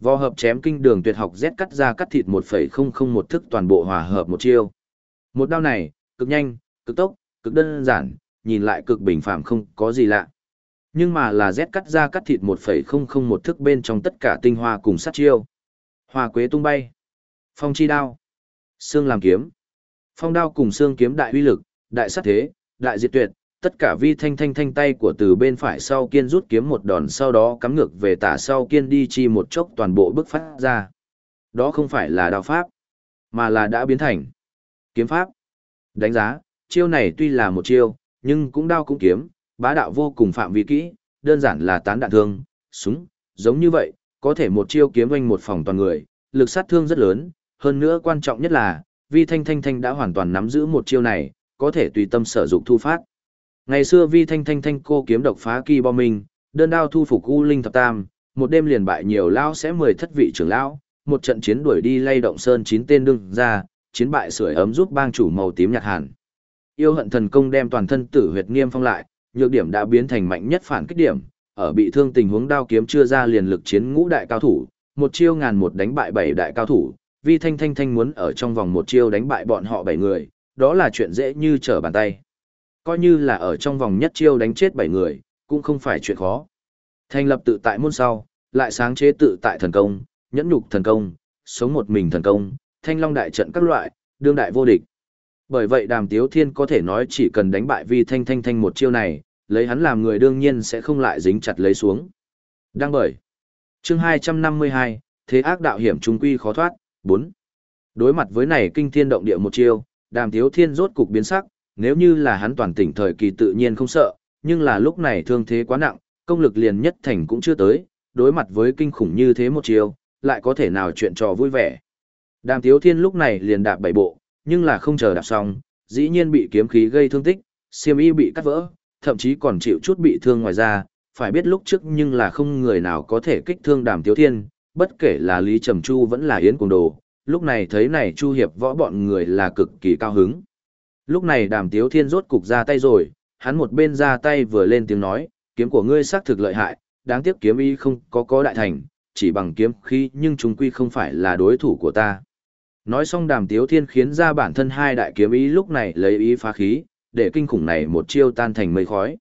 Vò hợp chém kinh đường tuyệt học Z cắt ra cắt thịt 1.001 thức toàn bộ hòa hợp một chiêu. Một đao này, cực nhanh, cực tốc, cực đơn giản, nhìn lại cực bình phàm không có gì lạ. Nhưng mà là Z cắt ra cắt thịt 1.001 thức bên trong tất cả tinh hoa cùng sát chiêu. Hoa quế tung bay. Phong chi đao. Xương làm kiếm. Phong đao cùng xương kiếm đại uy lực, đại sát thế, đại diệt tuyệt, tất cả vi thanh thanh thanh tay của từ bên phải sau kiên rút kiếm một đòn sau đó cắm ngược về tả sau kiên đi chi một chốc toàn bộ bức phát ra. Đó không phải là đao pháp, mà là đã biến thành kiếm pháp. Đánh giá, chiêu này tuy là một chiêu, nhưng cũng đao cũng kiếm, bá đạo vô cùng phạm vi kỹ, đơn giản là tán đạn thương, súng, giống như vậy, có thể một chiêu kiếm quanh một phòng toàn người, lực sát thương rất lớn, hơn nữa quan trọng nhất là, vi thanh thanh thanh đã hoàn toàn nắm giữ một chiêu này, có thể tùy tâm sở dụng thu phát. Ngày xưa vi thanh thanh thanh cô kiếm độc phá kỳ bom minh, đơn đao thu phục U Linh Thập Tam, một đêm liền bại nhiều lão sẽ mười thất vị trưởng lão, một trận chiến đuổi đi lay động sơn chín tên đương ra, chiến bại sưởi ấm giúp bang chủ màu tím nhạt hàn. Yêu hận thần công đem toàn thân tử huyệt nghiêm phong lại, nhược điểm đã biến thành mạnh nhất phản kích điểm, ở bị thương tình huống đao kiếm chưa ra liền lực chiến ngũ đại cao thủ, một chiêu ngàn một đánh bại bảy đại cao thủ, vi thanh thanh thanh muốn ở trong vòng một chiêu đánh bại bọn họ bảy người, đó là chuyện dễ như trở bàn tay. Coi như là ở trong vòng nhất chiêu đánh chết bảy người, cũng không phải chuyện khó. Thành lập tự tại môn sau, lại sáng chế tự tại thần công, nhẫn nhục thần công, sống một mình thần công, thanh long đại trận các loại, đương đại vô địch. Bởi vậy đàm tiếu thiên có thể nói chỉ cần đánh bại vi thanh thanh thanh một chiêu này, lấy hắn làm người đương nhiên sẽ không lại dính chặt lấy xuống. Đăng bởi. chương 252, thế ác đạo hiểm trung quy khó thoát, 4. Đối mặt với này kinh thiên động địa một chiêu, đàm tiếu thiên rốt cục biến sắc, nếu như là hắn toàn tỉnh thời kỳ tự nhiên không sợ, nhưng là lúc này thương thế quá nặng, công lực liền nhất thành cũng chưa tới, đối mặt với kinh khủng như thế một chiêu, lại có thể nào chuyện trò vui vẻ. Đàm tiếu thiên lúc này liền đạp bảy bộ, nhưng là không chờ đạp xong, dĩ nhiên bị kiếm khí gây thương tích, xiêm y bị cắt vỡ, thậm chí còn chịu chút bị thương ngoài ra, phải biết lúc trước nhưng là không người nào có thể kích thương đàm tiếu thiên, bất kể là Lý Trầm Chu vẫn là Yến Cùng Đồ, lúc này thấy này Chu Hiệp võ bọn người là cực kỳ cao hứng. Lúc này đàm tiếu thiên rốt cục ra tay rồi, hắn một bên ra tay vừa lên tiếng nói, kiếm của ngươi xác thực lợi hại, đáng tiếc kiếm y không có có đại thành, chỉ bằng kiếm khí nhưng chúng quy không phải là đối thủ của ta. Nói xong đàm tiếu thiên khiến ra bản thân hai đại kiếm ý lúc này lấy ý phá khí, để kinh khủng này một chiêu tan thành mây khói.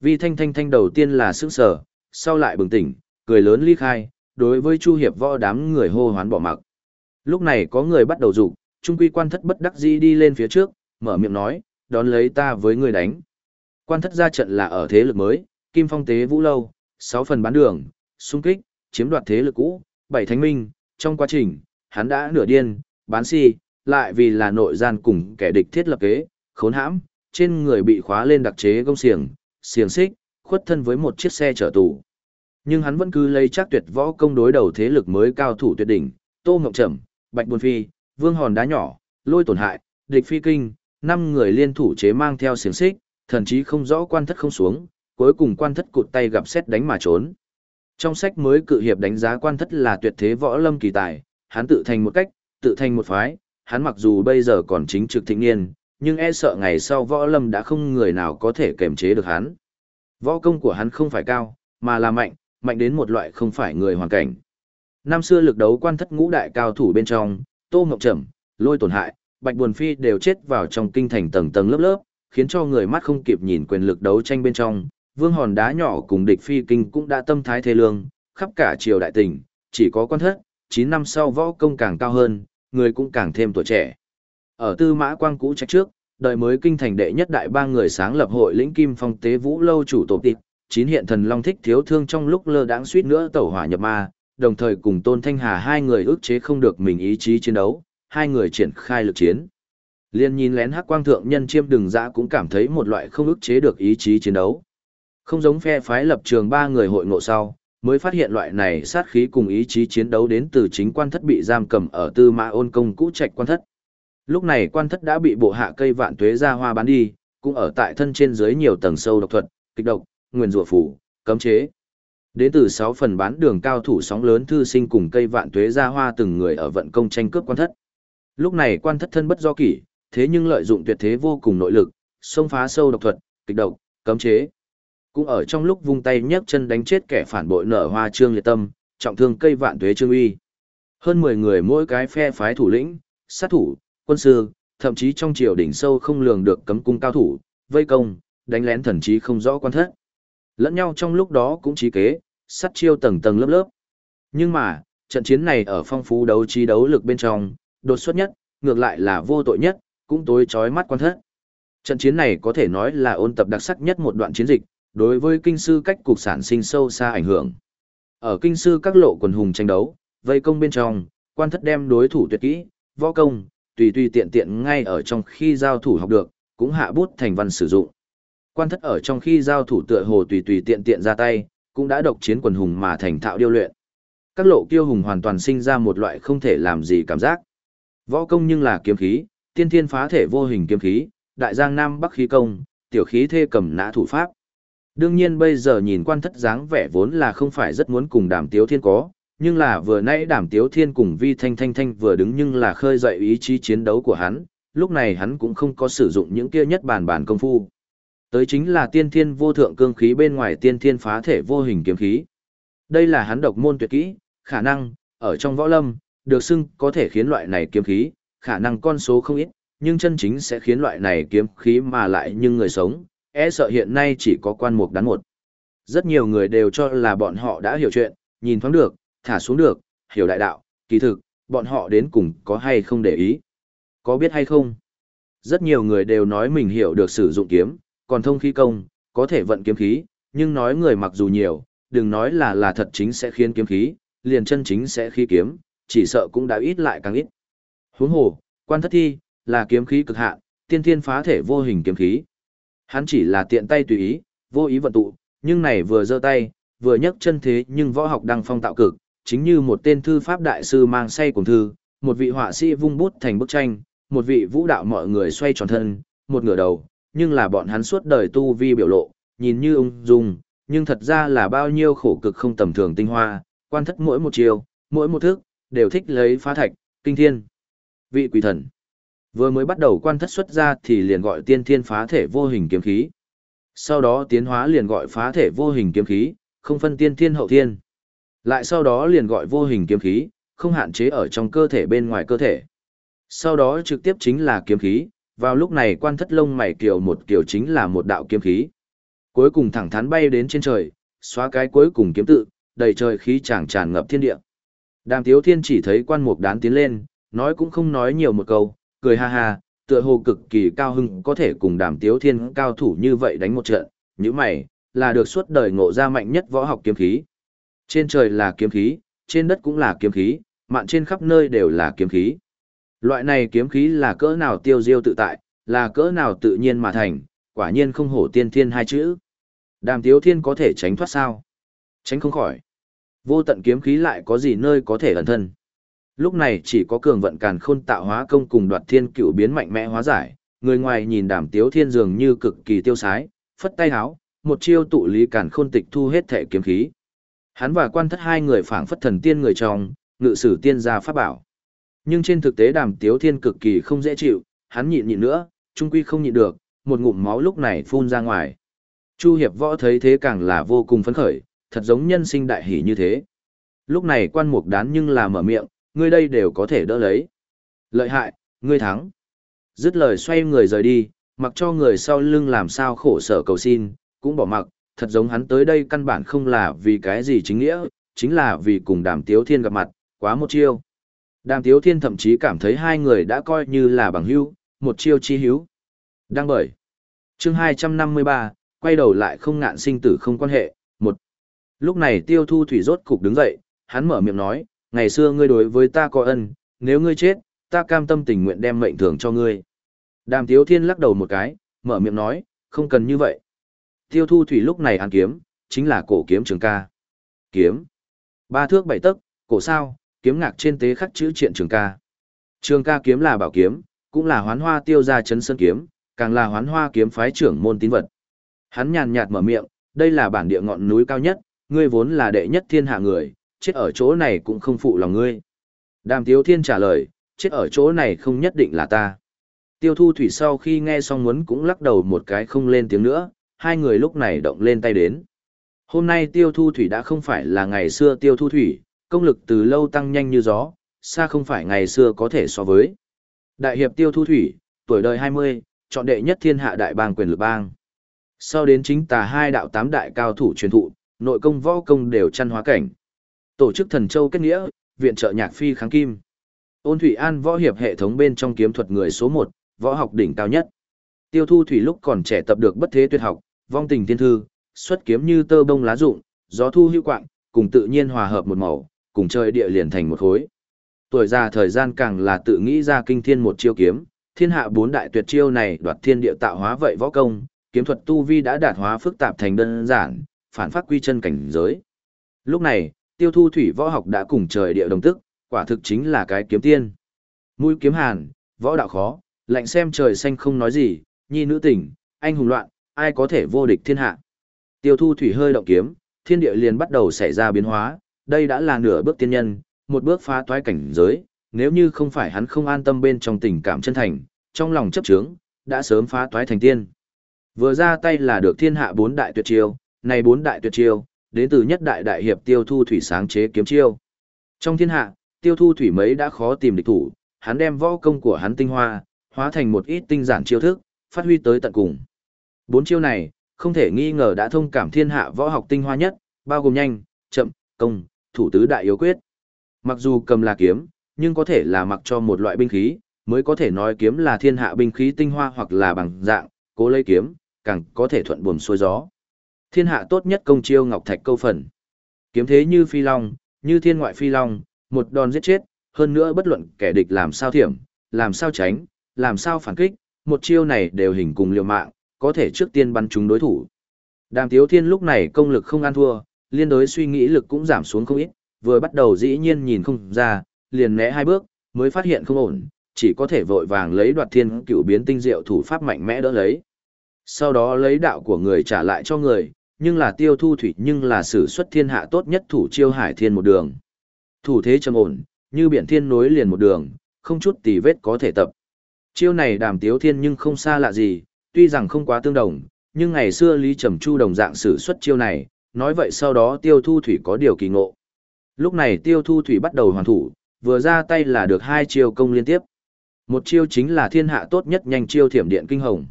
Vi thanh thanh thanh đầu tiên là sức sở, sau lại bừng tỉnh, cười lớn ly khai, đối với Chu Hiệp võ đám người hô hoán bỏ mặc. Lúc này có người bắt đầu rụng, trung quy quan thất bất đắc dĩ đi lên phía trước, mở miệng nói, đón lấy ta với người đánh. Quan thất ra trận là ở thế lực mới, Kim Phong Tế Vũ Lâu, 6 phần bán đường, xung kích, chiếm đoạt thế lực cũ, bảy thánh minh, trong quá trình, hắn đã nửa điên, bán si, lại vì là nội gian cùng kẻ địch thiết lập kế, khốn hãm, trên người bị khóa lên đặc chế gông xiềng, xiềng xích, khuất thân với một chiếc xe chở tù. Nhưng hắn vẫn cứ lấy chắc tuyệt võ công đối đầu thế lực mới cao thủ tuyệt đỉnh, Tô Ngọc Trầm, Bạch Buồn Phi, Vương Hòn Đá Nhỏ, Lôi Tổn Hại, Địch Phi Kinh, năm người liên thủ chế mang theo xiềng xích, thần chí không rõ quan thất không xuống, cuối cùng quan thất cụt tay gặp xét đánh mà trốn. Trong sách mới cự hiệp đánh giá quan thất là tuyệt thế võ lâm kỳ tài, hắn tự thành một cách, tự thành một phái, hắn mặc dù bây giờ còn chính trực thịnh niên, nhưng e sợ ngày sau võ lâm đã không người nào có thể kềm chế được hắn. Võ công của hắn không phải cao, mà là mạnh, mạnh đến một loại không phải người hoàn cảnh. Năm xưa lực đấu quan thất ngũ đại cao thủ bên trong, Tô Ngọc Trầm, Lôi Tổn Hại, Bạch Buồn Phi đều chết vào trong kinh thành tầng tầng lớp lớp, khiến cho người mắt không kịp nhìn quyền lực đấu tranh bên trong. Vương hòn đá nhỏ cùng địch phi kinh cũng đã tâm thái thế lương, khắp cả triều đại tỉnh, chỉ có quan thất, 9 năm sau võ công càng cao hơn, người cũng càng thêm tuổi trẻ. Ở tư mã quang cũ trách trước, đời mới kinh thành đệ nhất đại ba người sáng lập hội lĩnh kim phong tế vũ lâu chủ tổ tịch, chín hiện thần long thích thiếu thương trong lúc lơ đãng suýt nữa tẩu hỏa nhập ma, đồng thời cùng tôn thanh hà hai người ức chế không được mình ý chí chiến đấu, hai người triển khai lực chiến. Liên nhìn lén hắc quang thượng nhân chiêm đừng dã cũng cảm thấy một loại không ức chế được ý chí chiến đấu. Không giống phe phái lập trường ba người hội ngộ sau, mới phát hiện loại này sát khí cùng ý chí chiến đấu đến từ chính quan thất bị giam cầm ở tư mã ôn công cũ trạch quan thất. Lúc này quan thất đã bị bộ hạ cây vạn tuế ra hoa bán đi, cũng ở tại thân trên dưới nhiều tầng sâu độc thuật, kịch độc, nguyên rủa phủ, cấm chế. Đến từ 6 phần bán đường cao thủ sóng lớn thư sinh cùng cây vạn tuế ra hoa từng người ở vận công tranh cướp quan thất. Lúc này quan thất thân bất do kỷ, thế nhưng lợi dụng tuyệt thế vô cùng nội lực, xông phá sâu độc thuật, kịch độc, cấm chế. Cũng ở trong lúc vung tay nhấc chân đánh chết kẻ phản bội nở hoa trương liệt tâm, trọng thương cây vạn tuế trương uy. Hơn 10 người mỗi cái phe phái thủ lĩnh, sát thủ, quân sư, thậm chí trong triều đỉnh sâu không lường được cấm cung cao thủ, vây công, đánh lén thần chí không rõ quan thất. Lẫn nhau trong lúc đó cũng trí kế, sát chiêu tầng tầng lớp lớp. Nhưng mà, trận chiến này ở phong phú đấu trí đấu lực bên trong, đột xuất nhất, ngược lại là vô tội nhất, cũng tối chói mắt quan thất. Trận chiến này có thể nói là ôn tập đặc sắc nhất một đoạn chiến dịch, đối với kinh sư cách cục sản sinh sâu xa ảnh hưởng. Ở kinh sư các lộ quần hùng tranh đấu, vây công bên trong, quan thất đem đối thủ tuyệt kỹ, võ công, tùy tùy tiện tiện ngay ở trong khi giao thủ học được, cũng hạ bút thành văn sử dụng. Quan thất ở trong khi giao thủ tựa hồ tùy tùy tiện tiện ra tay, cũng đã độc chiến quần hùng mà thành thạo điêu luyện. Các lộ kiêu hùng hoàn toàn sinh ra một loại không thể làm gì cảm giác. Võ công nhưng là kiếm khí, tiên thiên phá thể vô hình kiếm khí, đại giang nam bắc khí công, tiểu khí thê cầm nã thủ pháp. Đương nhiên bây giờ nhìn quan thất dáng vẻ vốn là không phải rất muốn cùng đàm tiếu thiên có, nhưng là vừa nãy đàm tiếu thiên cùng vi thanh thanh thanh vừa đứng nhưng là khơi dậy ý chí chiến đấu của hắn, lúc này hắn cũng không có sử dụng những kia nhất bản bản công phu. Tới chính là tiên thiên vô thượng cương khí bên ngoài tiên thiên phá thể vô hình kiếm khí. Đây là hắn độc môn tuyệt kỹ, khả năng, ở trong võ lâm, được xưng có thể khiến loại này kiếm khí, khả năng con số không ít, nhưng chân chính sẽ khiến loại này kiếm khí mà lại nhưng người sống, e sợ hiện nay chỉ có quan mục đán một. Rất nhiều người đều cho là bọn họ đã hiểu chuyện, nhìn thoáng được, thả xuống được, hiểu đại đạo, kỳ thực, bọn họ đến cùng có hay không để ý. Có biết hay không? Rất nhiều người đều nói mình hiểu được sử dụng kiếm, còn thông khí công, có thể vận kiếm khí, nhưng nói người mặc dù nhiều, đừng nói là là thật chính sẽ khiến kiếm khí, liền chân chính sẽ khí kiếm, chỉ sợ cũng đã ít lại càng ít. Huống hồ, quan thất thi, là kiếm khí cực hạn, tiên thiên phá thể vô hình kiếm khí. Hắn chỉ là tiện tay tùy ý, vô ý vận tụ, nhưng này vừa giơ tay, vừa nhấc chân thế nhưng võ học đang phong tạo cực, chính như một tên thư pháp đại sư mang say cùng thư, một vị họa sĩ vung bút thành bức tranh, một vị vũ đạo mọi người xoay tròn thân, một ngửa đầu, nhưng là bọn hắn suốt đời tu vi biểu lộ, nhìn như ung dung, nhưng thật ra là bao nhiêu khổ cực không tầm thường tinh hoa, quan thất mỗi một chiều, mỗi một thước, đều thích lấy phá thạch, kinh thiên. Vị quỷ thần. Vừa mới bắt đầu quan thất xuất ra thì liền gọi tiên thiên phá thể vô hình kiếm khí. Sau đó tiến hóa liền gọi phá thể vô hình kiếm khí, không phân tiên thiên hậu thiên. Lại sau đó liền gọi vô hình kiếm khí, không hạn chế ở trong cơ thể bên ngoài cơ thể. Sau đó trực tiếp chính là kiếm khí, vào lúc này quan thất lông mày kiều một kiều chính là một đạo kiếm khí. Cuối cùng thẳng thắn bay đến trên trời, xóa cái cuối cùng kiếm tự, đầy trời khí tràn tràn ngập thiên địa. Đàm Tiếu Thiên chỉ thấy quan mục đán tiến lên, nói cũng không nói nhiều một câu, cười ha ha, tựa hồ cực kỳ cao hưng có thể cùng Đàm Tiếu Thiên cao thủ như vậy đánh một trận, như mày, là được suốt đời ngộ ra mạnh nhất võ học kiếm khí. Trên trời là kiếm khí, trên đất cũng là kiếm khí, mạn trên khắp nơi đều là kiếm khí. Loại này kiếm khí là cỡ nào tiêu diêu tự tại, là cỡ nào tự nhiên mà thành, quả nhiên không hổ tiên thiên hai chữ. Đàm Tiếu Thiên có thể tránh thoát sao? Tránh không khỏi. Vô tận kiếm khí lại có gì nơi có thể ẩn thân. Lúc này chỉ có cường vận càn khôn tạo hóa công cùng đoạt thiên cựu biến mạnh mẽ hóa giải, người ngoài nhìn đàm tiếu thiên dường như cực kỳ tiêu sái, phất tay háo, một chiêu tụ lý càn khôn tịch thu hết thể kiếm khí. Hắn và quan thất hai người phảng phất thần tiên người trong, ngự sử tiên gia pháp bảo. Nhưng trên thực tế đàm tiếu thiên cực kỳ không dễ chịu, hắn nhịn nhịn nữa, trung quy không nhịn được, một ngụm máu lúc này phun ra ngoài. Chu hiệp võ thấy thế càng là vô cùng phấn khởi, thật giống nhân sinh đại hỷ như thế. Lúc này quan mục đán nhưng là mở miệng, ngươi đây đều có thể đỡ lấy. Lợi hại, ngươi thắng. Dứt lời xoay người rời đi, mặc cho người sau lưng làm sao khổ sở cầu xin, cũng bỏ mặc, thật giống hắn tới đây căn bản không là vì cái gì chính nghĩa, chính là vì cùng đàm tiếu thiên gặp mặt, quá một chiêu. Đàm tiếu thiên thậm chí cảm thấy hai người đã coi như là bằng hữu, một chiêu chi hữu. Đang bởi. chương 253, quay đầu lại không ngạn sinh tử không quan hệ. Lúc này tiêu thu thủy rốt cục đứng dậy, hắn mở miệng nói, ngày xưa ngươi đối với ta có ân, nếu ngươi chết, ta cam tâm tình nguyện đem mệnh thưởng cho ngươi. Đàm Tiếu Thiên lắc đầu một cái, mở miệng nói, không cần như vậy. Tiêu Thu Thủy lúc này ăn kiếm, chính là cổ kiếm trường ca. Kiếm. Ba thước bảy tấc, cổ sao, kiếm ngạc trên tế khắc chữ triện trường ca. Trường ca kiếm là bảo kiếm, cũng là hoán hoa tiêu gia chấn sơn kiếm, càng là hoán hoa kiếm phái trưởng môn tín vật. Hắn nhàn nhạt mở miệng, đây là bản địa ngọn núi cao nhất, ngươi vốn là đệ nhất thiên hạ người, chết ở chỗ này cũng không phụ lòng ngươi. Đàm Tiếu Thiên trả lời, chết ở chỗ này không nhất định là ta. Tiêu Thu Thủy sau khi nghe xong muốn cũng lắc đầu một cái không lên tiếng nữa, hai người lúc này động lên tay đến. Hôm nay Tiêu Thu Thủy đã không phải là ngày xưa Tiêu Thu Thủy, công lực từ lâu tăng nhanh như gió, xa không phải ngày xưa có thể so với. Đại hiệp tiêu thu thủy, tuổi đời 20, chọn đệ nhất thiên hạ đại bang quyền lực bang. Sau đến chính tà hai đạo tám đại cao thủ truyền thụ, nội công võ công đều chăn hóa cảnh. Tổ chức thần châu kết nghĩa, viện trợ nhạc phi kháng kim. Ôn Thủy An võ hiệp hệ thống bên trong kiếm thuật người số 1, võ học đỉnh cao nhất. Tiêu Thu Thủy lúc còn trẻ tập được bất thế tuyệt học, vong tình thiên thư, xuất kiếm như tơ bông lá rụng, gió thu hữu quạng, cùng tự nhiên hòa hợp một màu, cùng trời địa liền thành một khối. Tuổi già thời gian càng là tự nghĩ ra kinh thiên một chiêu kiếm, thiên hạ bốn đại tuyệt chiêu này đoạt thiên địa tạo hóa vậy võ công, kiếm thuật tu vi đã đạt hóa phức tạp thành đơn giản, phản phát quy chân cảnh giới. Lúc này, tiêu thu thủy võ học đã cùng trời địa đồng tức, quả thực chính là cái kiếm tiên. Mũi kiếm hàn, võ đạo khó, lạnh xem trời xanh không nói gì, nhi nữ tình, anh hùng loạn, ai có thể vô địch thiên hạ. Tiêu thu thủy hơi động kiếm, thiên địa liền bắt đầu xảy ra biến hóa, đây đã là nửa bước tiên nhân, một bước phá toái cảnh giới, nếu như không phải hắn không an tâm bên trong tình cảm chân thành, trong lòng chấp chướng, đã sớm phá toái thành tiên. Vừa ra tay là được thiên hạ bốn đại tuyệt chiêu, này bốn đại tuyệt chiêu, đến từ nhất đại đại hiệp tiêu thu thủy sáng chế kiếm chiêu. Trong thiên hạ, tiêu thu thủy mấy đã khó tìm địch thủ, hắn đem võ công của hắn tinh hoa, hóa thành một ít tinh giản chiêu thức, phát huy tới tận cùng. Bốn chiêu này, không thể nghi ngờ đã thông cảm thiên hạ võ học tinh hoa nhất, bao gồm nhanh, chậm, công, thủ tứ đại yếu quyết. Mặc dù cầm là kiếm, nhưng có thể là mặc cho một loại binh khí, mới có thể nói kiếm là thiên hạ binh khí tinh hoa hoặc là bằng dạng, cố lấy kiếm, càng có thể thuận buồm xuôi gió. Thiên hạ tốt nhất công chiêu ngọc thạch câu phần. Kiếm thế như phi long, như thiên ngoại phi long, một đòn giết chết, hơn nữa bất luận kẻ địch làm sao thiểm, làm sao tránh, làm sao phản kích, một chiêu này đều hình cùng liều mạng, có thể trước tiên bắn trúng đối thủ. Đàm Tiếu Thiên lúc này công lực không ăn thua, liên đối suy nghĩ lực cũng giảm xuống không ít, vừa bắt đầu dĩ nhiên nhìn không ra, liền né hai bước, mới phát hiện không ổn, chỉ có thể vội vàng lấy đoạt thiên cựu biến tinh diệu thủ pháp mạnh mẽ đỡ lấy. Sau đó lấy đạo của người trả lại cho người, nhưng là tiêu thu thủy nhưng là sử xuất thiên hạ tốt nhất thủ chiêu hải thiên một đường. Thủ thế trầm ổn, như biển thiên nối liền một đường, không chút tì vết có thể tập. Chiêu này đàm tiếu thiên nhưng không xa lạ gì, tuy rằng không quá tương đồng, nhưng ngày xưa Lý Trầm Chu đồng dạng sử xuất chiêu này, nói vậy sau đó tiêu thu thủy có điều kỳ ngộ. Lúc này tiêu thu thủy bắt đầu hoàn thủ, vừa ra tay là được hai chiêu công liên tiếp. Một chiêu chính là thiên hạ tốt nhất nhanh chiêu thiểm điện kinh hồng.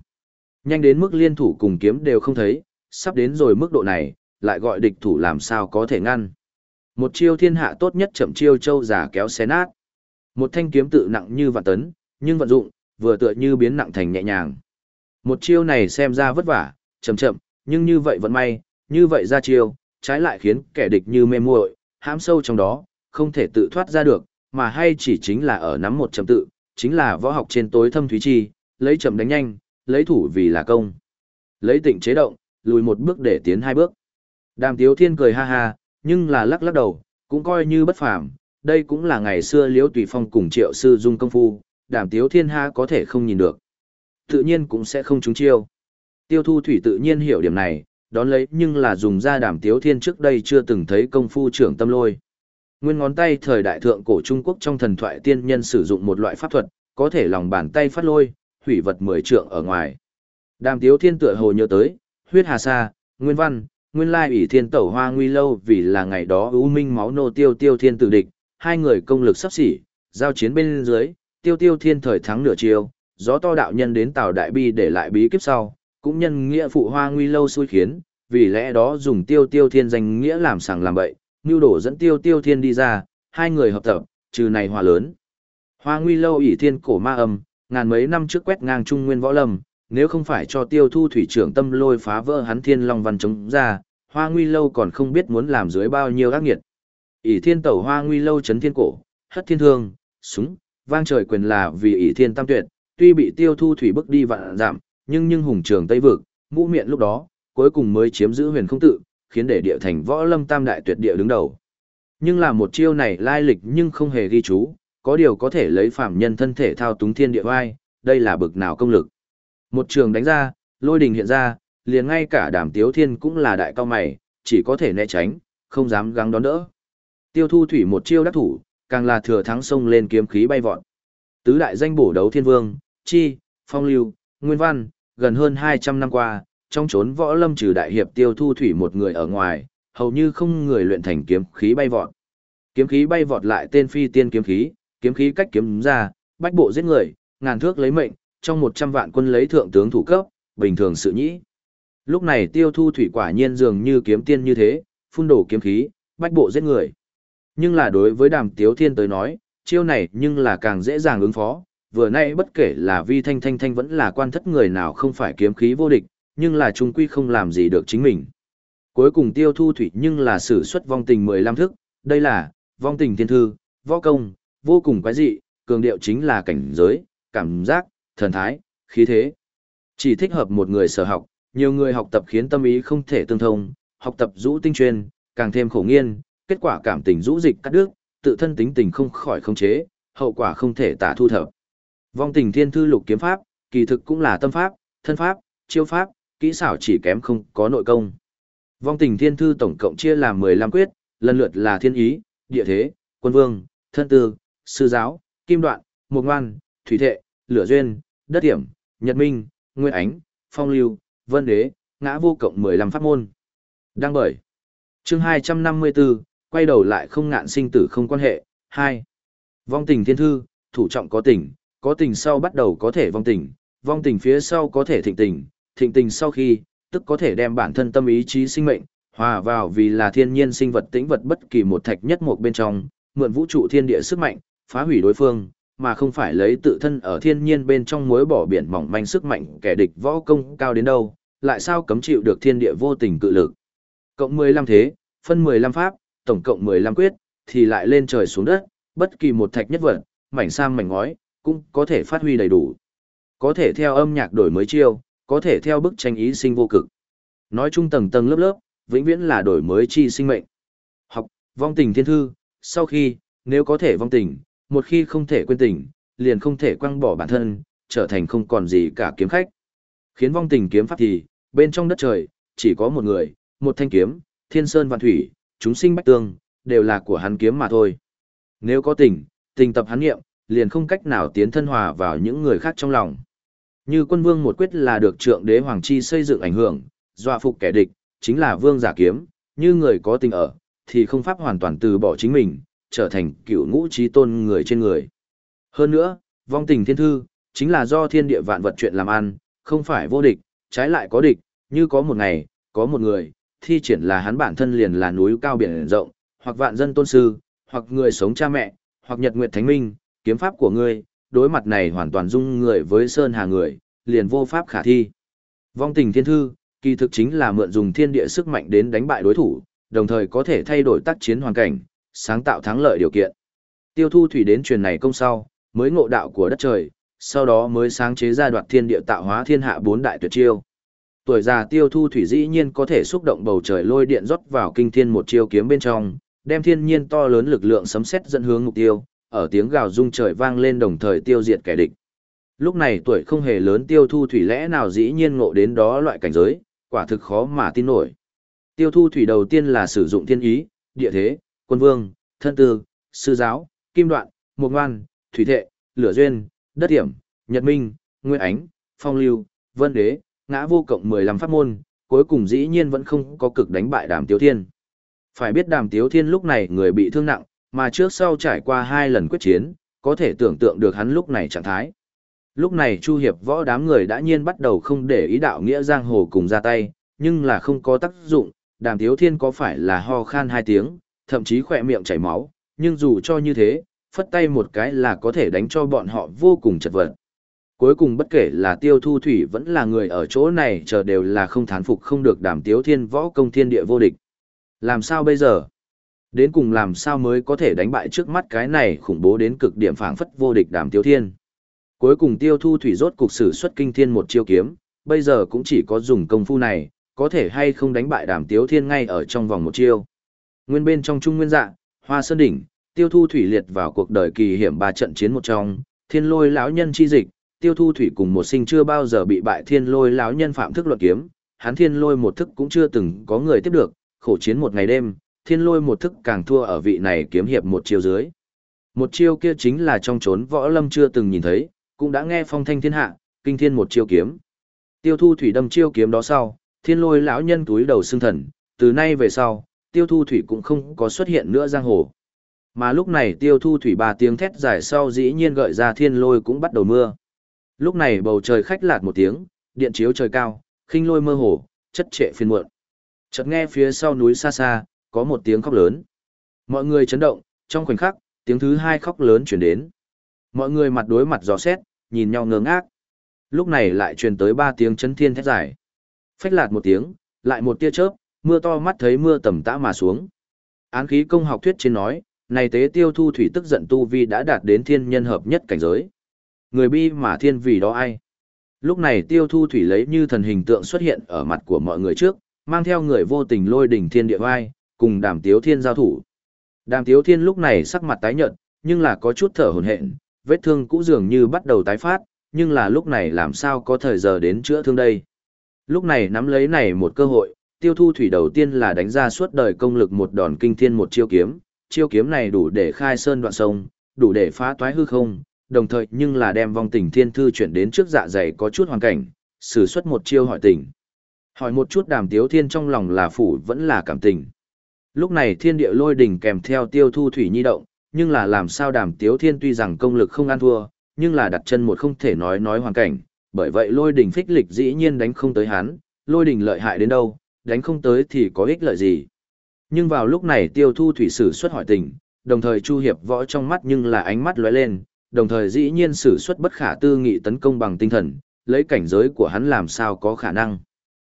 Nhanh đến mức liên thủ cùng kiếm đều không thấy, sắp đến rồi mức độ này, lại gọi địch thủ làm sao có thể ngăn. Một chiêu thiên hạ tốt nhất chậm chiêu châu giả kéo xé nát. Một thanh kiếm tự nặng như vạn tấn, nhưng vận dụng, vừa tựa như biến nặng thành nhẹ nhàng. Một chiêu này xem ra vất vả, chậm chậm, nhưng như vậy vẫn may, như vậy ra chiêu, trái lại khiến kẻ địch như mê muội, hãm sâu trong đó, không thể tự thoát ra được, mà hay chỉ chính là ở nắm một chậm tự, chính là võ học trên tối thâm thúy chi, lấy chậm đánh nhanh, lấy thủ vì là công. Lấy tịnh chế động, lùi một bước để tiến hai bước. Đàm Tiếu Thiên cười ha ha, nhưng là lắc lắc đầu, cũng coi như bất phàm, đây cũng là ngày xưa Liễu Tùy Phong cùng Triệu sư dung công phu, Đàm Tiếu Thiên ha có thể không nhìn được. Tự nhiên cũng sẽ không trúng chiêu. Tiêu Thu Thủy tự nhiên hiểu điểm này, đón lấy nhưng là dùng ra Đàm Tiếu Thiên trước đây chưa từng thấy công phu trưởng tâm lôi. Nguyên ngón tay thời đại thượng cổ Trung Quốc trong thần thoại tiên nhân sử dụng một loại pháp thuật, có thể lòng bàn tay phát lôi, hủy vật mười trượng ở ngoài. Đàm Tiếu Thiên tựa hồ nhớ tới, huyết hà sa, nguyên văn, nguyên lai ủy thiên tẩu hoa nguy lâu vì là ngày đó ưu minh máu nô tiêu tiêu thiên tử địch, hai người công lực sắp xỉ, giao chiến bên dưới, tiêu tiêu thiên thời thắng nửa chiều, gió to đạo nhân đến tàu đại bi để lại bí kíp sau, cũng nhân nghĩa phụ hoa nguy lâu xui khiến, vì lẽ đó dùng tiêu tiêu thiên danh nghĩa làm sàng làm bậy, nưu đổ dẫn tiêu tiêu thiên đi ra, hai người hợp tập, trừ này hòa lớn. Hoa nguy lâu ủy thiên cổ ma âm, ngàn mấy năm trước quét ngang trung nguyên võ lâm, nếu không phải cho tiêu thu thủy trưởng tâm lôi phá vỡ hắn thiên long văn chống ra, hoa nguy lâu còn không biết muốn làm dưới bao nhiêu ác nghiệt. ỷ thiên tẩu hoa nguy lâu chấn thiên cổ, hất thiên thương, súng, vang trời quyền là vì ỷ thiên tam tuyệt, tuy bị tiêu thu thủy bước đi vạn giảm, nhưng nhưng hùng trường Tây Vực, mũ miệng lúc đó, cuối cùng mới chiếm giữ huyền không tự, khiến để địa thành võ lâm tam đại tuyệt địa đứng đầu. Nhưng là một chiêu này lai lịch nhưng không hề ghi chú, có điều có thể lấy phạm nhân thân thể thao túng thiên địa vai, đây là bực nào công lực. Một trường đánh ra, lôi đình hiện ra, liền ngay cả đàm tiếu thiên cũng là đại cao mày, chỉ có thể né tránh, không dám gắng đón đỡ. Tiêu thu thủy một chiêu đắc thủ, càng là thừa thắng sông lên kiếm khí bay vọt. Tứ đại danh bổ đấu thiên vương, chi, phong lưu, nguyên văn, gần hơn 200 năm qua, trong chốn võ lâm trừ đại hiệp tiêu thu thủy một người ở ngoài, hầu như không người luyện thành kiếm khí bay vọt. Kiếm khí bay vọt lại tên phi tiên kiếm khí, kiếm khí cách kiếm ra, bách bộ giết người, ngàn thước lấy mệnh, trong 100 vạn quân lấy thượng tướng thủ cấp, bình thường sự nhĩ. Lúc này tiêu thu thủy quả nhiên dường như kiếm tiên như thế, phun đổ kiếm khí, bách bộ giết người. Nhưng là đối với đàm tiếu thiên tới nói, chiêu này nhưng là càng dễ dàng ứng phó, vừa nay bất kể là vi thanh thanh thanh vẫn là quan thất người nào không phải kiếm khí vô địch, nhưng là trung quy không làm gì được chính mình. Cuối cùng tiêu thu thủy nhưng là sử xuất vong tình 15 thức, đây là vong tình thiên thư, võ công, vô cùng quái dị, cường điệu chính là cảnh giới, cảm giác, thần thái, khí thế. Chỉ thích hợp một người sở học, nhiều người học tập khiến tâm ý không thể tương thông, học tập rũ tinh chuyên, càng thêm khổ nghiên, kết quả cảm tình rũ dịch cắt đứt, tự thân tính tình không khỏi không chế, hậu quả không thể tả thu thập. Vong tình thiên thư lục kiếm pháp, kỳ thực cũng là tâm pháp, thân pháp, chiêu pháp, kỹ xảo chỉ kém không có nội công. Vong tình thiên thư tổng cộng chia làm 15 quyết, lần lượt là thiên ý, địa thế, quân vương, thân tư, sư giáo, kim đoạn, mục ngoan, thủy thệ, lửa duyên, đất hiểm, nhật minh, nguyên ánh, phong lưu, vân đế, ngã vô cộng 15 pháp môn. Đăng bởi. chương 254, quay đầu lại không ngạn sinh tử không quan hệ. 2. Vong tình thiên thư, thủ trọng có tình, có tình sau bắt đầu có thể vong tình, vong tình phía sau có thể thịnh tình, thịnh tình sau khi, tức có thể đem bản thân tâm ý chí sinh mệnh, hòa vào vì là thiên nhiên sinh vật tĩnh vật bất kỳ một thạch nhất một bên trong, mượn vũ trụ thiên địa sức mạnh, phá hủy đối phương, mà không phải lấy tự thân ở thiên nhiên bên trong muối bỏ biển mỏng manh sức mạnh kẻ địch võ công cao đến đâu, lại sao cấm chịu được thiên địa vô tình cự lực. Cộng 15 thế, phân 15 pháp, tổng cộng 15 quyết, thì lại lên trời xuống đất, bất kỳ một thạch nhất vật, mảnh sam mảnh ngói, cũng có thể phát huy đầy đủ. Có thể theo âm nhạc đổi mới chiêu, có thể theo bức tranh ý sinh vô cực. Nói chung tầng tầng lớp lớp, vĩnh viễn là đổi mới chi sinh mệnh. Học, vong tình thiên thư, sau khi, nếu có thể vong tình, một khi không thể quên tình, liền không thể quăng bỏ bản thân, trở thành không còn gì cả kiếm khách. Khiến vong tình kiếm pháp thì, bên trong đất trời, chỉ có một người, một thanh kiếm, thiên sơn vạn thủy, chúng sinh bách tương, đều là của hắn kiếm mà thôi. Nếu có tình, tình tập hắn nghiệm, liền không cách nào tiến thân hòa vào những người khác trong lòng. Như quân vương một quyết là được trượng đế hoàng chi xây dựng ảnh hưởng, dọa phục kẻ địch, chính là vương giả kiếm, như người có tình ở, thì không pháp hoàn toàn từ bỏ chính mình, trở thành cựu ngũ trí tôn người trên người. Hơn nữa, vong tình thiên thư, chính là do thiên địa vạn vật chuyện làm ăn, không phải vô địch, trái lại có địch, như có một ngày, có một người, thi triển là hắn bản thân liền là núi cao biển rộng, hoặc vạn dân tôn sư, hoặc người sống cha mẹ, hoặc nhật nguyệt thánh minh, kiếm pháp của ngươi, đối mặt này hoàn toàn dung người với sơn hà người, liền vô pháp khả thi. Vong tình thiên thư, kỳ thực chính là mượn dùng thiên địa sức mạnh đến đánh bại đối thủ, đồng thời có thể thay đổi tác chiến hoàn cảnh, sáng tạo thắng lợi điều kiện. Tiêu thu thủy đến truyền này công sau, mới ngộ đạo của đất trời, sau đó mới sáng chế ra đoạt thiên địa tạo hóa thiên hạ bốn đại tuyệt chiêu. Tuổi già tiêu thu thủy dĩ nhiên có thể xúc động bầu trời lôi điện rót vào kinh thiên một chiêu kiếm bên trong, đem thiên nhiên to lớn lực lượng sấm sét dẫn hướng mục tiêu, ở tiếng gào rung trời vang lên đồng thời tiêu diệt kẻ địch. Lúc này tuổi không hề lớn tiêu thu thủy lẽ nào dĩ nhiên ngộ đến đó loại cảnh giới, quả thực khó mà tin nổi. Tiêu thu thủy đầu tiên là sử dụng thiên ý, địa thế, quân vương, thân tư, sư giáo, kim đoạn, mục ngoan, thủy thệ, lửa duyên, đất hiểm, nhật minh, nguyên ánh, phong lưu, vân đế, ngã vô cộng 15 pháp môn, cuối cùng dĩ nhiên vẫn không có cực đánh bại đàm tiếu thiên. Phải biết đàm tiếu thiên lúc này người bị thương nặng, mà trước sau trải qua hai lần quyết chiến, có thể tưởng tượng được hắn lúc này trạng thái. Lúc này Chu Hiệp võ đám người đã nhiên bắt đầu không để ý đạo nghĩa giang hồ cùng ra tay, nhưng là không có tác dụng, đàm tiếu thiên có phải là ho khan hai tiếng, thậm chí khỏe miệng chảy máu, nhưng dù cho như thế, phất tay một cái là có thể đánh cho bọn họ vô cùng chật vật. Cuối cùng bất kể là tiêu thu thủy vẫn là người ở chỗ này chờ đều là không thán phục không được đàm tiếu thiên võ công thiên địa vô địch. Làm sao bây giờ? Đến cùng làm sao mới có thể đánh bại trước mắt cái này khủng bố đến cực điểm phảng phất vô địch đàm tiếu thiên. Cuối cùng tiêu thu thủy rốt cục sử xuất kinh thiên một chiêu kiếm, bây giờ cũng chỉ có dùng công phu này, có thể hay không đánh bại đàm tiếu thiên ngay ở trong vòng một chiêu. Nguyên bên trong trung nguyên dạ, hoa sơn đỉnh, tiêu thu thủy liệt vào cuộc đời kỳ hiểm ba trận chiến một trong, thiên lôi lão nhân chi dịch, tiêu thu thủy cùng một sinh chưa bao giờ bị bại thiên lôi lão nhân phạm thức luật kiếm, hắn thiên lôi một thức cũng chưa từng có người tiếp được, khổ chiến một ngày đêm, thiên lôi một thức càng thua ở vị này kiếm hiệp một chiêu dưới. Một chiêu kia chính là trong chốn võ lâm chưa từng nhìn thấy, cũng đã nghe phong thanh thiên hạ, kinh thiên một chiêu kiếm. Tiêu thu thủy đâm chiêu kiếm đó sau, thiên lôi lão nhân túi đầu xương thần, từ nay về sau, tiêu thu thủy cũng không có xuất hiện nữa giang hồ. Mà lúc này tiêu thu thủy ba tiếng thét dài sau dĩ nhiên gợi ra thiên lôi cũng bắt đầu mưa. Lúc này bầu trời khách lạt một tiếng, điện chiếu trời cao, khinh lôi mơ hồ, chất trệ phiên muộn. Chợt nghe phía sau núi xa xa, có một tiếng khóc lớn. Mọi người chấn động, trong khoảnh khắc, tiếng thứ hai khóc lớn chuyển đến. Mọi người mặt đối mặt gió xét, nhìn nhau ngơ ngác. Lúc này lại truyền tới ba tiếng chấn thiên thét dài. Phách lạt một tiếng, lại một tia chớp, mưa to mắt thấy mưa tầm tã mà xuống. Án khí công học thuyết trên nói, này tế tiêu thu thủy tức giận tu vi đã đạt đến thiên nhân hợp nhất cảnh giới. Người bi mà thiên vì đó ai? Lúc này tiêu thu thủy lấy như thần hình tượng xuất hiện ở mặt của mọi người trước, mang theo người vô tình lôi đỉnh thiên địa vai, cùng đàm tiếu thiên giao thủ. Đàm tiếu thiên lúc này sắc mặt tái nhợt, nhưng là có chút thở hổn hển, vết thương cũ dường như bắt đầu tái phát, nhưng là lúc này làm sao có thời giờ đến chữa thương đây. Lúc này nắm lấy này một cơ hội, tiêu thu thủy đầu tiên là đánh ra suốt đời công lực một đòn kinh thiên một chiêu kiếm, chiêu kiếm này đủ để khai sơn đoạn sông, đủ để phá toái hư không, đồng thời nhưng là đem vong tình thiên thư chuyển đến trước dạ dày có chút hoàn cảnh, sử xuất một chiêu hỏi tình. Hỏi một chút đàm tiếu thiên trong lòng là phủ vẫn là cảm tình. Lúc này thiên địa lôi đỉnh kèm theo tiêu thu thủy nhi động, nhưng là làm sao đàm tiếu thiên tuy rằng công lực không ăn thua, nhưng là đặt chân một không thể nói nói hoàn cảnh, bởi vậy lôi đỉnh phích lịch dĩ nhiên đánh không tới hắn, lôi đỉnh lợi hại đến đâu, đánh không tới thì có ích lợi gì. Nhưng vào lúc này tiêu thu thủy sử xuất hỏi tình, đồng thời chu hiệp võ trong mắt nhưng là ánh mắt lóe lên, đồng thời dĩ nhiên sử xuất bất khả tư nghị tấn công bằng tinh thần, lấy cảnh giới của hắn làm sao có khả năng.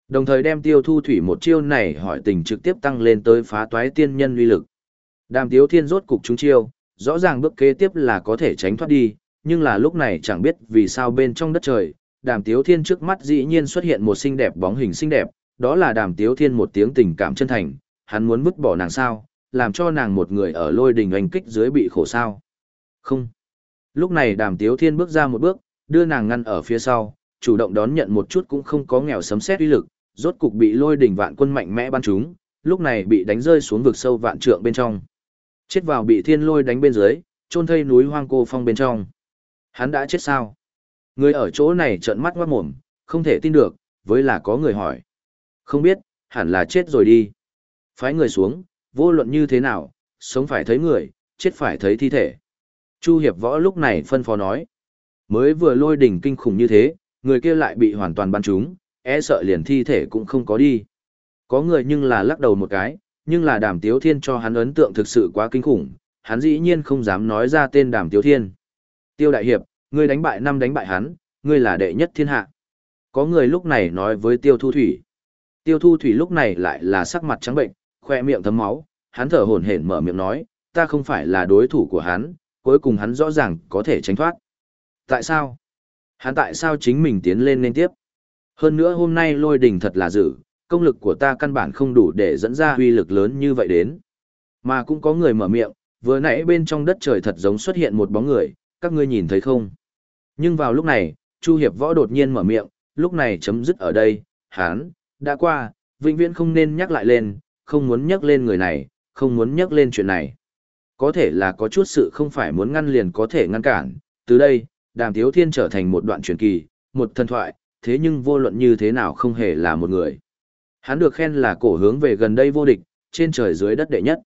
Đồng thời đem tiêu thu thủy một chiêu này hỏi tình trực tiếp tăng lên tới phá toái tiên nhân uy lực. Đàm tiếu thiên rốt cục chúng chiêu, rõ ràng bước kế tiếp là có thể tránh thoát đi, nhưng là lúc này chẳng biết vì sao bên trong đất trời, đàm tiếu thiên trước mắt dĩ nhiên xuất hiện một xinh đẹp bóng hình xinh đẹp, đó là đàm tiếu thiên một tiếng tình cảm chân thành, hắn muốn vứt bỏ nàng sao, làm cho nàng một người ở lôi đình oanh kích dưới bị khổ sao. Không. Lúc này đàm tiếu thiên bước ra một bước, đưa nàng ngăn ở phía sau, chủ động đón nhận một chút cũng không có nghèo sấm xét uy lực, rốt cục bị lôi đỉnh vạn quân mạnh mẽ ban chúng, lúc này bị đánh rơi xuống vực sâu vạn trượng bên trong. Chết vào bị thiên lôi đánh bên dưới, chôn thây núi hoang cô phong bên trong. Hắn đã chết sao? Người ở chỗ này trợn mắt ngoát mồm, không thể tin được, với là có người hỏi. Không biết, hẳn là chết rồi đi. Phái người xuống, vô luận như thế nào, sống phải thấy người, chết phải thấy thi thể. Chu Hiệp Võ lúc này phân phó nói. Mới vừa lôi đỉnh kinh khủng như thế, người kia lại bị hoàn toàn bắn trúng, e sợ liền thi thể cũng không có đi. Có người nhưng là lắc đầu một cái, nhưng là đàm tiếu thiên cho hắn ấn tượng thực sự quá kinh khủng, hắn dĩ nhiên không dám nói ra tên đàm tiếu thiên. Tiêu đại hiệp, ngươi đánh bại năm đánh bại hắn, ngươi là đệ nhất thiên hạ. Có người lúc này nói với tiêu thu thủy. Tiêu thu thủy lúc này lại là sắc mặt trắng bệnh, khoe miệng thấm máu, hắn thở hổn hển mở miệng nói, ta không phải là đối thủ của hắn, cuối cùng hắn rõ ràng có thể tránh thoát. Tại sao? Hắn tại sao chính mình tiến lên liên tiếp? Hơn nữa hôm nay lôi đình thật là dữ, công lực của ta căn bản không đủ để dẫn ra uy lực lớn như vậy đến. Mà cũng có người mở miệng, vừa nãy bên trong đất trời thật giống xuất hiện một bóng người, các ngươi nhìn thấy không? Nhưng vào lúc này, Chu Hiệp Võ đột nhiên mở miệng, lúc này chấm dứt ở đây, hắn đã qua, vĩnh viễn không nên nhắc lại lên, không muốn nhắc lên người này, không muốn nhắc lên chuyện này. Có thể là có chút sự không phải muốn ngăn liền có thể ngăn cản, từ đây, đàm tiếu thiên trở thành một đoạn truyền kỳ, một thần thoại, thế nhưng vô luận như thế nào không hề là một người. Hắn được khen là cổ hướng về gần đây vô địch, trên trời dưới đất đệ nhất.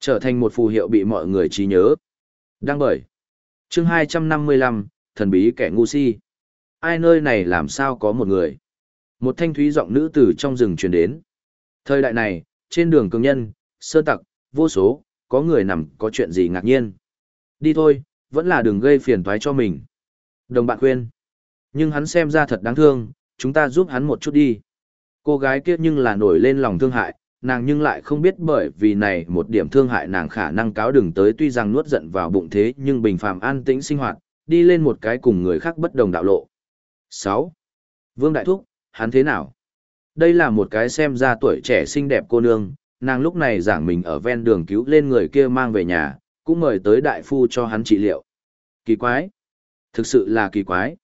Trở thành một phù hiệu bị mọi người trí nhớ. Đăng bởi. chương 255, thần bí kẻ ngu si. Ai nơi này làm sao có một người. Một thanh thúy giọng nữ tử trong rừng truyền đến. Thời đại này, trên đường cường nhân, sơ tặc, vô số, có người nằm có chuyện gì ngạc nhiên. Đi thôi, vẫn là đừng gây phiền toái cho mình. Đồng bạn khuyên. Nhưng hắn xem ra thật đáng thương, chúng ta giúp hắn một chút đi. Cô gái kia nhưng là nổi lên lòng thương hại, nàng nhưng lại không biết bởi vì này một điểm thương hại nàng khả năng cáo đừng tới tuy rằng nuốt giận vào bụng thế nhưng bình phàm an tĩnh sinh hoạt, đi lên một cái cùng người khác bất đồng đạo lộ. 6. Vương Đại Thúc, hắn thế nào? Đây là một cái xem ra tuổi trẻ xinh đẹp cô nương, nàng lúc này giảng mình ở ven đường cứu lên người kia mang về nhà, cũng mời tới đại phu cho hắn trị liệu. Kỳ quái. Thực sự là kỳ quái.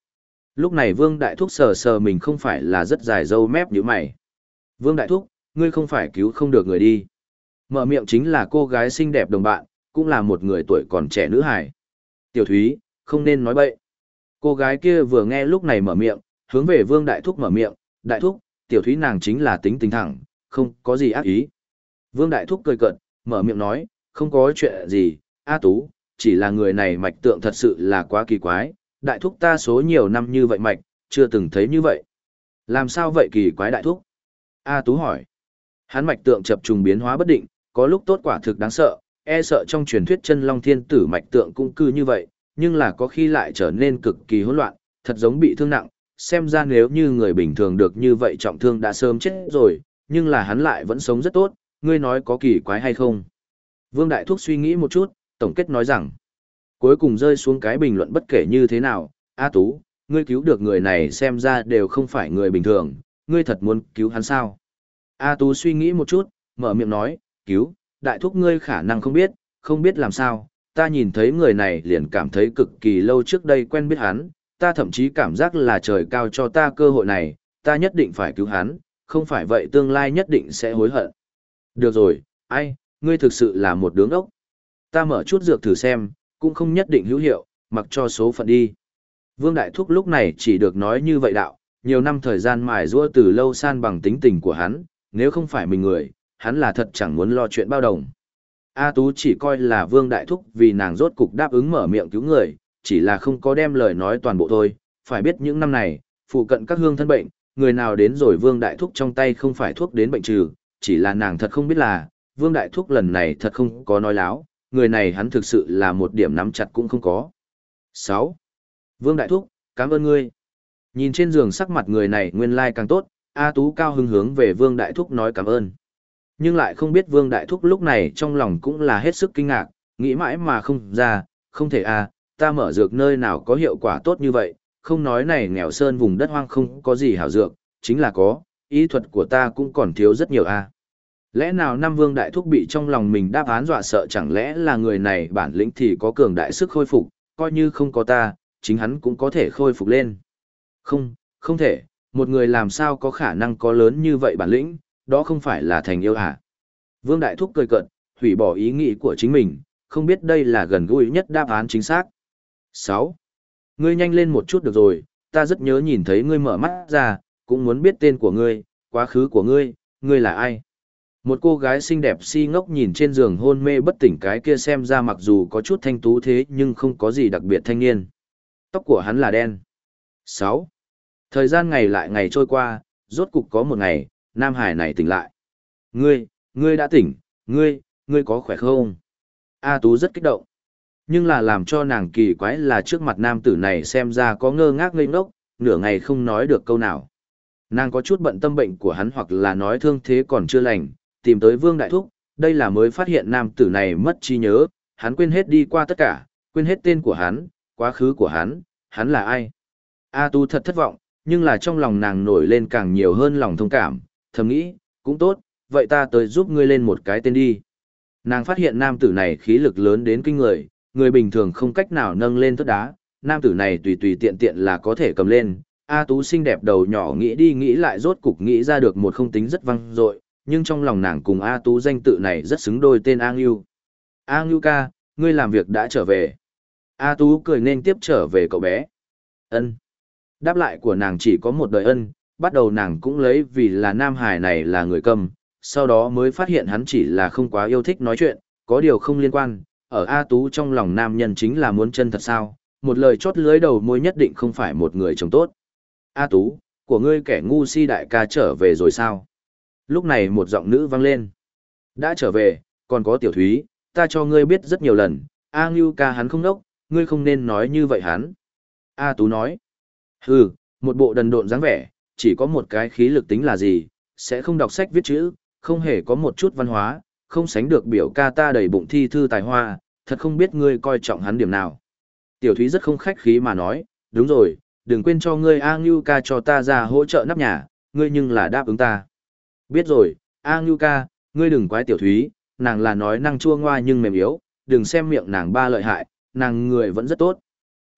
Lúc này Vương Đại Thúc sờ sờ mình không phải là rất dài dâu mép như mày. Vương Đại Thúc, ngươi không phải cứu không được người đi. Mở miệng chính là cô gái xinh đẹp đồng bạn, cũng là một người tuổi còn trẻ nữ hài. Tiểu Thúy, không nên nói bậy. Cô gái kia vừa nghe lúc này mở miệng, hướng về Vương Đại Thúc mở miệng, Đại Thúc, Tiểu Thúy nàng chính là tính tình thẳng, không có gì ác ý. Vương Đại Thúc cười cợt, mở miệng nói, không có chuyện gì, A Tú, chỉ là người này mạch tượng thật sự là quá kỳ quái, đại thúc ta số nhiều năm như vậy mạch, chưa từng thấy như vậy. Làm sao vậy kỳ quái đại thúc? A Tú hỏi. Hắn mạch tượng chập trùng biến hóa bất định, có lúc tốt quả thực đáng sợ, e sợ trong truyền thuyết chân long thiên tử mạch tượng cũng cư như vậy, nhưng là có khi lại trở nên cực kỳ hỗn loạn, thật giống bị thương nặng, xem ra nếu như người bình thường được như vậy trọng thương đã sớm chết rồi, nhưng là hắn lại vẫn sống rất tốt, ngươi nói có kỳ quái hay không? Vương Đại Thúc suy nghĩ một chút, tổng kết nói rằng, cuối cùng rơi xuống cái bình luận bất kể như thế nào, A Tú, ngươi cứu được người này xem ra đều không phải người bình thường, ngươi thật muốn cứu hắn sao? A Tú suy nghĩ một chút, mở miệng nói, cứu, đại thúc ngươi khả năng không biết, không biết làm sao, ta nhìn thấy người này liền cảm thấy cực kỳ lâu trước đây quen biết hắn, ta thậm chí cảm giác là trời cao cho ta cơ hội này, ta nhất định phải cứu hắn, không phải vậy tương lai nhất định sẽ hối hận. Được rồi, ai, ngươi thực sự là một đứa ốc. Ta mở chút dược thử xem, cũng không nhất định hữu hiệu, mặc cho số phận đi. Vương Đại Thúc lúc này chỉ được nói như vậy đạo, nhiều năm thời gian mài rua từ lâu san bằng tính tình của hắn, nếu không phải mình người, hắn là thật chẳng muốn lo chuyện bao đồng. A Tú chỉ coi là Vương Đại Thúc vì nàng rốt cục đáp ứng mở miệng cứu người, chỉ là không có đem lời nói toàn bộ thôi, phải biết những năm này, phụ cận các hương thân bệnh, người nào đến rồi Vương Đại Thúc trong tay không phải thuốc đến bệnh trừ, chỉ là nàng thật không biết là, Vương Đại Thúc lần này thật không có nói láo, người này hắn thực sự là một điểm nắm chặt cũng không có. 6. Vương Đại Thúc, cảm ơn ngươi. Nhìn trên giường sắc mặt người này nguyên lai càng tốt, A Tú cao hứng hướng về Vương Đại Thúc nói cảm ơn. Nhưng lại không biết Vương Đại Thúc lúc này trong lòng cũng là hết sức kinh ngạc, nghĩ mãi mà không ra, không thể à, ta mở dược nơi nào có hiệu quả tốt như vậy, không nói này nghèo sơn vùng đất hoang không có gì hảo dược, chính là có, ý thuật của ta cũng còn thiếu rất nhiều a. À. Lẽ nào Nam Vương Đại Thúc bị trong lòng mình đáp án dọa sợ chẳng lẽ là người này bản lĩnh thì có cường đại sức khôi phục, coi như không có ta, chính hắn cũng có thể khôi phục lên. Không, không thể, một người làm sao có khả năng có lớn như vậy bản lĩnh, đó không phải là thành yêu hả? Vương Đại Thúc cười cận, hủy bỏ ý nghĩ của chính mình, không biết đây là gần gũi nhất đáp án chính xác. 6. Ngươi nhanh lên một chút được rồi, ta rất nhớ nhìn thấy ngươi mở mắt ra, cũng muốn biết tên của ngươi, quá khứ của ngươi, ngươi là ai? Một cô gái xinh đẹp si ngốc nhìn trên giường hôn mê bất tỉnh cái kia xem ra mặc dù có chút thanh tú thế nhưng không có gì đặc biệt thanh niên. Tóc của hắn là đen. 6. Thời gian ngày lại ngày trôi qua, rốt cục có một ngày, Nam Hải này tỉnh lại. Ngươi, ngươi đã tỉnh, ngươi, ngươi có khỏe không? A Tú rất kích động. Nhưng là làm cho nàng kỳ quái là trước mặt nam tử này xem ra có ngơ ngác ngây ngốc, nửa ngày không nói được câu nào. Nàng có chút bận tâm bệnh của hắn hoặc là nói thương thế còn chưa lành, tìm tới Vương Đại Thúc, đây là mới phát hiện nam tử này mất trí nhớ, hắn quên hết đi qua tất cả, quên hết tên của hắn, quá khứ của hắn, hắn là ai. A Tu thật thất vọng, nhưng là trong lòng nàng nổi lên càng nhiều hơn lòng thông cảm, thầm nghĩ, cũng tốt, vậy ta tới giúp ngươi lên một cái tên đi. Nàng phát hiện nam tử này khí lực lớn đến kinh người, người bình thường không cách nào nâng lên thất đá, nam tử này tùy tùy tiện tiện là có thể cầm lên. A Tú xinh đẹp đầu nhỏ nghĩ đi nghĩ lại rốt cục nghĩ ra được một không tính rất văng dội, nhưng trong lòng nàng cùng A Tú danh tự này rất xứng đôi tên A Ngưu. A Ngưu ca, ngươi làm việc đã trở về. A Tú cười nên tiếp trở về cậu bé. Ân. Đáp lại của nàng chỉ có một đời ân, bắt đầu nàng cũng lấy vì là nam hải này là người cầm, sau đó mới phát hiện hắn chỉ là không quá yêu thích nói chuyện, có điều không liên quan, ở A Tú trong lòng nam nhân chính là muốn chân thật sao, một lời chốt lưới đầu môi nhất định không phải một người chồng tốt. A Tú, của ngươi kẻ ngu si đại ca trở về rồi sao? Lúc này một giọng nữ vang lên. Đã trở về, còn có tiểu thúy, ta cho ngươi biết rất nhiều lần, A Ngưu ca hắn không đốc, ngươi không nên nói như vậy hắn. A Tú nói. Hừ, một bộ đần độn dáng vẻ, chỉ có một cái khí lực tính là gì, sẽ không đọc sách viết chữ, không hề có một chút văn hóa, không sánh được biểu ca ta đầy bụng thi thư tài hoa, thật không biết ngươi coi trọng hắn điểm nào. Tiểu Thúy rất không khách khí mà nói, đúng rồi, đừng quên cho ngươi A Ngưu ca cho ta ra hỗ trợ nắp nhà, ngươi nhưng là đáp ứng ta. Biết rồi, A Ngưu ca, ngươi đừng quái Tiểu Thúy, nàng là nói năng chua ngoa nhưng mềm yếu, đừng xem miệng nàng ba lợi hại, nàng người vẫn rất tốt.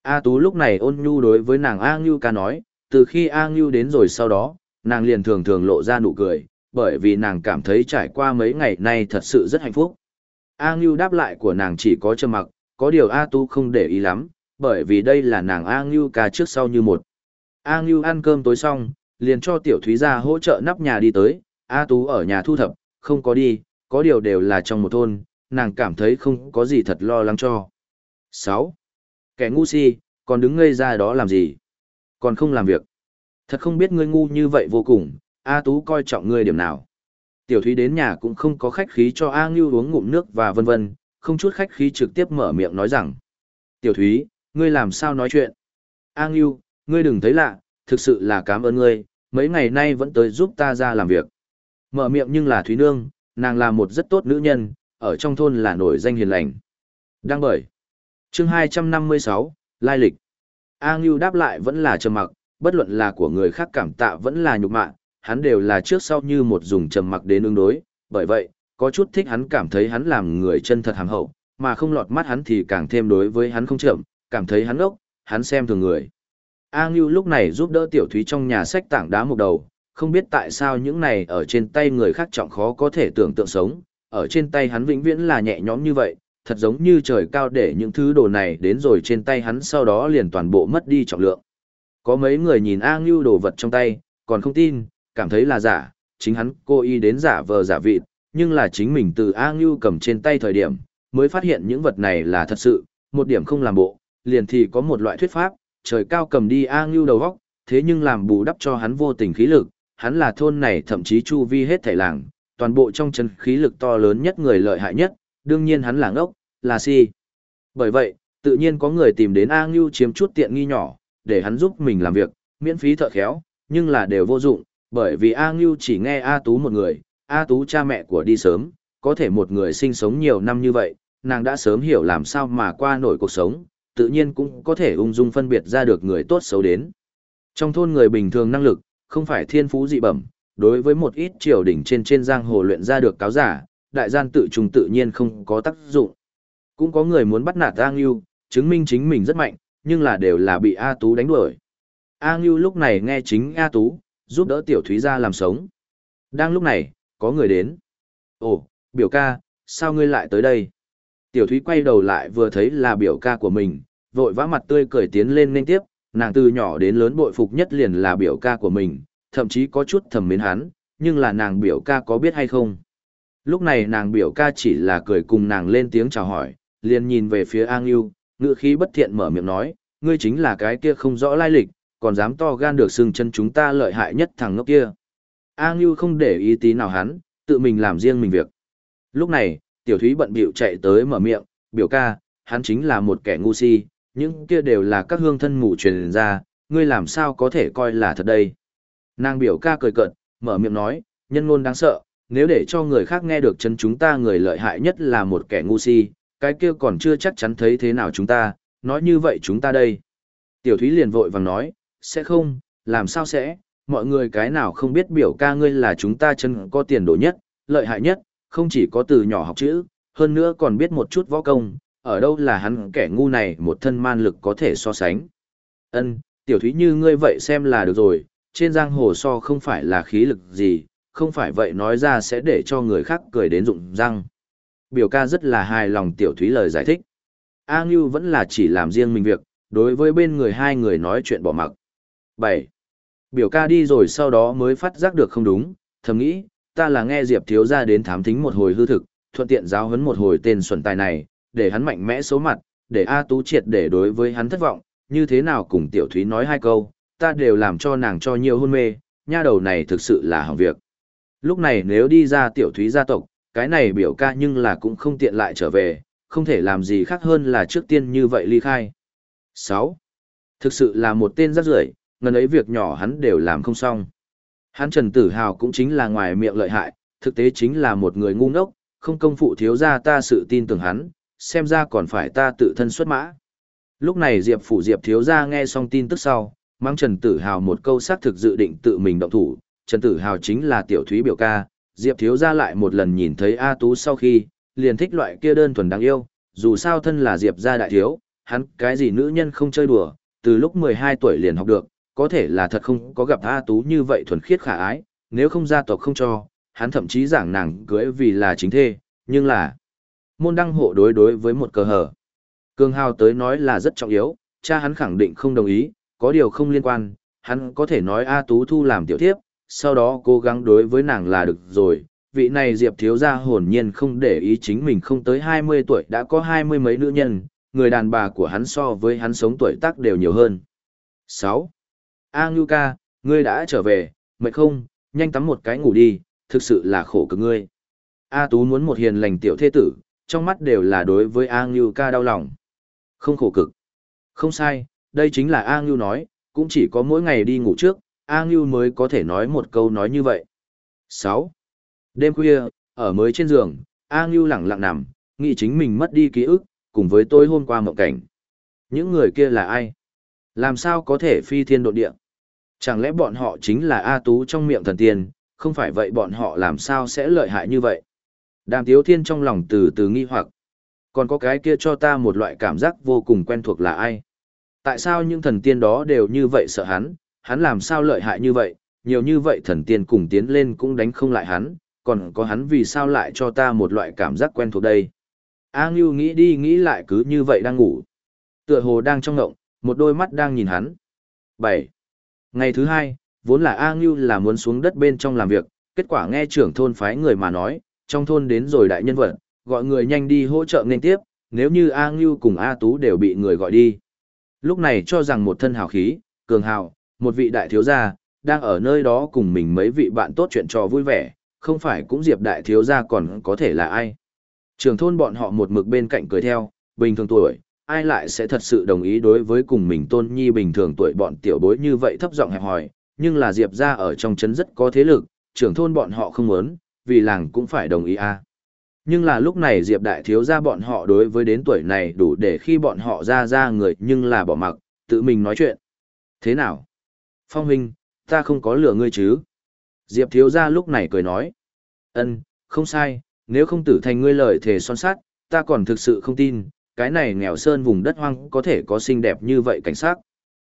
A Tú lúc này ôn nhu đối với nàng A Ngưu ca nói, từ khi A Ngưu đến rồi sau đó, nàng liền thường thường lộ ra nụ cười, bởi vì nàng cảm thấy trải qua mấy ngày nay thật sự rất hạnh phúc. A Ngưu đáp lại của nàng chỉ có trầm mặc, có điều A Tu không để ý lắm, bởi vì đây là nàng A Ngưu ca trước sau như một. A Ngưu ăn cơm tối xong, liền cho Tiểu Thúy ra hỗ trợ nắp nhà đi tới, A Tú ở nhà thu thập, không có đi, có điều đều là trong một thôn, nàng cảm thấy không có gì thật lo lắng cho. 6. Kẻ ngu si, còn đứng ngây ra đó làm gì? Còn không làm việc. Thật không biết ngươi ngu như vậy vô cùng, A Tú coi trọng ngươi điểm nào. Tiểu Thúy đến nhà cũng không có khách khí cho A Ngưu uống ngụm nước và vân vân, không chút khách khí trực tiếp mở miệng nói rằng. Tiểu Thúy, ngươi làm sao nói chuyện? A Ngưu, ngươi đừng thấy lạ, thực sự là cảm ơn ngươi, mấy ngày nay vẫn tới giúp ta ra làm việc. Mở miệng nhưng là Thúy Nương, nàng là một rất tốt nữ nhân, ở trong thôn là nổi danh hiền lành. Đang bởi. chương 256, Lai lịch. A Ngưu đáp lại vẫn là trầm mặc, bất luận là của người khác cảm tạ vẫn là nhục mạ, hắn đều là trước sau như một dùng trầm mặc đến ứng đối, bởi vậy, có chút thích hắn cảm thấy hắn làm người chân thật hàm hậu, mà không lọt mắt hắn thì càng thêm đối với hắn không chậm, cảm thấy hắn ốc, hắn xem thường người. A Ngưu lúc này giúp đỡ Tiểu Thúy trong nhà sách tảng đá một đầu, không biết tại sao những này ở trên tay người khác trọng khó có thể tưởng tượng sống, ở trên tay hắn vĩnh viễn là nhẹ nhõm như vậy, thật giống như trời cao để những thứ đồ này đến rồi trên tay hắn sau đó liền toàn bộ mất đi trọng lượng. Có mấy người nhìn A Ngưu đồ vật trong tay, còn không tin, cảm thấy là giả, chính hắn cô y đến giả vờ giả vịt, nhưng là chính mình từ A Ngưu cầm trên tay thời điểm, mới phát hiện những vật này là thật sự, một điểm không làm bộ, liền thì có một loại thuyết pháp, trời cao cầm đi A Ngưu đầu góc, thế nhưng làm bù đắp cho hắn vô tình khí lực, hắn là thôn này thậm chí chu vi hết thảy làng, toàn bộ trong chân khí lực to lớn nhất người lợi hại nhất, đương nhiên hắn là ngốc, là si. Bởi vậy, tự nhiên có người tìm đến A Ngưu chiếm chút tiện nghi nhỏ, để hắn giúp mình làm việc, miễn phí thợ khéo, nhưng là đều vô dụng, bởi vì A Ngưu chỉ nghe A Tú một người, A Tú cha mẹ của đi sớm, có thể một người sinh sống nhiều năm như vậy, nàng đã sớm hiểu làm sao mà qua nổi cuộc sống, tự nhiên cũng có thể ung dung phân biệt ra được người tốt xấu đến. Trong thôn người bình thường năng lực, không phải thiên phú dị bẩm, đối với một ít triều đỉnh trên trên giang hồ luyện ra được cáo giả, đại gian tự trùng tự nhiên không có tác dụng. Cũng có người muốn bắt nạt A Ngưu, chứng minh chính mình rất mạnh, nhưng là đều là bị A Tú đánh đuổi. A Ngưu lúc này nghe chính A Tú, giúp đỡ Tiểu Thúy ra làm sống. Đang lúc này, có người đến. Ồ, biểu ca, sao ngươi lại tới đây? Tiểu Thúy quay đầu lại vừa thấy là biểu ca của mình, vội vã mặt tươi cười tiến lên nên tiếp, nàng từ nhỏ đến lớn bội phục nhất liền là biểu ca của mình, thậm chí có chút thầm mến hắn, nhưng là nàng biểu ca có biết hay không? Lúc này nàng biểu ca chỉ là cười cùng nàng lên tiếng chào hỏi, liền nhìn về phía An Yêu, ngựa khí bất thiện mở miệng nói, ngươi chính là cái kia không rõ lai lịch, còn dám to gan được xưng chân chúng ta lợi hại nhất thằng ngốc kia. A Ngưu không để ý tí nào hắn, tự mình làm riêng mình việc. Lúc này, tiểu thúy bận bịu chạy tới mở miệng, biểu ca, hắn chính là một kẻ ngu si, những kia đều là các hương thân mù truyền ra, ngươi làm sao có thể coi là thật đây. Nàng biểu ca cười cợt, mở miệng nói, nhân ngôn đáng sợ, nếu để cho người khác nghe được chân chúng ta người lợi hại nhất là một kẻ ngu si, cái kia còn chưa chắc chắn thấy thế nào chúng ta, nói như vậy chúng ta đây. Tiểu Thúy liền vội vàng nói, sẽ không, làm sao sẽ, mọi người cái nào không biết biểu ca ngươi là chúng ta chân có tiền đồ nhất, lợi hại nhất, không chỉ có từ nhỏ học chữ, hơn nữa còn biết một chút võ công, ở đâu là hắn kẻ ngu này một thân man lực có thể so sánh. Ân, tiểu thúy như ngươi vậy xem là được rồi, trên giang hồ so không phải là khí lực gì, không phải vậy nói ra sẽ để cho người khác cười đến rụng răng. Biểu ca rất là hài lòng tiểu thúy lời giải thích. A Ngưu vẫn là chỉ làm riêng mình việc, đối với bên người hai người nói chuyện bỏ mặc. 7. Biểu ca đi rồi sau đó mới phát giác được không đúng, thầm nghĩ, ta là nghe Diệp thiếu ra đến thám thính một hồi hư thực, thuận tiện giáo huấn một hồi tên xuẩn tài này, để hắn mạnh mẽ số mặt, để A Tú triệt để đối với hắn thất vọng, như thế nào cùng Tiểu Thúy nói hai câu, ta đều làm cho nàng cho nhiều hôn mê, nha đầu này thực sự là hỏng việc. Lúc này nếu đi ra Tiểu Thúy gia tộc, cái này biểu ca nhưng là cũng không tiện lại trở về, không thể làm gì khác hơn là trước tiên như vậy ly khai. 6. Thực sự là một tên rắc rưởi, ngần ấy việc nhỏ hắn đều làm không xong. Hắn Trần Tử Hào cũng chính là ngoài miệng lợi hại, thực tế chính là một người ngu ngốc, không công phụ thiếu ra ta sự tin tưởng hắn, xem ra còn phải ta tự thân xuất mã. Lúc này Diệp Phủ Diệp thiếu ra nghe xong tin tức sau, mang Trần Tử Hào một câu xác thực dự định tự mình động thủ, Trần Tử Hào chính là tiểu thúy biểu ca, Diệp thiếu ra lại một lần nhìn thấy A Tú sau khi, liền thích loại kia đơn thuần đáng yêu, dù sao thân là Diệp gia đại thiếu, hắn cái gì nữ nhân không chơi đùa, từ lúc 12 tuổi liền học được, có thể là thật không có gặp A Tú như vậy thuần khiết khả ái, nếu không gia tộc không cho, hắn thậm chí giảng nàng cưới vì là chính thê, nhưng là môn đăng hộ đối đối với một cờ hở. Cường Hào tới nói là rất trọng yếu, cha hắn khẳng định không đồng ý, có điều không liên quan, hắn có thể nói A Tú thu làm tiểu thiếp, sau đó cố gắng đối với nàng là được rồi, vị này Diệp thiếu gia hồn nhiên không để ý chính mình không tới 20 tuổi đã có hai mươi mấy nữ nhân, người đàn bà của hắn so với hắn sống tuổi tác đều nhiều hơn. 6. A Ngưu ca, ngươi đã trở về, mệt không, nhanh tắm một cái ngủ đi, thực sự là khổ cực ngươi. A Tú muốn một hiền lành tiểu thế tử, trong mắt đều là đối với A Ngưu ca đau lòng. Không khổ cực. Không sai, đây chính là A Ngưu nói, cũng chỉ có mỗi ngày đi ngủ trước, A Ngưu mới có thể nói một câu nói như vậy. 6. Đêm khuya, ở mới trên giường, A Ngưu lặng lặng nằm, nghĩ chính mình mất đi ký ức, cùng với tôi hôm qua mộng cảnh. Những người kia là ai? Làm sao có thể phi thiên độ địa? Chẳng lẽ bọn họ chính là A Tú trong miệng thần tiên, không phải vậy bọn họ làm sao sẽ lợi hại như vậy? Đàm Tiếu Thiên trong lòng từ từ nghi hoặc. Còn có cái kia cho ta một loại cảm giác vô cùng quen thuộc là ai? Tại sao những thần tiên đó đều như vậy sợ hắn, hắn làm sao lợi hại như vậy, nhiều như vậy thần tiên cùng tiến lên cũng đánh không lại hắn, còn có hắn vì sao lại cho ta một loại cảm giác quen thuộc đây. A Ngưu nghĩ đi nghĩ lại cứ như vậy đang ngủ. Tựa hồ đang trong ngộng, một đôi mắt đang nhìn hắn. 7. Ngày thứ hai, vốn là A Ngưu là muốn xuống đất bên trong làm việc, kết quả nghe trưởng thôn phái người mà nói, trong thôn đến rồi đại nhân vật, gọi người nhanh đi hỗ trợ nên tiếp, nếu như A Ngưu cùng A Tú đều bị người gọi đi. Lúc này cho rằng một thân hào khí, cường hào, một vị đại thiếu gia, đang ở nơi đó cùng mình mấy vị bạn tốt chuyện trò vui vẻ, không phải cũng Diệp đại thiếu gia còn có thể là ai. Trường thôn bọn họ một mực bên cạnh cười theo, bình thường tuổi, ai lại sẽ thật sự đồng ý đối với cùng mình tôn nhi bình thường tuổi bọn tiểu bối như vậy thấp giọng hẹp hòi, nhưng là Diệp ra ở trong trấn rất có thế lực, trưởng thôn bọn họ không muốn, vì làng cũng phải đồng ý a. À. Nhưng là lúc này Diệp đại thiếu gia bọn họ đối với đến tuổi này đủ để khi bọn họ ra ra người nhưng là bỏ mặc, tự mình nói chuyện. Thế nào? Phong huynh, ta không có lừa ngươi chứ? Diệp thiếu gia lúc này cười nói. Ân, không sai, nếu không tử thành ngươi lời thề son sát, ta còn thực sự không tin, cái này nghèo sơn vùng đất hoang có thể có xinh đẹp như vậy cảnh sát.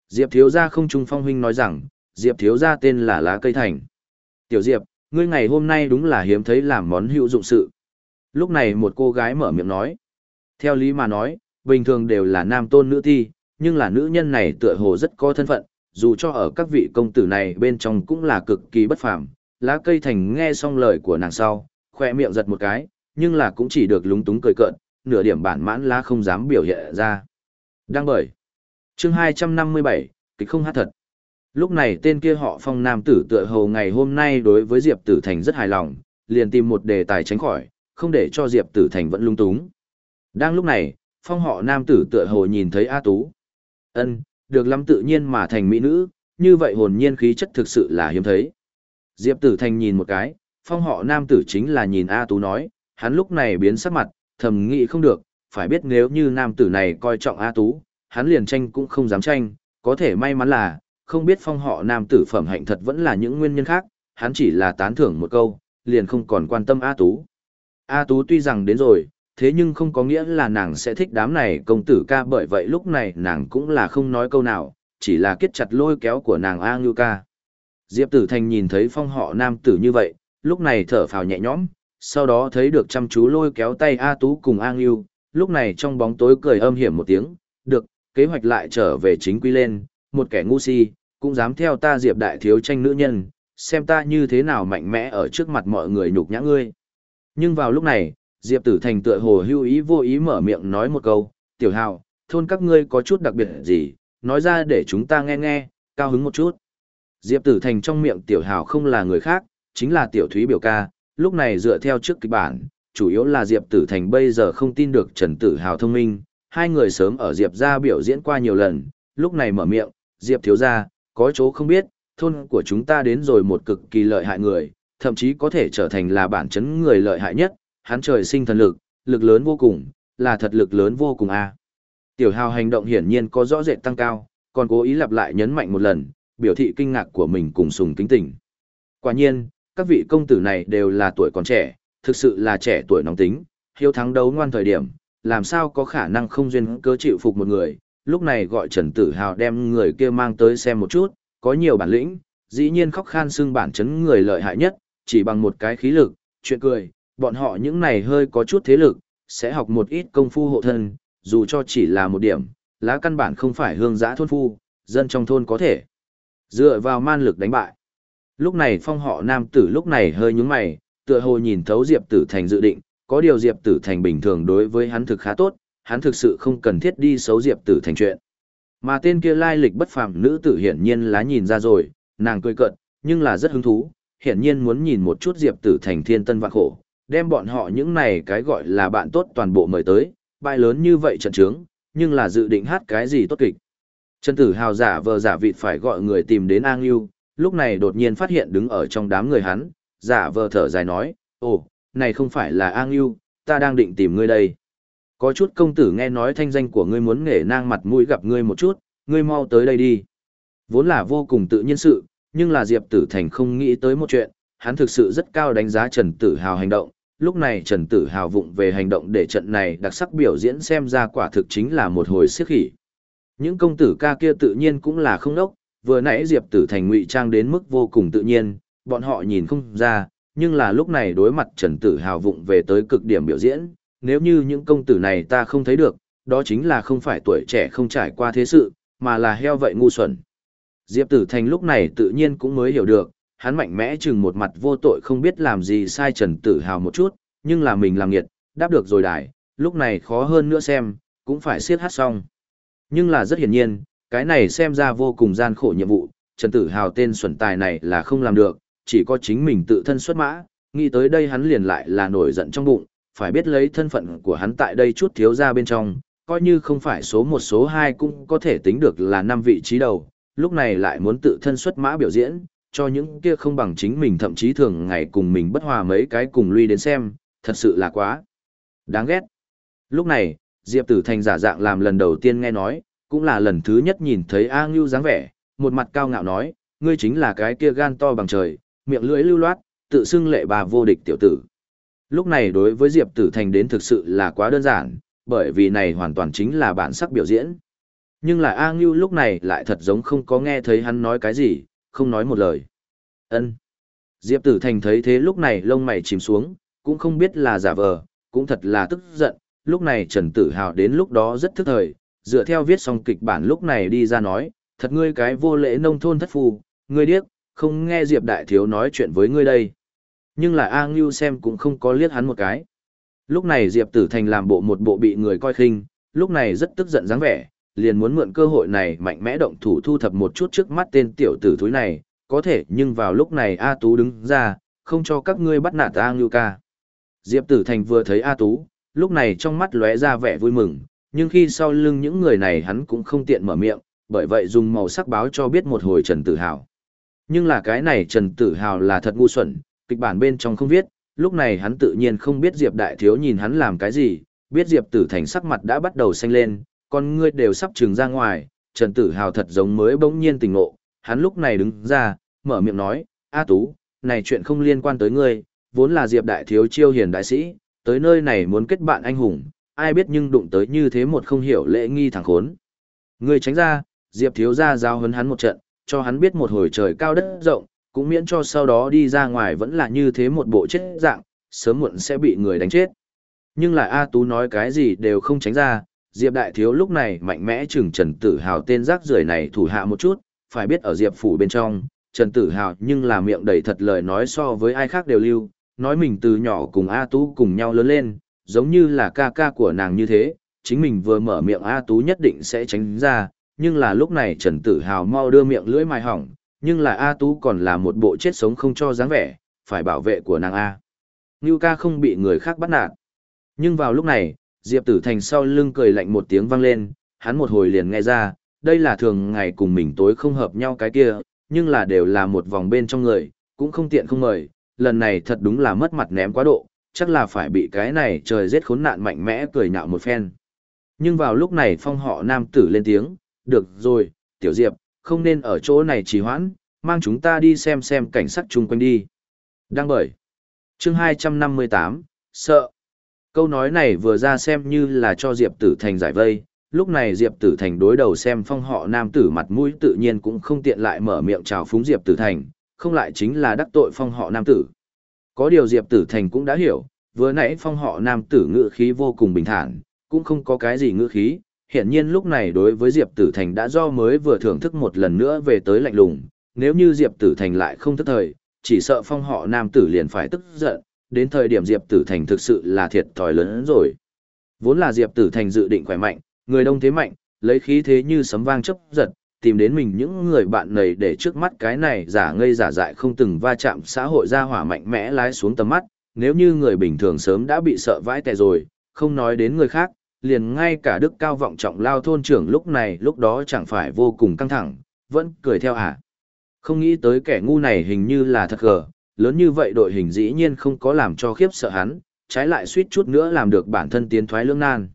Diệp thiếu gia không trung phong huynh nói rằng, Diệp thiếu gia tên là lá cây thành. Tiểu Diệp, ngươi ngày hôm nay đúng là hiếm thấy làm món hữu dụng sự. Lúc này một cô gái mở miệng nói. Theo lý mà nói, bình thường đều là nam tôn nữ thi, nhưng là nữ nhân này tựa hồ rất có thân phận, dù cho ở các vị công tử này bên trong cũng là cực kỳ bất phàm. Lá cây thành nghe xong lời của nàng sau, khoe miệng giật một cái, nhưng là cũng chỉ được lúng túng cười cợt, nửa điểm bản mãn lá không dám biểu hiện ra. Đang bởi. chương 257, kịch không hát thật. Lúc này tên kia họ phong nam tử tựa hồ ngày hôm nay đối với Diệp Tử Thành rất hài lòng, liền tìm một đề tài tránh khỏi, không để cho Diệp Tử Thành vẫn lung túng. Đang lúc này, phong họ nam tử tựa hồ nhìn thấy A Tú. ân được lắm tự nhiên mà thành mỹ nữ, như vậy hồn nhiên khí chất thực sự là hiếm thấy. Diệp Tử Thành nhìn một cái, phong họ nam tử chính là nhìn A Tú nói, hắn lúc này biến sắc mặt, thầm nghĩ không được, phải biết nếu như nam tử này coi trọng A Tú, hắn liền tranh cũng không dám tranh, có thể may mắn là, không biết phong họ nam tử phẩm hạnh thật vẫn là những nguyên nhân khác, hắn chỉ là tán thưởng một câu, liền không còn quan tâm A Tú. A Tú tuy rằng đến rồi, thế nhưng không có nghĩa là nàng sẽ thích đám này công tử ca bởi vậy lúc này nàng cũng là không nói câu nào, chỉ là kết chặt lôi kéo của nàng A Ngưu ca. Diệp Tử Thành nhìn thấy phong họ nam tử như vậy, lúc này thở phào nhẹ nhõm, sau đó thấy được chăm chú lôi kéo tay A Tú cùng A Ngưu, lúc này trong bóng tối cười âm hiểm một tiếng, được, kế hoạch lại trở về chính quy lên, một kẻ ngu si, cũng dám theo ta diệp đại thiếu tranh nữ nhân, xem ta như thế nào mạnh mẽ ở trước mặt mọi người nhục nhã ngươi. Nhưng vào lúc này, Diệp Tử Thành tựa hồ hưu ý vô ý mở miệng nói một câu, tiểu hào, thôn các ngươi có chút đặc biệt gì, nói ra để chúng ta nghe nghe, cao hứng một chút. Diệp Tử Thành trong miệng tiểu hào không là người khác, chính là tiểu thúy biểu ca, lúc này dựa theo trước kịch bản, chủ yếu là Diệp Tử Thành bây giờ không tin được Trần Tử Hào thông minh, hai người sớm ở Diệp gia biểu diễn qua nhiều lần, lúc này mở miệng, Diệp thiếu gia, có chỗ không biết, thôn của chúng ta đến rồi một cực kỳ lợi hại người, thậm chí có thể trở thành là bản chấn người lợi hại nhất, hắn trời sinh thần lực, lực lớn vô cùng, là thật lực lớn vô cùng a. Tiểu Hào hành động hiển nhiên có rõ rệt tăng cao, còn cố ý lặp lại nhấn mạnh một lần, biểu thị kinh ngạc của mình cùng sùng kính tỉnh. Quả nhiên, các vị công tử này đều là tuổi còn trẻ, thực sự là trẻ tuổi nóng tính, hiếu thắng đấu ngoan thời điểm, làm sao có khả năng không duyên cơ chịu phục một người, lúc này gọi Trần Tử Hào đem người kia mang tới xem một chút, có nhiều bản lĩnh, dĩ nhiên khóc khan xưng bản chấn người lợi hại nhất, chỉ bằng một cái khí lực, chuyện cười, bọn họ những này hơi có chút thế lực, sẽ học một ít công phu hộ thân, dù cho chỉ là một điểm, lá căn bản không phải hương giã thôn phu, dân trong thôn có thể dựa vào man lực đánh bại. Lúc này phong họ nam tử lúc này hơi nhúng mày, tựa hồ nhìn thấu Diệp Tử Thành dự định, có điều Diệp Tử Thành bình thường đối với hắn thực khá tốt, hắn thực sự không cần thiết đi xấu Diệp Tử Thành chuyện. Mà tên kia lai lịch bất phàm nữ tử hiển nhiên lá nhìn ra rồi, nàng cười cợt, nhưng là rất hứng thú, hiển nhiên muốn nhìn một chút Diệp Tử Thành thiên tân vạn khổ, đem bọn họ những này cái gọi là bạn tốt toàn bộ mời tới, bài lớn như vậy trận trướng, nhưng là dự định hát cái gì tốt kịch. Trần Tử Hào giả vờ giả vịt phải gọi người tìm đến An Yêu, lúc này đột nhiên phát hiện đứng ở trong đám người hắn, giả vờ thở dài nói, ồ, này không phải là An Yêu, ta đang định tìm ngươi đây. Có chút công tử nghe nói thanh danh của ngươi muốn nghề nang mặt mũi gặp ngươi một chút, ngươi mau tới đây đi. Vốn là vô cùng tự nhiên sự, nhưng là Diệp Tử Thành không nghĩ tới một chuyện, hắn thực sự rất cao đánh giá Trần Tử Hào hành động. Lúc này Trần Tử Hào vụng về hành động để trận này đặc sắc biểu diễn xem ra quả thực chính là một hồi siết khỉ. Những công tử ca kia tự nhiên cũng là không đốc, vừa nãy Diệp Tử Thành ngụy trang đến mức vô cùng tự nhiên, bọn họ nhìn không ra, nhưng là lúc này đối mặt Trần Tử Hào vụng về tới cực điểm biểu diễn, nếu như những công tử này ta không thấy được, đó chính là không phải tuổi trẻ không trải qua thế sự, mà là heo vậy ngu xuẩn. Diệp Tử Thành lúc này tự nhiên cũng mới hiểu được, hắn mạnh mẽ chừng một mặt vô tội không biết làm gì sai Trần Tử Hào một chút, nhưng là mình làm nghiệt, đáp được rồi đài, lúc này khó hơn nữa xem, cũng phải siết hát xong. Nhưng là rất hiển nhiên, cái này xem ra vô cùng gian khổ nhiệm vụ, Trần Tử Hào tên xuẩn tài này là không làm được, chỉ có chính mình tự thân xuất mã, nghĩ tới đây hắn liền lại là nổi giận trong bụng, phải biết lấy thân phận của hắn tại đây chút thiếu ra bên trong, coi như không phải số một số hai cũng có thể tính được là năm vị trí đầu, lúc này lại muốn tự thân xuất mã biểu diễn, cho những kia không bằng chính mình thậm chí thường ngày cùng mình bất hòa mấy cái cùng lui đến xem, thật sự là quá đáng ghét. Lúc này, Diệp Tử Thành giả dạng làm lần đầu tiên nghe nói, cũng là lần thứ nhất nhìn thấy A Ngưu dáng vẻ, một mặt cao ngạo nói, ngươi chính là cái kia gan to bằng trời, miệng lưỡi lưu loát, tự xưng lệ bà vô địch tiểu tử. Lúc này đối với Diệp Tử Thành đến thực sự là quá đơn giản, bởi vì này hoàn toàn chính là bản sắc biểu diễn. Nhưng là A Ngưu lúc này lại thật giống không có nghe thấy hắn nói cái gì, không nói một lời. Ân. Diệp Tử Thành thấy thế lúc này lông mày chìm xuống, cũng không biết là giả vờ, cũng thật là tức giận, lúc này Trần Tử Hào đến lúc đó rất thức thời, dựa theo viết xong kịch bản lúc này đi ra nói, thật ngươi cái vô lễ nông thôn thất phù, ngươi điếc, không nghe Diệp Đại Thiếu nói chuyện với ngươi đây. Nhưng là A Ngưu xem cũng không có liếc hắn một cái. Lúc này Diệp Tử Thành làm bộ một bộ bị người coi khinh, lúc này rất tức giận dáng vẻ, liền muốn mượn cơ hội này mạnh mẽ động thủ thu thập một chút trước mắt tên tiểu tử thúi này, có thể nhưng vào lúc này A Tú đứng ra, không cho các ngươi bắt nạt A Ngưu ca. Diệp Tử Thành vừa thấy A Tú, lúc này trong mắt lóe ra vẻ vui mừng, nhưng khi sau lưng những người này hắn cũng không tiện mở miệng, bởi vậy dùng màu sắc báo cho biết một hồi Trần Tử Hào. Nhưng là cái này Trần Tử Hào là thật ngu xuẩn, kịch bản bên trong không viết, lúc này hắn tự nhiên không biết Diệp Đại Thiếu nhìn hắn làm cái gì, biết Diệp Tử Thành sắc mặt đã bắt đầu xanh lên, con ngươi đều sắp trừng ra ngoài, Trần Tử Hào thật giống mới bỗng nhiên tỉnh ngộ, hắn lúc này đứng ra, mở miệng nói, A Tú, này chuyện không liên quan tới ngươi, vốn là Diệp Đại Thiếu chiêu hiền đại sĩ, tới nơi này muốn kết bạn anh hùng, ai biết nhưng đụng tới như thế một không hiểu lễ nghi thẳng khốn. Ngươi tránh ra, Diệp Thiếu ra giao hấn hắn một trận, cho hắn biết một hồi trời cao đất rộng, cũng miễn cho sau đó đi ra ngoài vẫn là như thế một bộ chết dạng, sớm muộn sẽ bị người đánh chết. Nhưng lại A Tú nói cái gì đều không tránh ra, Diệp Đại Thiếu lúc này mạnh mẽ chừng Trần Tử Hào tên rác rưởi này thủ hạ một chút, phải biết ở Diệp Phủ bên trong, Trần Tử Hào nhưng là miệng đầy thật lời nói so với ai khác đều lưu, nói mình từ nhỏ cùng A Tú cùng nhau lớn lên, giống như là ca ca của nàng như thế, chính mình vừa mở miệng A Tú nhất định sẽ tránh ra, nhưng là lúc này Trần Tử Hào mau đưa miệng lưỡi mai hỏng, nhưng là A Tú còn là một bộ chết sống không cho dáng vẻ, phải bảo vệ của nàng A. Ngưu ca không bị người khác bắt nạt. Nhưng vào lúc này, Diệp Tử Thành sau lưng cười lạnh một tiếng vang lên, hắn một hồi liền nghe ra, đây là thường ngày cùng mình tối không hợp nhau cái kia, nhưng là đều là một vòng bên trong người, cũng không tiện không mời, lần này thật đúng là mất mặt ném quá độ, chắc là phải bị cái này trời giết khốn nạn mạnh mẽ cười nhạo một phen. Nhưng vào lúc này phong họ nam tử lên tiếng, được rồi, tiểu diệp, không nên ở chỗ này trì hoãn, mang chúng ta đi xem xem cảnh sắc chung quanh đi. Đăng bởi. Chương 258, sợ. Câu nói này vừa ra xem như là cho Diệp Tử Thành giải vây, lúc này Diệp Tử Thành đối đầu xem phong họ nam tử mặt mũi tự nhiên cũng không tiện lại mở miệng chào phúng Diệp Tử Thành, không lại chính là đắc tội phong họ nam tử. Có điều Diệp Tử Thành cũng đã hiểu, vừa nãy phong họ nam tử ngữ khí vô cùng bình thản, cũng không có cái gì ngữ khí, hiện nhiên lúc này đối với Diệp Tử Thành đã do mới vừa thưởng thức một lần nữa về tới lạnh lùng, nếu như Diệp Tử Thành lại không thức thời, chỉ sợ phong họ nam tử liền phải tức giận, đến thời điểm Diệp Tử Thành thực sự là thiệt thòi lớn hơn rồi. Vốn là Diệp Tử Thành dự định khỏe mạnh, người đông thế mạnh, lấy khí thế như sấm vang chấp giật, tìm đến mình những người bạn này để trước mắt cái này giả ngây giả dại không từng va chạm xã hội ra hỏa mạnh mẽ lái xuống tầm mắt, nếu như người bình thường sớm đã bị sợ vãi tè rồi, không nói đến người khác, liền ngay cả đức cao vọng trọng lao thôn trưởng lúc này lúc đó chẳng phải vô cùng căng thẳng, vẫn cười theo hả. Không nghĩ tới kẻ ngu này hình như là thật gờ, lớn như vậy đội hình dĩ nhiên không có làm cho khiếp sợ hắn, trái lại suýt chút nữa làm được bản thân tiến thoái lưỡng nan.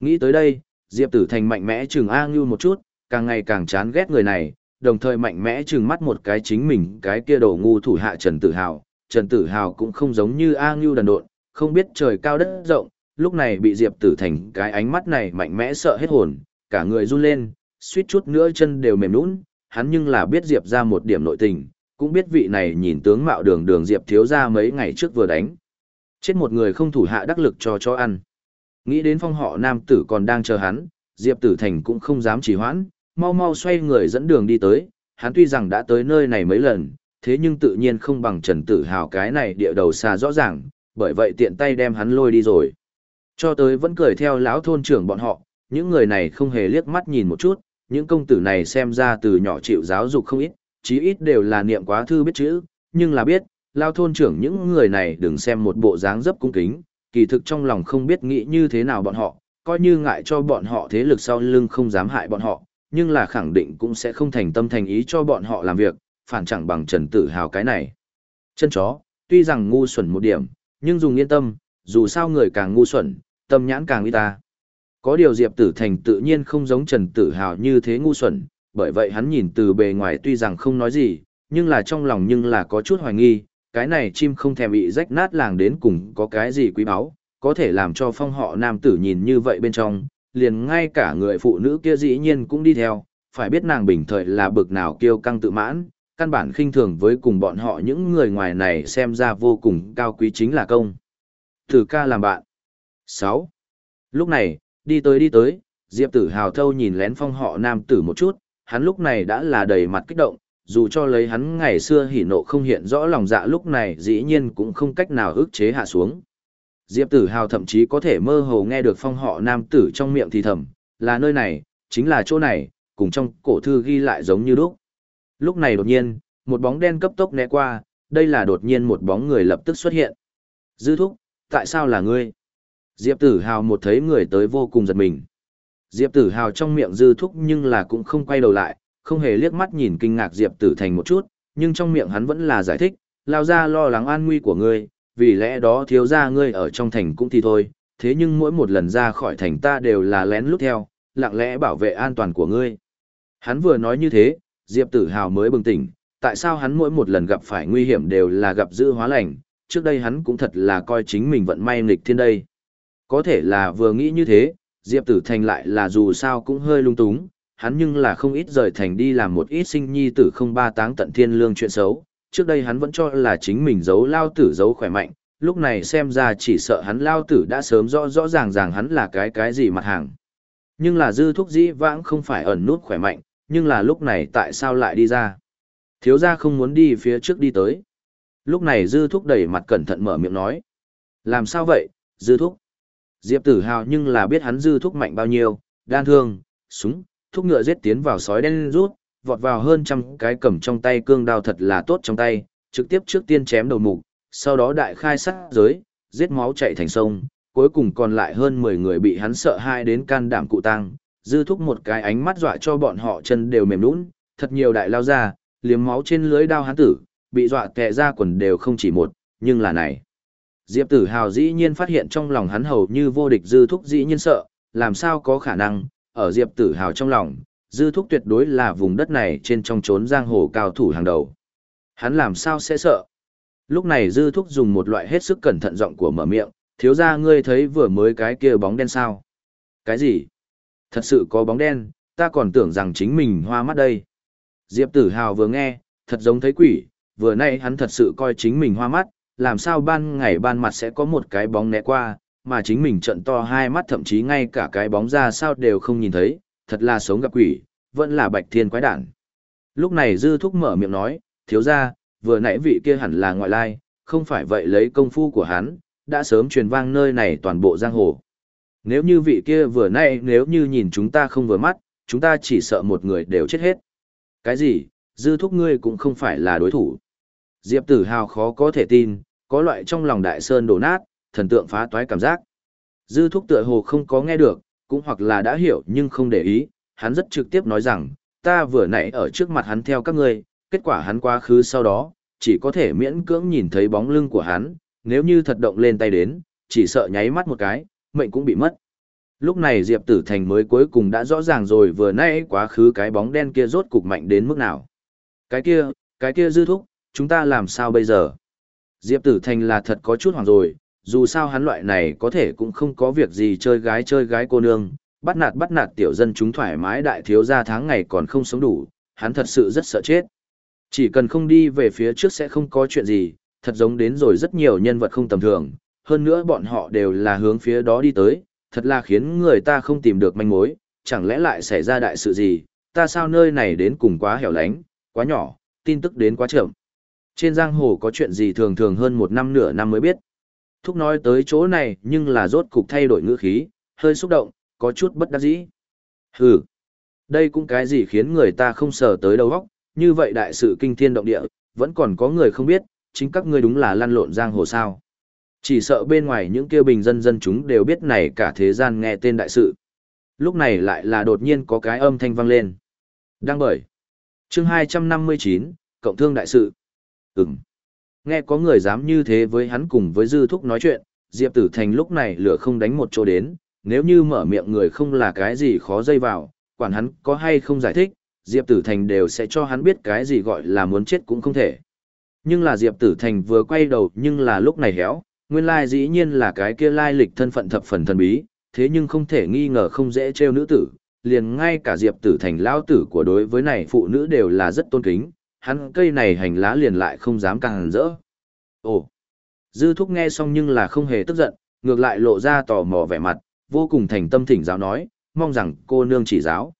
Nghĩ tới đây, Diệp Tử Thành mạnh mẽ chừng A Ngưu một chút, càng ngày càng chán ghét người này, đồng thời mạnh mẽ chừng mắt một cái chính mình cái kia đồ ngu thủ hạ Trần Tử Hào. Trần Tử Hào cũng không giống như A Ngưu đần độn, không biết trời cao đất rộng, lúc này bị Diệp Tử Thành cái ánh mắt này mạnh mẽ sợ hết hồn, cả người run lên, suýt chút nữa chân đều mềm nhũn, hắn nhưng là biết Diệp ra một điểm nội tình, cũng biết vị này nhìn tướng mạo đường đường Diệp thiếu ra mấy ngày trước vừa đánh. Chết một người không thủ hạ đắc lực cho cho ăn. Nghĩ đến phong họ nam tử còn đang chờ hắn, Diệp Tử Thành cũng không dám trì hoãn, mau mau xoay người dẫn đường đi tới, hắn tuy rằng đã tới nơi này mấy lần, thế nhưng tự nhiên không bằng Trần Tử Hào cái này địa đầu xa rõ ràng, bởi vậy tiện tay đem hắn lôi đi rồi. Cho tới vẫn cười theo lão thôn trưởng bọn họ, những người này không hề liếc mắt nhìn một chút, những công tử này xem ra từ nhỏ chịu giáo dục không ít, chí ít đều là niệm quá thư biết chữ, nhưng là biết, lao thôn trưởng những người này đừng xem một bộ dáng dấp cung kính, kỳ thực trong lòng không biết nghĩ như thế nào bọn họ, coi như ngại cho bọn họ thế lực sau lưng không dám hại bọn họ, nhưng là khẳng định cũng sẽ không thành tâm thành ý cho bọn họ làm việc, phản chẳng bằng Trần Tử Hào cái này. Chân chó, tuy rằng ngu xuẩn một điểm, nhưng dùng yên tâm, dù sao người càng ngu xuẩn, tâm nhãn càng y ta. Có điều Diệp Tử Thành tự nhiên không giống Trần Tử Hào như thế ngu xuẩn, bởi vậy hắn nhìn từ bề ngoài tuy rằng không nói gì, nhưng là trong lòng nhưng là có chút hoài nghi, cái này chim không thèm bị rách nát làng đến cùng có cái gì quý báu, có thể làm cho phong họ nam tử nhìn như vậy bên trong, liền ngay cả người phụ nữ kia dĩ nhiên cũng đi theo, phải biết nàng bình thời là bực nào kiêu căng tự mãn, căn bản khinh thường với cùng bọn họ những người ngoài này xem ra vô cùng cao quý chính là công. Thử ca làm bạn. 6. Lúc này, đi tới đi tới, Diệp tử hào thâu nhìn lén phong họ nam tử một chút, hắn lúc này đã là đầy mặt kích động, dù cho lấy hắn ngày xưa hỉ nộ không hiện rõ lòng dạ lúc này dĩ nhiên cũng không cách nào ức chế hạ xuống. Diệp tử hào thậm chí có thể mơ hồ nghe được phong họ nam tử trong miệng thì thầm, là nơi này, chính là chỗ này, cùng trong cổ thư ghi lại giống như lúc. Lúc này đột nhiên, một bóng đen cấp tốc né qua, đây là đột nhiên một bóng người lập tức xuất hiện. Dư thúc, tại sao là ngươi? Diệp tử hào một thấy người tới vô cùng giật mình. Diệp tử hào trong miệng dư thúc nhưng là cũng không quay đầu lại, không hề liếc mắt nhìn kinh ngạc Diệp tử thành một chút, nhưng trong miệng hắn vẫn là giải thích, lao ra lo lắng an nguy của ngươi, vì lẽ đó thiếu ra ngươi ở trong thành cũng thì thôi, thế nhưng mỗi một lần ra khỏi thành ta đều là lén lút theo, lặng lẽ bảo vệ an toàn của ngươi. Hắn vừa nói như thế, Diệp tử hào mới bừng tỉnh, tại sao hắn mỗi một lần gặp phải nguy hiểm đều là gặp dư hóa lành, trước đây hắn cũng thật là coi chính mình vận may nghịch thiên đây. Có thể là vừa nghĩ như thế, Diệp Tử Thành lại là dù sao cũng hơi lung túng, hắn nhưng là không ít rời thành đi làm một ít sinh nhi tử không ba táng tận thiên lương chuyện xấu. Trước đây hắn vẫn cho là chính mình giấu lao tử giấu khỏe mạnh, lúc này xem ra chỉ sợ hắn lao tử đã sớm rõ rõ ràng ràng hắn là cái cái gì mặt hàng. Nhưng là dư thuốc dĩ vãng không phải ẩn nút khỏe mạnh, nhưng là lúc này tại sao lại đi ra? Thiếu gia không muốn đi phía trước đi tới. Lúc này dư thúc đẩy mặt cẩn thận mở miệng nói. Làm sao vậy, dư thúc? Diệp tử hào nhưng là biết hắn dư thúc mạnh bao nhiêu, đan thương, súng, thúc ngựa giết tiến vào sói đen rút, vọt vào hơn trăm cái cầm trong tay cương đao thật là tốt trong tay, trực tiếp trước tiên chém đầu mục, sau đó đại khai sát giới, giết máu chạy thành sông, cuối cùng còn lại hơn 10 người bị hắn sợ hai đến can đảm cụ tăng, dư thúc một cái ánh mắt dọa cho bọn họ chân đều mềm nũng, thật nhiều đại lao ra, liếm máu trên lưới đao hắn tử, bị dọa tè ra quần đều không chỉ một, nhưng là này. Diệp tử hào dĩ nhiên phát hiện trong lòng hắn hầu như vô địch dư thúc dĩ nhiên sợ, làm sao có khả năng, ở Diệp tử hào trong lòng, dư thúc tuyệt đối là vùng đất này trên trong trốn giang hồ cao thủ hàng đầu. Hắn làm sao sẽ sợ? Lúc này dư thúc dùng một loại hết sức cẩn thận giọng của mở miệng, thiếu ra ngươi thấy vừa mới cái kia bóng đen sao? Cái gì? Thật sự có bóng đen, ta còn tưởng rằng chính mình hoa mắt đây. Diệp tử hào vừa nghe, thật giống thấy quỷ, vừa nay hắn thật sự coi chính mình hoa mắt, làm sao ban ngày ban mặt sẽ có một cái bóng né qua, mà chính mình trận to hai mắt thậm chí ngay cả cái bóng ra sao đều không nhìn thấy, thật là sống gặp quỷ, vẫn là bạch thiên quái đản. Lúc này dư thúc mở miệng nói, thiếu ra, vừa nãy vị kia hẳn là ngoại lai, không phải vậy lấy công phu của hắn, đã sớm truyền vang nơi này toàn bộ giang hồ. Nếu như vị kia vừa nãy nếu như nhìn chúng ta không vừa mắt, chúng ta chỉ sợ một người đều chết hết. Cái gì, dư thúc ngươi cũng không phải là đối thủ. Diệp tử hào khó có thể tin, có loại trong lòng đại sơn đổ nát, thần tượng phá toái cảm giác. Dư thúc tựa hồ không có nghe được, cũng hoặc là đã hiểu nhưng không để ý, hắn rất trực tiếp nói rằng, ta vừa nãy ở trước mặt hắn theo các ngươi, kết quả hắn quá khứ sau đó, chỉ có thể miễn cưỡng nhìn thấy bóng lưng của hắn, nếu như thật động lên tay đến, chỉ sợ nháy mắt một cái, mệnh cũng bị mất. Lúc này Diệp Tử Thành mới cuối cùng đã rõ ràng rồi vừa nãy quá khứ cái bóng đen kia rốt cục mạnh đến mức nào. Cái kia, cái kia dư thúc, chúng ta làm sao bây giờ? Diệp Tử Thành là thật có chút hoảng rồi, dù sao hắn loại này có thể cũng không có việc gì chơi gái chơi gái cô nương, bắt nạt bắt nạt tiểu dân chúng thoải mái đại thiếu gia tháng ngày còn không sống đủ, hắn thật sự rất sợ chết. Chỉ cần không đi về phía trước sẽ không có chuyện gì, thật giống đến rồi rất nhiều nhân vật không tầm thường, hơn nữa bọn họ đều là hướng phía đó đi tới, thật là khiến người ta không tìm được manh mối, chẳng lẽ lại xảy ra đại sự gì, ta sao nơi này đến cùng quá hẻo lánh, quá nhỏ, tin tức đến quá chậm. Trên giang hồ có chuyện gì thường thường hơn một năm nửa năm mới biết. Thúc nói tới chỗ này nhưng là rốt cục thay đổi ngữ khí, hơi xúc động, có chút bất đắc dĩ. Hừ, đây cũng cái gì khiến người ta không sờ tới đầu óc, như vậy đại sự kinh thiên động địa, vẫn còn có người không biết, chính các ngươi đúng là lăn lộn giang hồ sao. Chỉ sợ bên ngoài những kêu bình dân dân chúng đều biết này cả thế gian nghe tên đại sự. Lúc này lại là đột nhiên có cái âm thanh vang lên. Đang bởi. chương 259, Cộng thương đại sự. Ừm. Nghe có người dám như thế với hắn cùng với dư thúc nói chuyện, Diệp Tử Thành lúc này lửa không đánh một chỗ đến, nếu như mở miệng người không là cái gì khó dây vào, quản hắn có hay không giải thích, Diệp Tử Thành đều sẽ cho hắn biết cái gì gọi là muốn chết cũng không thể. Nhưng là Diệp Tử Thành vừa quay đầu nhưng là lúc này héo, nguyên lai dĩ nhiên là cái kia lai lịch thân phận thập phần thần bí, thế nhưng không thể nghi ngờ không dễ trêu nữ tử, liền ngay cả Diệp Tử Thành lao tử của đối với này phụ nữ đều là rất tôn kính, hắn cây này hành lá liền lại không dám càng rỡ. Ồ! Dư thúc nghe xong nhưng là không hề tức giận, ngược lại lộ ra tò mò vẻ mặt, vô cùng thành tâm thỉnh giáo nói, mong rằng cô nương chỉ giáo.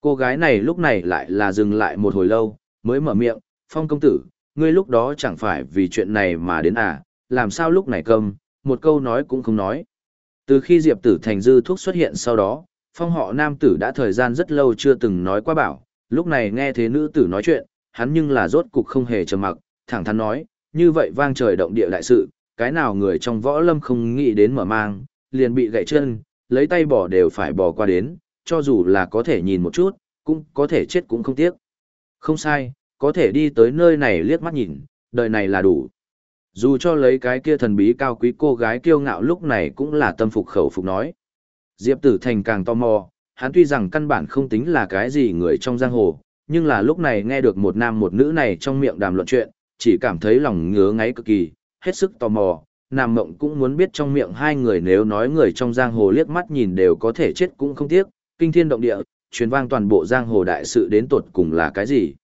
Cô gái này lúc này lại là dừng lại một hồi lâu, mới mở miệng, phong công tử, ngươi lúc đó chẳng phải vì chuyện này mà đến à, làm sao lúc này cầm, một câu nói cũng không nói. Từ khi Diệp Tử Thành dư thuốc xuất hiện sau đó, phong họ nam tử đã thời gian rất lâu chưa từng nói qua bảo, lúc này nghe thế nữ tử nói chuyện, hắn nhưng là rốt cục không hề trầm mặc, thẳng thắn nói, như vậy vang trời động địa đại sự, cái nào người trong võ lâm không nghĩ đến mở mang, liền bị gãy chân, lấy tay bỏ đều phải bỏ qua đến, cho dù là có thể nhìn một chút, cũng có thể chết cũng không tiếc. Không sai, có thể đi tới nơi này liếc mắt nhìn, đời này là đủ. Dù cho lấy cái kia thần bí cao quý cô gái kiêu ngạo lúc này cũng là tâm phục khẩu phục nói. Diệp Tử Thành càng tò mò, hắn tuy rằng căn bản không tính là cái gì người trong giang hồ, nhưng là lúc này nghe được một nam một nữ này trong miệng đàm luận chuyện, chỉ cảm thấy lòng ngứa ngáy cực kỳ, hết sức tò mò, Nam Mộng cũng muốn biết trong miệng hai người nếu nói người trong giang hồ liếc mắt nhìn đều có thể chết cũng không tiếc, kinh thiên động địa, truyền vang toàn bộ giang hồ đại sự đến tột cùng là cái gì.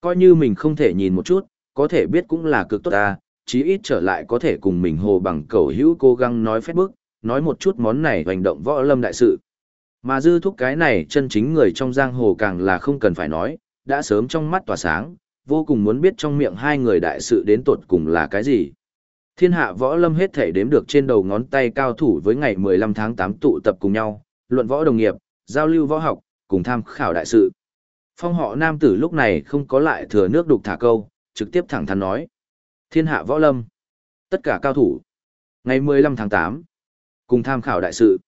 Coi như mình không thể nhìn một chút, có thể biết cũng là cực tốt ta, chí ít trở lại có thể cùng mình hồ bằng cầu hữu cố gắng nói phép bức, nói một chút món này hành động võ lâm đại sự. Mà dư thúc cái này chân chính người trong giang hồ càng là không cần phải nói, đã sớm trong mắt tỏa sáng, vô cùng muốn biết trong miệng hai người đại sự đến tột cùng là cái gì. Thiên hạ võ lâm hết thể đếm được trên đầu ngón tay cao thủ với ngày 15 tháng 8 tụ tập cùng nhau, luận võ đồng nghiệp, giao lưu võ học, cùng tham khảo đại sự. Phong họ nam tử lúc này không có lại thừa nước đục thả câu, trực tiếp thẳng thắn nói. Thiên hạ võ lâm. Tất cả cao thủ. Ngày 15 tháng 8. Cùng tham khảo đại sự.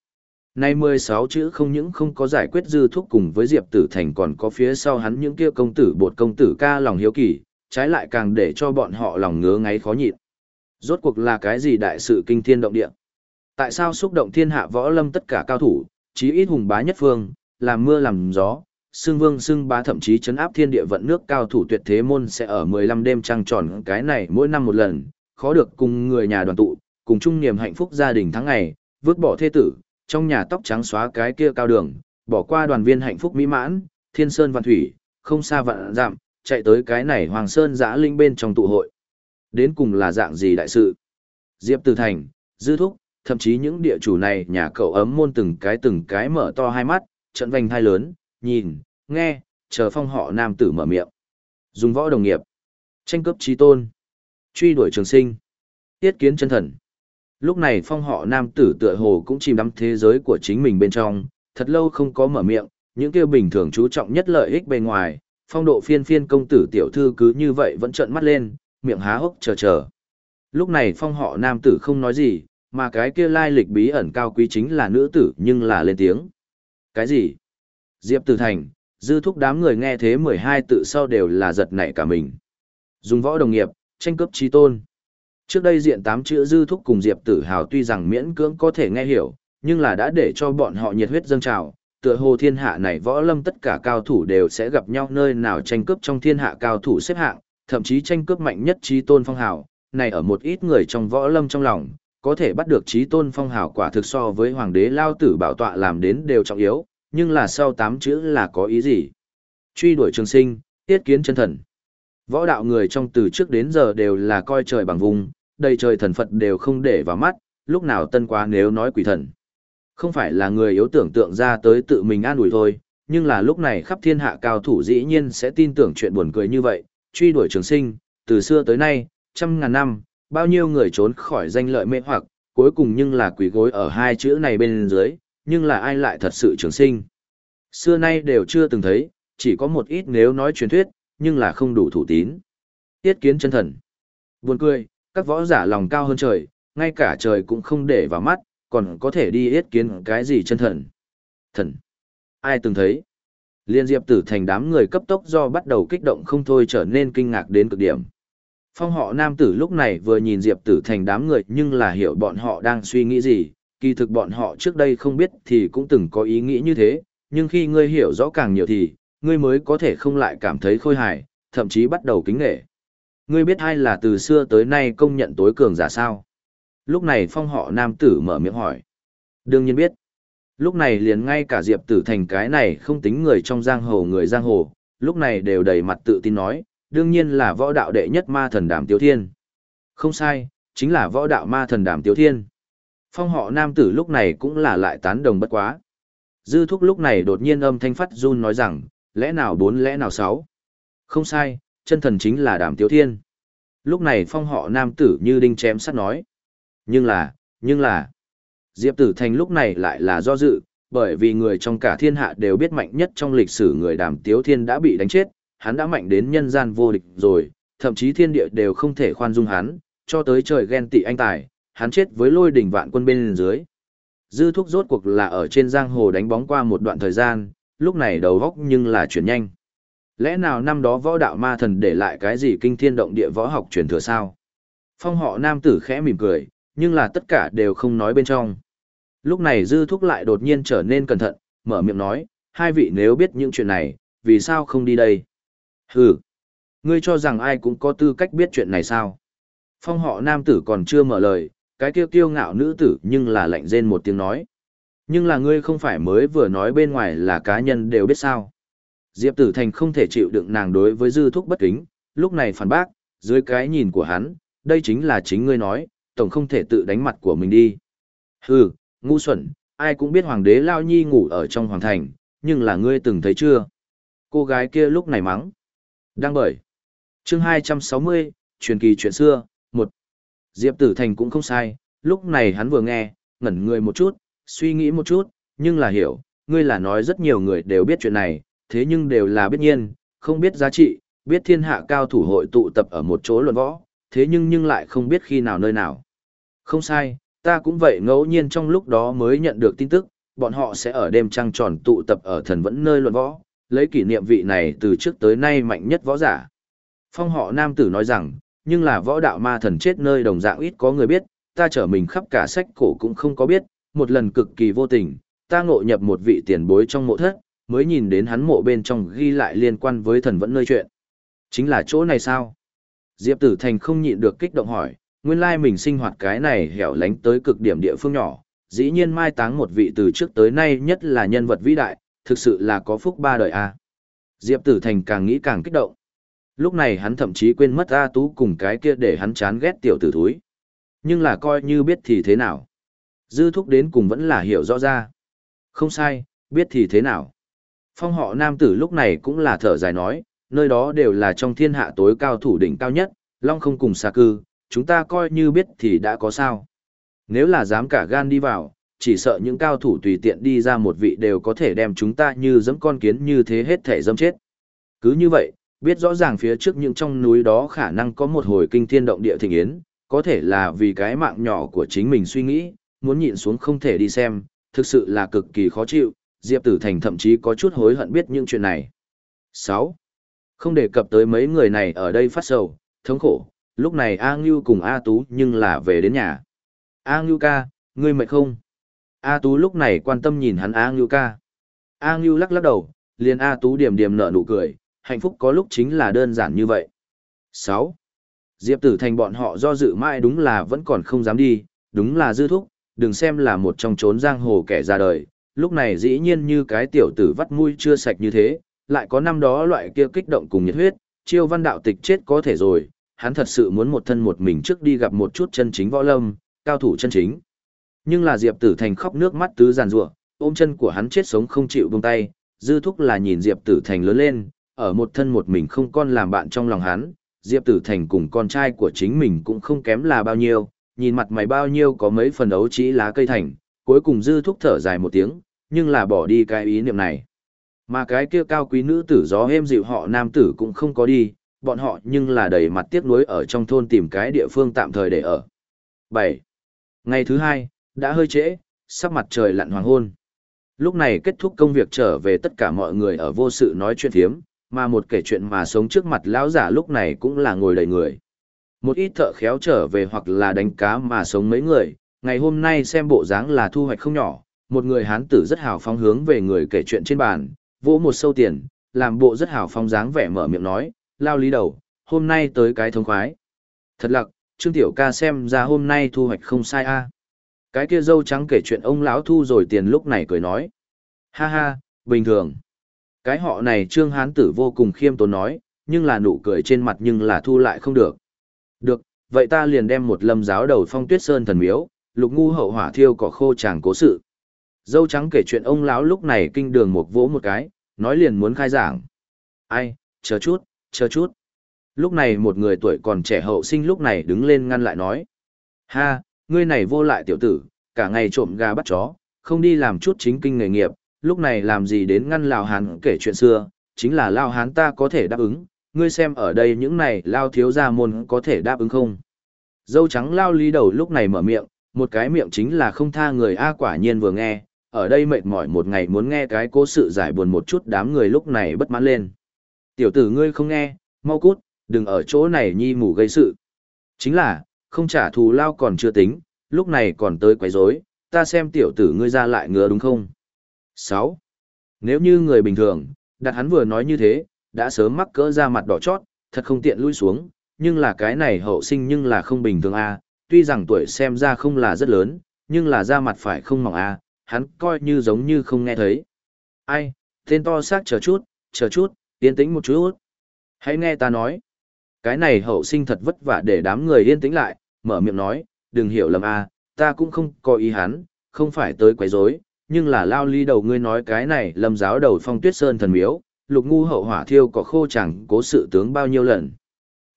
Nay 16 chữ không những không có giải quyết dư thuốc cùng với Diệp Tử Thành còn có phía sau hắn những kia công tử bột công tử ca lòng hiếu kỳ, trái lại càng để cho bọn họ lòng ngứa ngáy khó nhịn. Rốt cuộc là cái gì đại sự kinh thiên động địa? Tại sao xúc động thiên hạ võ lâm tất cả cao thủ, chí ít hùng bá nhất phương, làm mưa làm gió, xương vương xương bá thậm chí chấn áp thiên địa vận nước cao thủ tuyệt thế môn sẽ ở 15 đêm trăng tròn cái này mỗi năm một lần, khó được cùng người nhà đoàn tụ, cùng chung niềm hạnh phúc gia đình tháng ngày, vứt bỏ thê tử, trong nhà tóc trắng xóa cái kia cao đường, bỏ qua đoàn viên hạnh phúc mỹ mãn, thiên sơn vạn thủy, không xa vạn giảm, chạy tới cái này hoàng sơn giã linh bên trong tụ hội. Đến cùng là dạng gì đại sự? Diệp Từ Thành, Dư Thúc, thậm chí những địa chủ này nhà cậu ấm môn từng cái từng cái mở to hai mắt, trận vành hai lớn, nhìn, nghe, chờ phong họ nam tử mở miệng. Dùng võ đồng nghiệp, tranh cấp trí tôn, truy đuổi trường sinh, Tiết kiến chân thần. Lúc này phong họ nam tử tựa hồ cũng chìm đắm thế giới của chính mình bên trong, thật lâu không có mở miệng, những kêu bình thường chú trọng nhất lợi ích bề ngoài, phong độ phiên phiên công tử tiểu thư cứ như vậy vẫn trợn mắt lên, miệng há hốc chờ chờ. Lúc này phong họ nam tử không nói gì, mà cái kia lai lịch bí ẩn cao quý chính là nữ tử nhưng là lên tiếng. Cái gì? Diệp Tử Thành, dư thúc đám người nghe thế 12 tự sau đều là giật nảy cả mình. Dùng võ đồng nghiệp, tranh cướp trí tôn. Trước đây diện tám chữ dư thúc cùng Diệp Tử Hào tuy rằng miễn cưỡng có thể nghe hiểu, nhưng là đã để cho bọn họ nhiệt huyết dâng trào, tựa hồ thiên hạ này võ lâm tất cả cao thủ đều sẽ gặp nhau nơi nào tranh cướp trong thiên hạ cao thủ xếp hạng, thậm chí tranh cướp mạnh nhất trí tôn phong hào, này ở một ít người trong võ lâm trong lòng, có thể bắt được trí tôn phong hào quả thực so với hoàng đế lao tử bảo tọa làm đến đều trọng yếu, nhưng là sau tám chữ là có ý gì? Truy đuổi trường sinh, tiết kiến chân thần. Võ đạo người trong từ trước đến giờ đều là coi trời bằng vùng, đầy trời thần Phật đều không để vào mắt, lúc nào tân quá nếu nói quỷ thần. Không phải là người yếu tưởng tượng ra tới tự mình an ủi thôi, nhưng là lúc này khắp thiên hạ cao thủ dĩ nhiên sẽ tin tưởng chuyện buồn cười như vậy, truy đuổi trường sinh, từ xưa tới nay, trăm ngàn năm, bao nhiêu người trốn khỏi danh lợi mê hoặc, cuối cùng nhưng là quỷ gối ở hai chữ này bên dưới, nhưng là ai lại thật sự trường sinh. Xưa nay đều chưa từng thấy, chỉ có một ít nếu nói truyền thuyết, nhưng là không đủ thủ tín. Tiết kiến chân thần. Buồn cười, các võ giả lòng cao hơn trời, ngay cả trời cũng không để vào mắt, còn có thể đi yết kiến cái gì chân thần. Thần. Ai từng thấy? Liên diệp tử thành đám người cấp tốc do bắt đầu kích động không thôi trở nên kinh ngạc đến cực điểm. Phong họ nam tử lúc này vừa nhìn diệp tử thành đám người nhưng là hiểu bọn họ đang suy nghĩ gì, kỳ thực bọn họ trước đây không biết thì cũng từng có ý nghĩ như thế, nhưng khi ngươi hiểu rõ càng nhiều thì, ngươi mới có thể không lại cảm thấy khôi hài, thậm chí bắt đầu kính nghệ. Ngươi biết ai là từ xưa tới nay công nhận tối cường giả sao? Lúc này phong họ nam tử mở miệng hỏi. Đương nhiên biết. Lúc này liền ngay cả Diệp Tử Thành cái này không tính người trong giang hồ người giang hồ, lúc này đều đầy mặt tự tin nói, đương nhiên là võ đạo đệ nhất ma thần đàm tiếu thiên. Không sai, chính là võ đạo ma thần đàm tiếu thiên. Phong họ nam tử lúc này cũng là lại tán đồng bất quá. Dư thúc lúc này đột nhiên âm thanh phát run nói rằng, lẽ nào bốn lẽ nào sáu. Không sai, chân thần chính là đàm tiếu thiên. Lúc này phong họ nam tử như đinh chém sắt nói. Nhưng là, nhưng là, Diệp Tử Thành lúc này lại là do dự, bởi vì người trong cả thiên hạ đều biết mạnh nhất trong lịch sử người đàm tiếu thiên đã bị đánh chết, hắn đã mạnh đến nhân gian vô địch rồi, thậm chí thiên địa đều không thể khoan dung hắn, cho tới trời ghen tị anh tài, hắn chết với lôi đỉnh vạn quân bên dưới. Dư thúc rốt cuộc là ở trên giang hồ đánh bóng qua một đoạn thời gian, lúc này đầu góc nhưng là chuyển nhanh. Lẽ nào năm đó võ đạo ma thần để lại cái gì kinh thiên động địa võ học truyền thừa sao? Phong họ nam tử khẽ mỉm cười, nhưng là tất cả đều không nói bên trong. Lúc này dư thúc lại đột nhiên trở nên cẩn thận, mở miệng nói, hai vị nếu biết những chuyện này, vì sao không đi đây? Hừ, ngươi cho rằng ai cũng có tư cách biết chuyện này sao? Phong họ nam tử còn chưa mở lời, cái kêu kiêu ngạo nữ tử nhưng là lạnh rên một tiếng nói. Nhưng là ngươi không phải mới vừa nói bên ngoài là cá nhân đều biết sao. Diệp tử thành không thể chịu đựng nàng đối với dư thúc bất kính, lúc này phản bác, dưới cái nhìn của hắn, đây chính là chính ngươi nói, tổng không thể tự đánh mặt của mình đi. Hừ, ngu xuẩn, ai cũng biết hoàng đế Lao Nhi ngủ ở trong hoàng thành, nhưng là ngươi từng thấy chưa? Cô gái kia lúc này mắng. Đang bởi. chương 260, truyền kỳ chuyện xưa, một Diệp Tử Thành cũng không sai, lúc này hắn vừa nghe, ngẩn người một chút, suy nghĩ một chút, nhưng là hiểu, ngươi là nói rất nhiều người đều biết chuyện này, thế nhưng đều là biết nhiên, không biết giá trị, biết thiên hạ cao thủ hội tụ tập ở một chỗ luận võ, thế nhưng nhưng lại không biết khi nào nơi nào. Không sai, ta cũng vậy ngẫu nhiên trong lúc đó mới nhận được tin tức, bọn họ sẽ ở đêm trăng tròn tụ tập ở thần vẫn nơi luận võ, lấy kỷ niệm vị này từ trước tới nay mạnh nhất võ giả. Phong họ nam tử nói rằng, nhưng là võ đạo ma thần chết nơi đồng dạng ít có người biết, ta trở mình khắp cả sách cổ cũng không có biết, một lần cực kỳ vô tình, ta ngộ nhập một vị tiền bối trong mộ thất, mới nhìn đến hắn mộ bên trong ghi lại liên quan với thần vẫn nơi chuyện. Chính là chỗ này sao? Diệp Tử Thành không nhịn được kích động hỏi, nguyên lai mình sinh hoạt cái này hẻo lánh tới cực điểm địa phương nhỏ, dĩ nhiên mai táng một vị từ trước tới nay nhất là nhân vật vĩ đại, thực sự là có phúc ba đời a. À. Diệp Tử Thành càng nghĩ càng kích động. Lúc này hắn thậm chí quên mất A Tú cùng cái kia để hắn chán ghét tiểu tử thúi. Nhưng là coi như biết thì thế nào. Dư thúc đến cùng vẫn là hiểu rõ ra. Không sai, biết thì thế nào. Phong họ nam tử lúc này cũng là thở dài nói, nơi đó đều là trong thiên hạ tối cao thủ đỉnh cao nhất, Long không cùng xa cư, chúng ta coi như biết thì đã có sao. Nếu là dám cả gan đi vào, chỉ sợ những cao thủ tùy tiện đi ra một vị đều có thể đem chúng ta như dẫm con kiến như thế hết thể dâm chết. Cứ như vậy, biết rõ ràng phía trước những trong núi đó khả năng có một hồi kinh thiên động địa thịnh yến, có thể là vì cái mạng nhỏ của chính mình suy nghĩ, muốn nhịn xuống không thể đi xem, thực sự là cực kỳ khó chịu, Diệp Tử Thành thậm chí có chút hối hận biết những chuyện này. 6. Không đề cập tới mấy người này ở đây phát sầu, thống khổ, lúc này A Ngưu cùng A Tú nhưng là về đến nhà. A Ngưu ca, ngươi mệt không? A Tú lúc này quan tâm nhìn hắn A Ngưu ca. A Ngưu lắc lắc đầu, liền A Tú điểm điểm nở nụ cười, hạnh phúc có lúc chính là đơn giản như vậy. 6. Diệp Tử Thành bọn họ do dự mãi đúng là vẫn còn không dám đi, đúng là dư thúc, đừng xem là một trong trốn giang hồ kẻ ra đời, lúc này dĩ nhiên như cái tiểu tử vắt mũi chưa sạch như thế, lại có năm đó loại kia kích động cùng nhiệt huyết, chiêu văn đạo tịch chết có thể rồi, hắn thật sự muốn một thân một mình trước đi gặp một chút chân chính võ lâm, cao thủ chân chính. Nhưng là Diệp Tử Thành khóc nước mắt tứ giàn rủa, ôm chân của hắn chết sống không chịu buông tay, dư thúc là nhìn Diệp Tử Thành lớn lên, ở một thân một mình không con làm bạn trong lòng hắn, Diệp Tử Thành cùng con trai của chính mình cũng không kém là bao nhiêu, nhìn mặt mày bao nhiêu có mấy phần ấu trí lá cây thành, cuối cùng dư thúc thở dài một tiếng, nhưng là bỏ đi cái ý niệm này. Mà cái kia cao quý nữ tử gió êm dịu họ nam tử cũng không có đi, bọn họ nhưng là đầy mặt tiếc nuối ở trong thôn tìm cái địa phương tạm thời để ở. 7. Ngày thứ hai, đã hơi trễ, sắp mặt trời lặn hoàng hôn. Lúc này kết thúc công việc trở về tất cả mọi người ở vô sự nói chuyện thiếm, mà một kể chuyện mà sống trước mặt lão giả lúc này cũng là ngồi đầy người. Một ít thợ khéo trở về hoặc là đánh cá mà sống mấy người, ngày hôm nay xem bộ dáng là thu hoạch không nhỏ, một người hán tử rất hào phóng hướng về người kể chuyện trên bàn, vỗ một sâu tiền, làm bộ rất hào phóng dáng vẻ mở miệng nói, lao lý đầu, hôm nay tới cái thống khoái. Thật lặc, Trương Tiểu ca xem ra hôm nay thu hoạch không sai a. Cái kia dâu trắng kể chuyện ông lão thu rồi tiền lúc này cười nói. Ha ha, bình thường. Cái họ này Trương Hán Tử vô cùng khiêm tốn nói, nhưng là nụ cười trên mặt nhưng là thu lại không được. Được, vậy ta liền đem một lâm giáo đầu phong tuyết sơn thần miếu, lục ngu hậu hỏa thiêu cỏ khô chàng cố sự. Dâu trắng kể chuyện ông lão lúc này kinh đường một vỗ một cái, nói liền muốn khai giảng. Ai, chờ chút, chờ chút. Lúc này một người tuổi còn trẻ hậu sinh lúc này đứng lên ngăn lại nói. Ha, ngươi này vô lại tiểu tử, cả ngày trộm gà bắt chó, không đi làm chút chính kinh nghề nghiệp, lúc này làm gì đến ngăn Lào Hán kể chuyện xưa, chính là Lao Hán ta có thể đáp ứng, ngươi xem ở đây những này Lao thiếu gia môn có thể đáp ứng không. Dâu trắng Lao lý đầu lúc này mở miệng, một cái miệng chính là không tha người A quả nhiên vừa nghe, ở đây mệt mỏi một ngày muốn nghe cái cố sự giải buồn một chút đám người lúc này bất mãn lên. Tiểu tử ngươi không nghe, mau cút, đừng ở chỗ này nhi mù gây sự. Chính là, không trả thù lao còn chưa tính, lúc này còn tới quấy rối, ta xem tiểu tử ngươi ra lại ngứa đúng không? 6. Nếu như người bình thường, đặt hắn vừa nói như thế, đã sớm mắc cỡ ra mặt đỏ chót, thật không tiện lui xuống, nhưng là cái này hậu sinh nhưng là không bình thường a, tuy rằng tuổi xem ra không là rất lớn, nhưng là da mặt phải không mỏng a, hắn coi như giống như không nghe thấy. Ai, tên to xác chờ chút, chờ chút, yên tĩnh một chút. Hãy nghe ta nói. Cái này hậu sinh thật vất vả để đám người yên tĩnh lại, mở miệng nói, đừng hiểu lầm a, ta cũng không có ý hắn, không phải tới quấy rối, nhưng là lao ly đầu ngươi nói cái này lâm giáo đầu phong tuyết sơn thần miếu, lục ngu hậu hỏa thiêu có khô chẳng cố sự tướng bao nhiêu lần.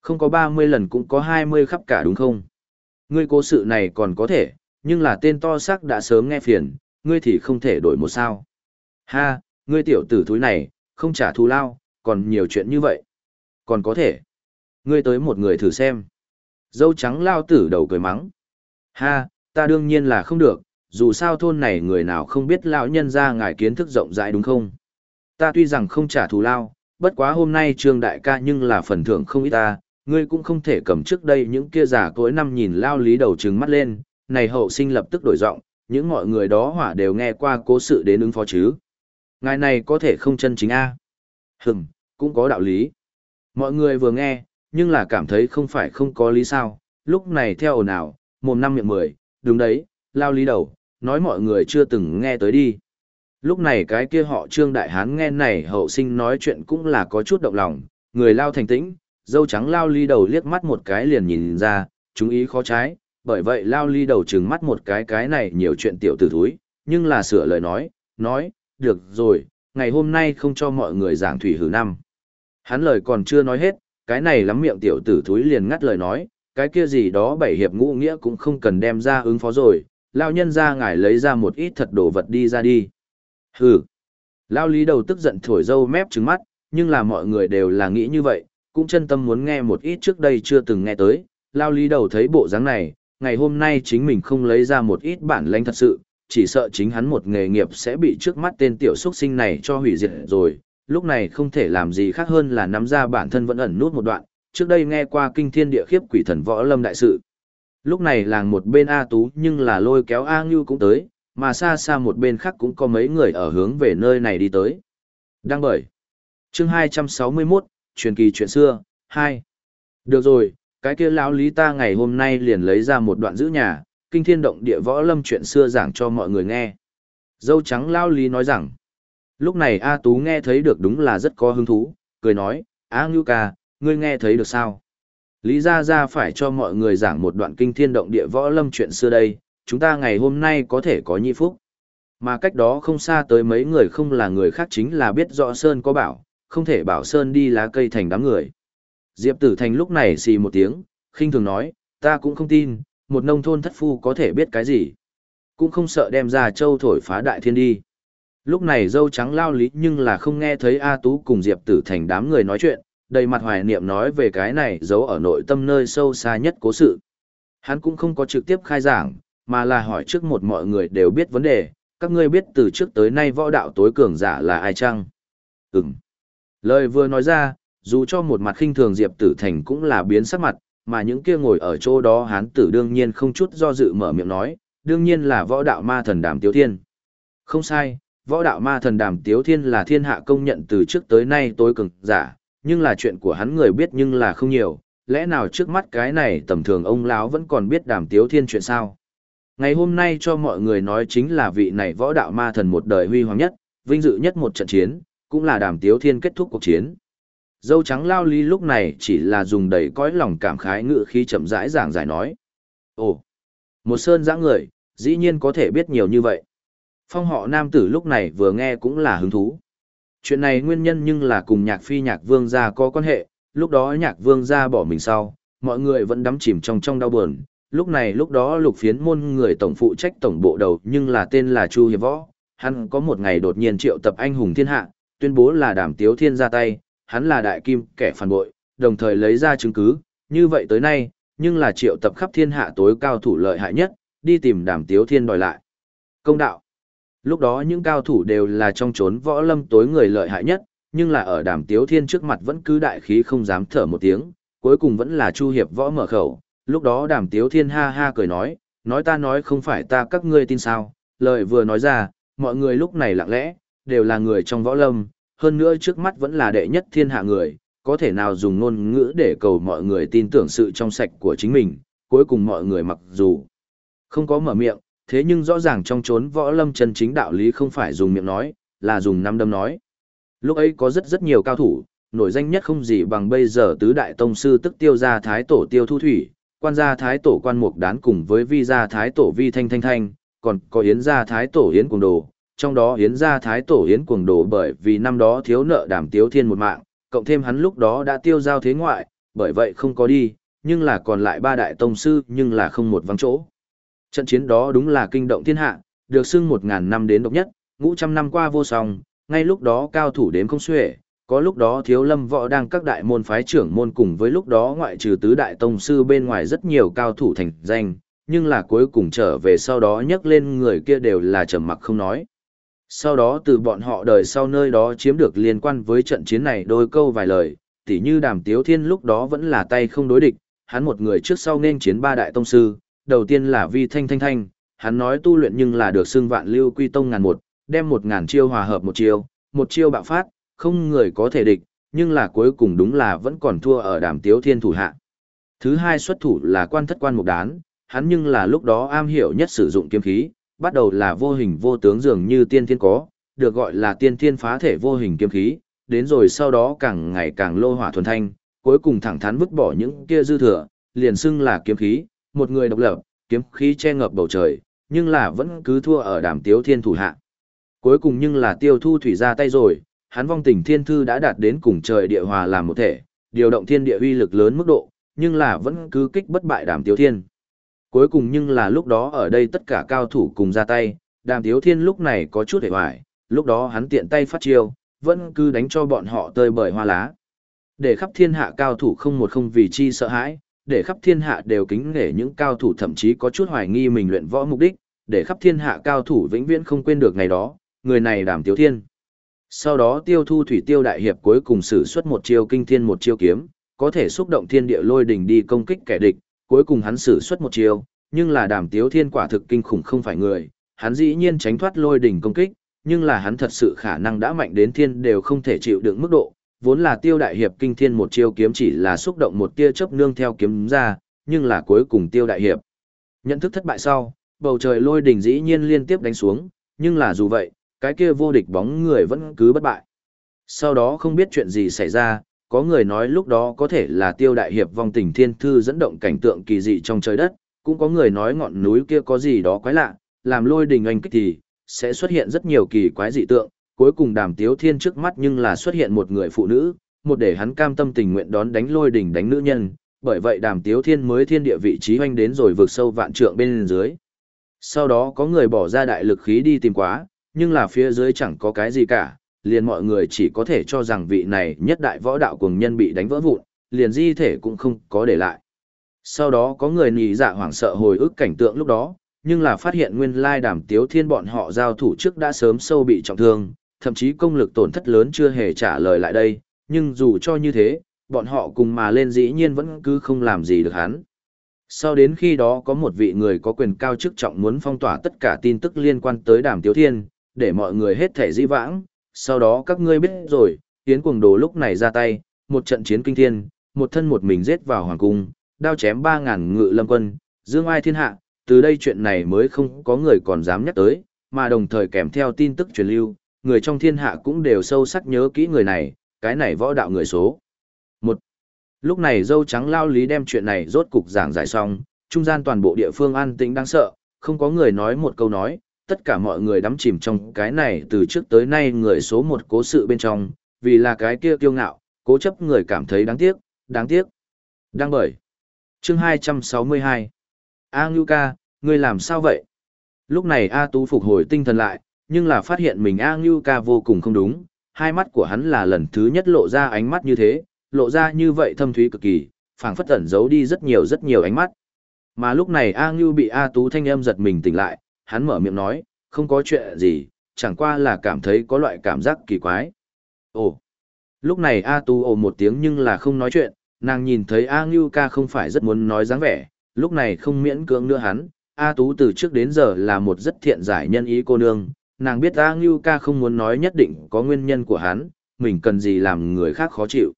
Không có 30 lần cũng có 20 khắp cả đúng không? Ngươi cố sự này còn có thể, nhưng là tên to xác đã sớm nghe phiền, ngươi thì không thể đổi một sao. Ha, ngươi tiểu tử thúi này, không trả thù lao, còn nhiều chuyện như vậy. Còn có thể. Ngươi tới một người thử xem. Dâu trắng lao tử đầu cười mắng. Ha, ta đương nhiên là không được, dù sao thôn này người nào không biết lão nhân ra ngài kiến thức rộng rãi đúng không? Ta tuy rằng không trả thù lao, bất quá hôm nay trương đại ca nhưng là phần thưởng không ít ta, ngươi cũng không thể cầm trước đây những kia giả cối năm nhìn lao lý đầu trừng mắt lên, này hậu sinh lập tức đổi giọng, những mọi người đó hỏa đều nghe qua cố sự đến ứng phó chứ. Ngài này có thể không chân chính a Hừm, cũng có đạo lý. Mọi người vừa nghe, nhưng là cảm thấy không phải không có lý sao, lúc này theo ồn ào, mồm năm miệng mười, đúng đấy, lao lý đầu, nói mọi người chưa từng nghe tới đi. Lúc này cái kia họ Trương Đại Hán nghe này hậu sinh nói chuyện cũng là có chút động lòng, người lao thành tĩnh, dâu trắng lao ly đầu liếc mắt một cái liền nhìn ra, chúng ý khó trái, bởi vậy lao ly đầu trừng mắt một cái cái này nhiều chuyện tiểu tử thúi, nhưng là sửa lời nói, nói, được rồi, ngày hôm nay không cho mọi người giảng thủy hử năm. Hắn lời còn chưa nói hết, cái này lắm miệng tiểu tử thúi liền ngắt lời nói, cái kia gì đó bảy hiệp ngũ nghĩa cũng không cần đem ra ứng phó rồi, lao nhân ra ngài lấy ra một ít thật đồ vật đi ra đi. Hừ. Lao lý đầu tức giận thổi dâu mép trứng mắt, nhưng là mọi người đều là nghĩ như vậy, cũng chân tâm muốn nghe một ít trước đây chưa từng nghe tới. Lao lý đầu thấy bộ dáng này, ngày hôm nay chính mình không lấy ra một ít bản lãnh thật sự, chỉ sợ chính hắn một nghề nghiệp sẽ bị trước mắt tên tiểu xuất sinh này cho hủy diệt rồi, lúc này không thể làm gì khác hơn là nắm ra bản thân vẫn ẩn nút một đoạn, trước đây nghe qua kinh thiên địa khiếp quỷ thần võ lâm đại sự. Lúc này làng một bên A Tú nhưng là lôi kéo A Ngưu cũng tới, mà xa xa một bên khác cũng có mấy người ở hướng về nơi này đi tới. Đăng bởi. Chương 261, truyền kỳ chuyện xưa, 2. Được rồi, cái kia lão lý ta ngày hôm nay liền lấy ra một đoạn giữ nhà, kinh thiên động địa võ lâm chuyện xưa giảng cho mọi người nghe. Dâu trắng lão lý nói rằng, lúc này A Tú nghe thấy được đúng là rất có hứng thú, cười nói, A Ngưu ca, ngươi nghe thấy được sao? Lý Gia Gia phải cho mọi người giảng một đoạn kinh thiên động địa võ lâm chuyện xưa đây, chúng ta ngày hôm nay có thể có nhị phúc. Mà cách đó không xa tới mấy người không là người khác chính là biết rõ Sơn có bảo, không thể bảo Sơn đi lá cây thành đám người. Diệp Tử Thành lúc này xì một tiếng, khinh thường nói, ta cũng không tin, một nông thôn thất phu có thể biết cái gì. Cũng không sợ đem ra châu thổi phá đại thiên đi. Lúc này dâu trắng lao lý nhưng là không nghe thấy A Tú cùng Diệp Tử Thành đám người nói chuyện, đầy mặt hoài niệm nói về cái này giấu ở nội tâm nơi sâu xa nhất cố sự. Hắn cũng không có trực tiếp khai giảng, mà là hỏi trước một mọi người đều biết vấn đề, các ngươi biết từ trước tới nay võ đạo tối cường giả là ai chăng? Ừm. Lời vừa nói ra, dù cho một mặt khinh thường Diệp Tử Thành cũng là biến sắc mặt, mà những kia ngồi ở chỗ đó hán tử đương nhiên không chút do dự mở miệng nói, đương nhiên là võ đạo ma thần Đàm Tiếu Thiên. Không sai, võ đạo ma thần Đàm Tiếu Thiên là thiên hạ công nhận từ trước tới nay tối cường giả, nhưng là chuyện của hắn người biết nhưng là không nhiều, lẽ nào trước mắt cái này tầm thường ông lão vẫn còn biết Đàm Tiếu Thiên chuyện sao? Ngày hôm nay cho mọi người nói chính là vị này võ đạo ma thần một đời huy hoàng nhất, vinh dự nhất một trận chiến, cũng là Đàm Tiếu Thiên kết thúc cuộc chiến. Dâu trắng lao ly lúc này chỉ là dùng đầy cõi lòng cảm khái ngự khi chậm rãi giảng giải nói. Ồ, một sơn dã người, dĩ nhiên có thể biết nhiều như vậy. Phong họ nam tử lúc này vừa nghe cũng là hứng thú. Chuyện này nguyên nhân nhưng là cùng nhạc phi nhạc vương gia có quan hệ, lúc đó nhạc vương gia bỏ mình sau, mọi người vẫn đắm chìm trong trong đau buồn. Lúc này lúc đó lục phiến môn người tổng phụ trách tổng bộ đầu nhưng là tên là Chu Hiệp Võ, hắn có một ngày đột nhiên triệu tập anh hùng thiên hạ, tuyên bố là đàm tiếu thiên ra tay, hắn là đại kim kẻ phản bội, đồng thời lấy ra chứng cứ, như vậy tới nay, nhưng là triệu tập khắp thiên hạ tối cao thủ lợi hại nhất, đi tìm đàm tiếu thiên đòi lại. Công đạo. Lúc đó những cao thủ đều là trong chốn võ lâm tối người lợi hại nhất, nhưng là ở đàm tiếu thiên trước mặt vẫn cứ đại khí không dám thở một tiếng, cuối cùng vẫn là chu hiệp võ mở khẩu. Lúc đó đàm tiếu thiên ha ha cười nói, nói ta nói không phải ta các ngươi tin sao, lời vừa nói ra, mọi người lúc này lặng lẽ, đều là người trong võ lâm, hơn nữa trước mắt vẫn là đệ nhất thiên hạ người, có thể nào dùng ngôn ngữ để cầu mọi người tin tưởng sự trong sạch của chính mình, cuối cùng mọi người mặc dù không có mở miệng, thế nhưng rõ ràng trong chốn võ lâm chân chính đạo lý không phải dùng miệng nói, là dùng năm đâm nói. Lúc ấy có rất rất nhiều cao thủ, nổi danh nhất không gì bằng bây giờ tứ đại tông sư tức tiêu gia thái tổ tiêu thu thủy, quan gia thái tổ quan mục đán cùng với vi gia thái tổ vi thanh thanh thanh, còn có yến gia thái tổ yến cùng đồ, trong đó hiến gia thái tổ hiến cuồng đồ bởi vì năm đó thiếu nợ đàm tiếu thiên một mạng, cộng thêm hắn lúc đó đã tiêu giao thế ngoại, bởi vậy không có đi, nhưng là còn lại ba đại tông sư nhưng là không một vắng chỗ. Trận chiến đó đúng là kinh động thiên hạ, được xưng một ngàn năm đến độc nhất, ngũ trăm năm qua vô song, ngay lúc đó cao thủ đếm không xuể, có lúc đó thiếu lâm võ đang các đại môn phái trưởng môn cùng với lúc đó ngoại trừ tứ đại tông sư bên ngoài rất nhiều cao thủ thành danh, nhưng là cuối cùng trở về sau đó nhắc lên người kia đều là trầm mặc không nói. Sau đó từ bọn họ đời sau nơi đó chiếm được liên quan với trận chiến này đôi câu vài lời, tỉ như đàm tiếu thiên lúc đó vẫn là tay không đối địch, hắn một người trước sau nên chiến ba đại tông sư, đầu tiên là vi thanh thanh thanh, hắn nói tu luyện nhưng là được xưng vạn lưu quy tông ngàn một, đem một ngàn chiêu hòa hợp một chiêu, một chiêu bạo phát, không người có thể địch, nhưng là cuối cùng đúng là vẫn còn thua ở đàm tiếu thiên thủ hạ. Thứ hai xuất thủ là quan thất quan mục đán, hắn nhưng là lúc đó am hiểu nhất sử dụng kiếm khí, bắt đầu là vô hình vô tướng dường như tiên thiên có, được gọi là tiên thiên phá thể vô hình kiếm khí, đến rồi sau đó càng ngày càng lô hỏa thuần thanh, cuối cùng thẳng thắn vứt bỏ những kia dư thừa, liền xưng là kiếm khí, một người độc lập, kiếm khí che ngập bầu trời, nhưng là vẫn cứ thua ở đàm tiếu thiên thủ hạ. Cuối cùng nhưng là tiêu thu thủy ra tay rồi, hắn vong tình thiên thư đã đạt đến cùng trời địa hòa làm một thể, điều động thiên địa uy lực lớn mức độ, nhưng là vẫn cứ kích bất bại đàm tiếu thiên. Cuối cùng nhưng là lúc đó ở đây tất cả cao thủ cùng ra tay, đàm tiếu thiên lúc này có chút hề hoài, lúc đó hắn tiện tay phát chiêu, vẫn cứ đánh cho bọn họ tơi bời hoa lá. Để khắp thiên hạ cao thủ không một không vì chi sợ hãi, để khắp thiên hạ đều kính nể những cao thủ thậm chí có chút hoài nghi mình luyện võ mục đích, để khắp thiên hạ cao thủ vĩnh viễn không quên được ngày đó, người này đàm tiếu thiên. Sau đó tiêu thu thủy tiêu đại hiệp cuối cùng sử xuất một chiêu kinh thiên một chiêu kiếm, có thể xúc động thiên địa lôi đỉnh đi công kích kẻ địch, cuối cùng hắn sử xuất một chiêu, nhưng là đàm tiếu thiên quả thực kinh khủng không phải người, hắn dĩ nhiên tránh thoát lôi đỉnh công kích, nhưng là hắn thật sự khả năng đã mạnh đến thiên đều không thể chịu đựng mức độ, vốn là tiêu đại hiệp kinh thiên một chiêu kiếm chỉ là xúc động một tia chớp nương theo kiếm ra, nhưng là cuối cùng tiêu đại hiệp. Nhận thức thất bại sau, bầu trời lôi đỉnh dĩ nhiên liên tiếp đánh xuống, nhưng là dù vậy, cái kia vô địch bóng người vẫn cứ bất bại. Sau đó không biết chuyện gì xảy ra, có người nói lúc đó có thể là tiêu đại hiệp vong tình thiên thư dẫn động cảnh tượng kỳ dị trong trời đất, cũng có người nói ngọn núi kia có gì đó quái lạ, làm lôi đình anh kích thì, sẽ xuất hiện rất nhiều kỳ quái dị tượng, cuối cùng đàm tiếu thiên trước mắt nhưng là xuất hiện một người phụ nữ, một để hắn cam tâm tình nguyện đón đánh lôi đình đánh nữ nhân, bởi vậy đàm tiếu thiên mới thiên địa vị trí hoanh đến rồi vượt sâu vạn trượng bên dưới. Sau đó có người bỏ ra đại lực khí đi tìm quá, nhưng là phía dưới chẳng có cái gì cả, liền mọi người chỉ có thể cho rằng vị này nhất đại võ đạo cùng nhân bị đánh vỡ vụn, liền di thể cũng không có để lại. Sau đó có người nhì dạ hoảng sợ hồi ức cảnh tượng lúc đó, nhưng là phát hiện nguyên lai đàm tiếu thiên bọn họ giao thủ trước đã sớm sâu bị trọng thương, thậm chí công lực tổn thất lớn chưa hề trả lời lại đây, nhưng dù cho như thế, bọn họ cùng mà lên dĩ nhiên vẫn cứ không làm gì được hắn. Sau đến khi đó có một vị người có quyền cao chức trọng muốn phong tỏa tất cả tin tức liên quan tới đàm tiếu thiên, để mọi người hết thể di vãng, sau đó các ngươi biết rồi, tiến cuồng đồ lúc này ra tay, một trận chiến kinh thiên, một thân một mình giết vào hoàng cung, đao chém 3000 ngự lâm quân, dương ai thiên hạ, từ đây chuyện này mới không có người còn dám nhắc tới, mà đồng thời kèm theo tin tức truyền lưu, người trong thiên hạ cũng đều sâu sắc nhớ kỹ người này, cái này võ đạo người số. một Lúc này dâu trắng lao lý đem chuyện này rốt cục giảng giải xong, trung gian toàn bộ địa phương an tĩnh đáng sợ, không có người nói một câu nói, tất cả mọi người đắm chìm trong cái này từ trước tới nay người số một cố sự bên trong, vì là cái kia kiêu ngạo, cố chấp người cảm thấy đáng tiếc, đáng tiếc. Đang bởi. Chương 262. A Ngưu ca, ngươi làm sao vậy? Lúc này A Tú phục hồi tinh thần lại, nhưng là phát hiện mình A Ngưu ca vô cùng không đúng, hai mắt của hắn là lần thứ nhất lộ ra ánh mắt như thế, lộ ra như vậy thâm thúy cực kỳ, phảng phất ẩn giấu đi rất nhiều rất nhiều ánh mắt. Mà lúc này A Ngưu bị A Tú thanh âm giật mình tỉnh lại, hắn mở miệng nói, không có chuyện gì, chẳng qua là cảm thấy có loại cảm giác kỳ quái. Ồ! Lúc này A Tu ồ một tiếng nhưng là không nói chuyện, nàng nhìn thấy A Ngưu ca không phải rất muốn nói dáng vẻ, lúc này không miễn cưỡng nữa hắn. A Tú từ trước đến giờ là một rất thiện giải nhân ý cô nương, nàng biết A Ngưu ca không muốn nói nhất định có nguyên nhân của hắn, mình cần gì làm người khác khó chịu.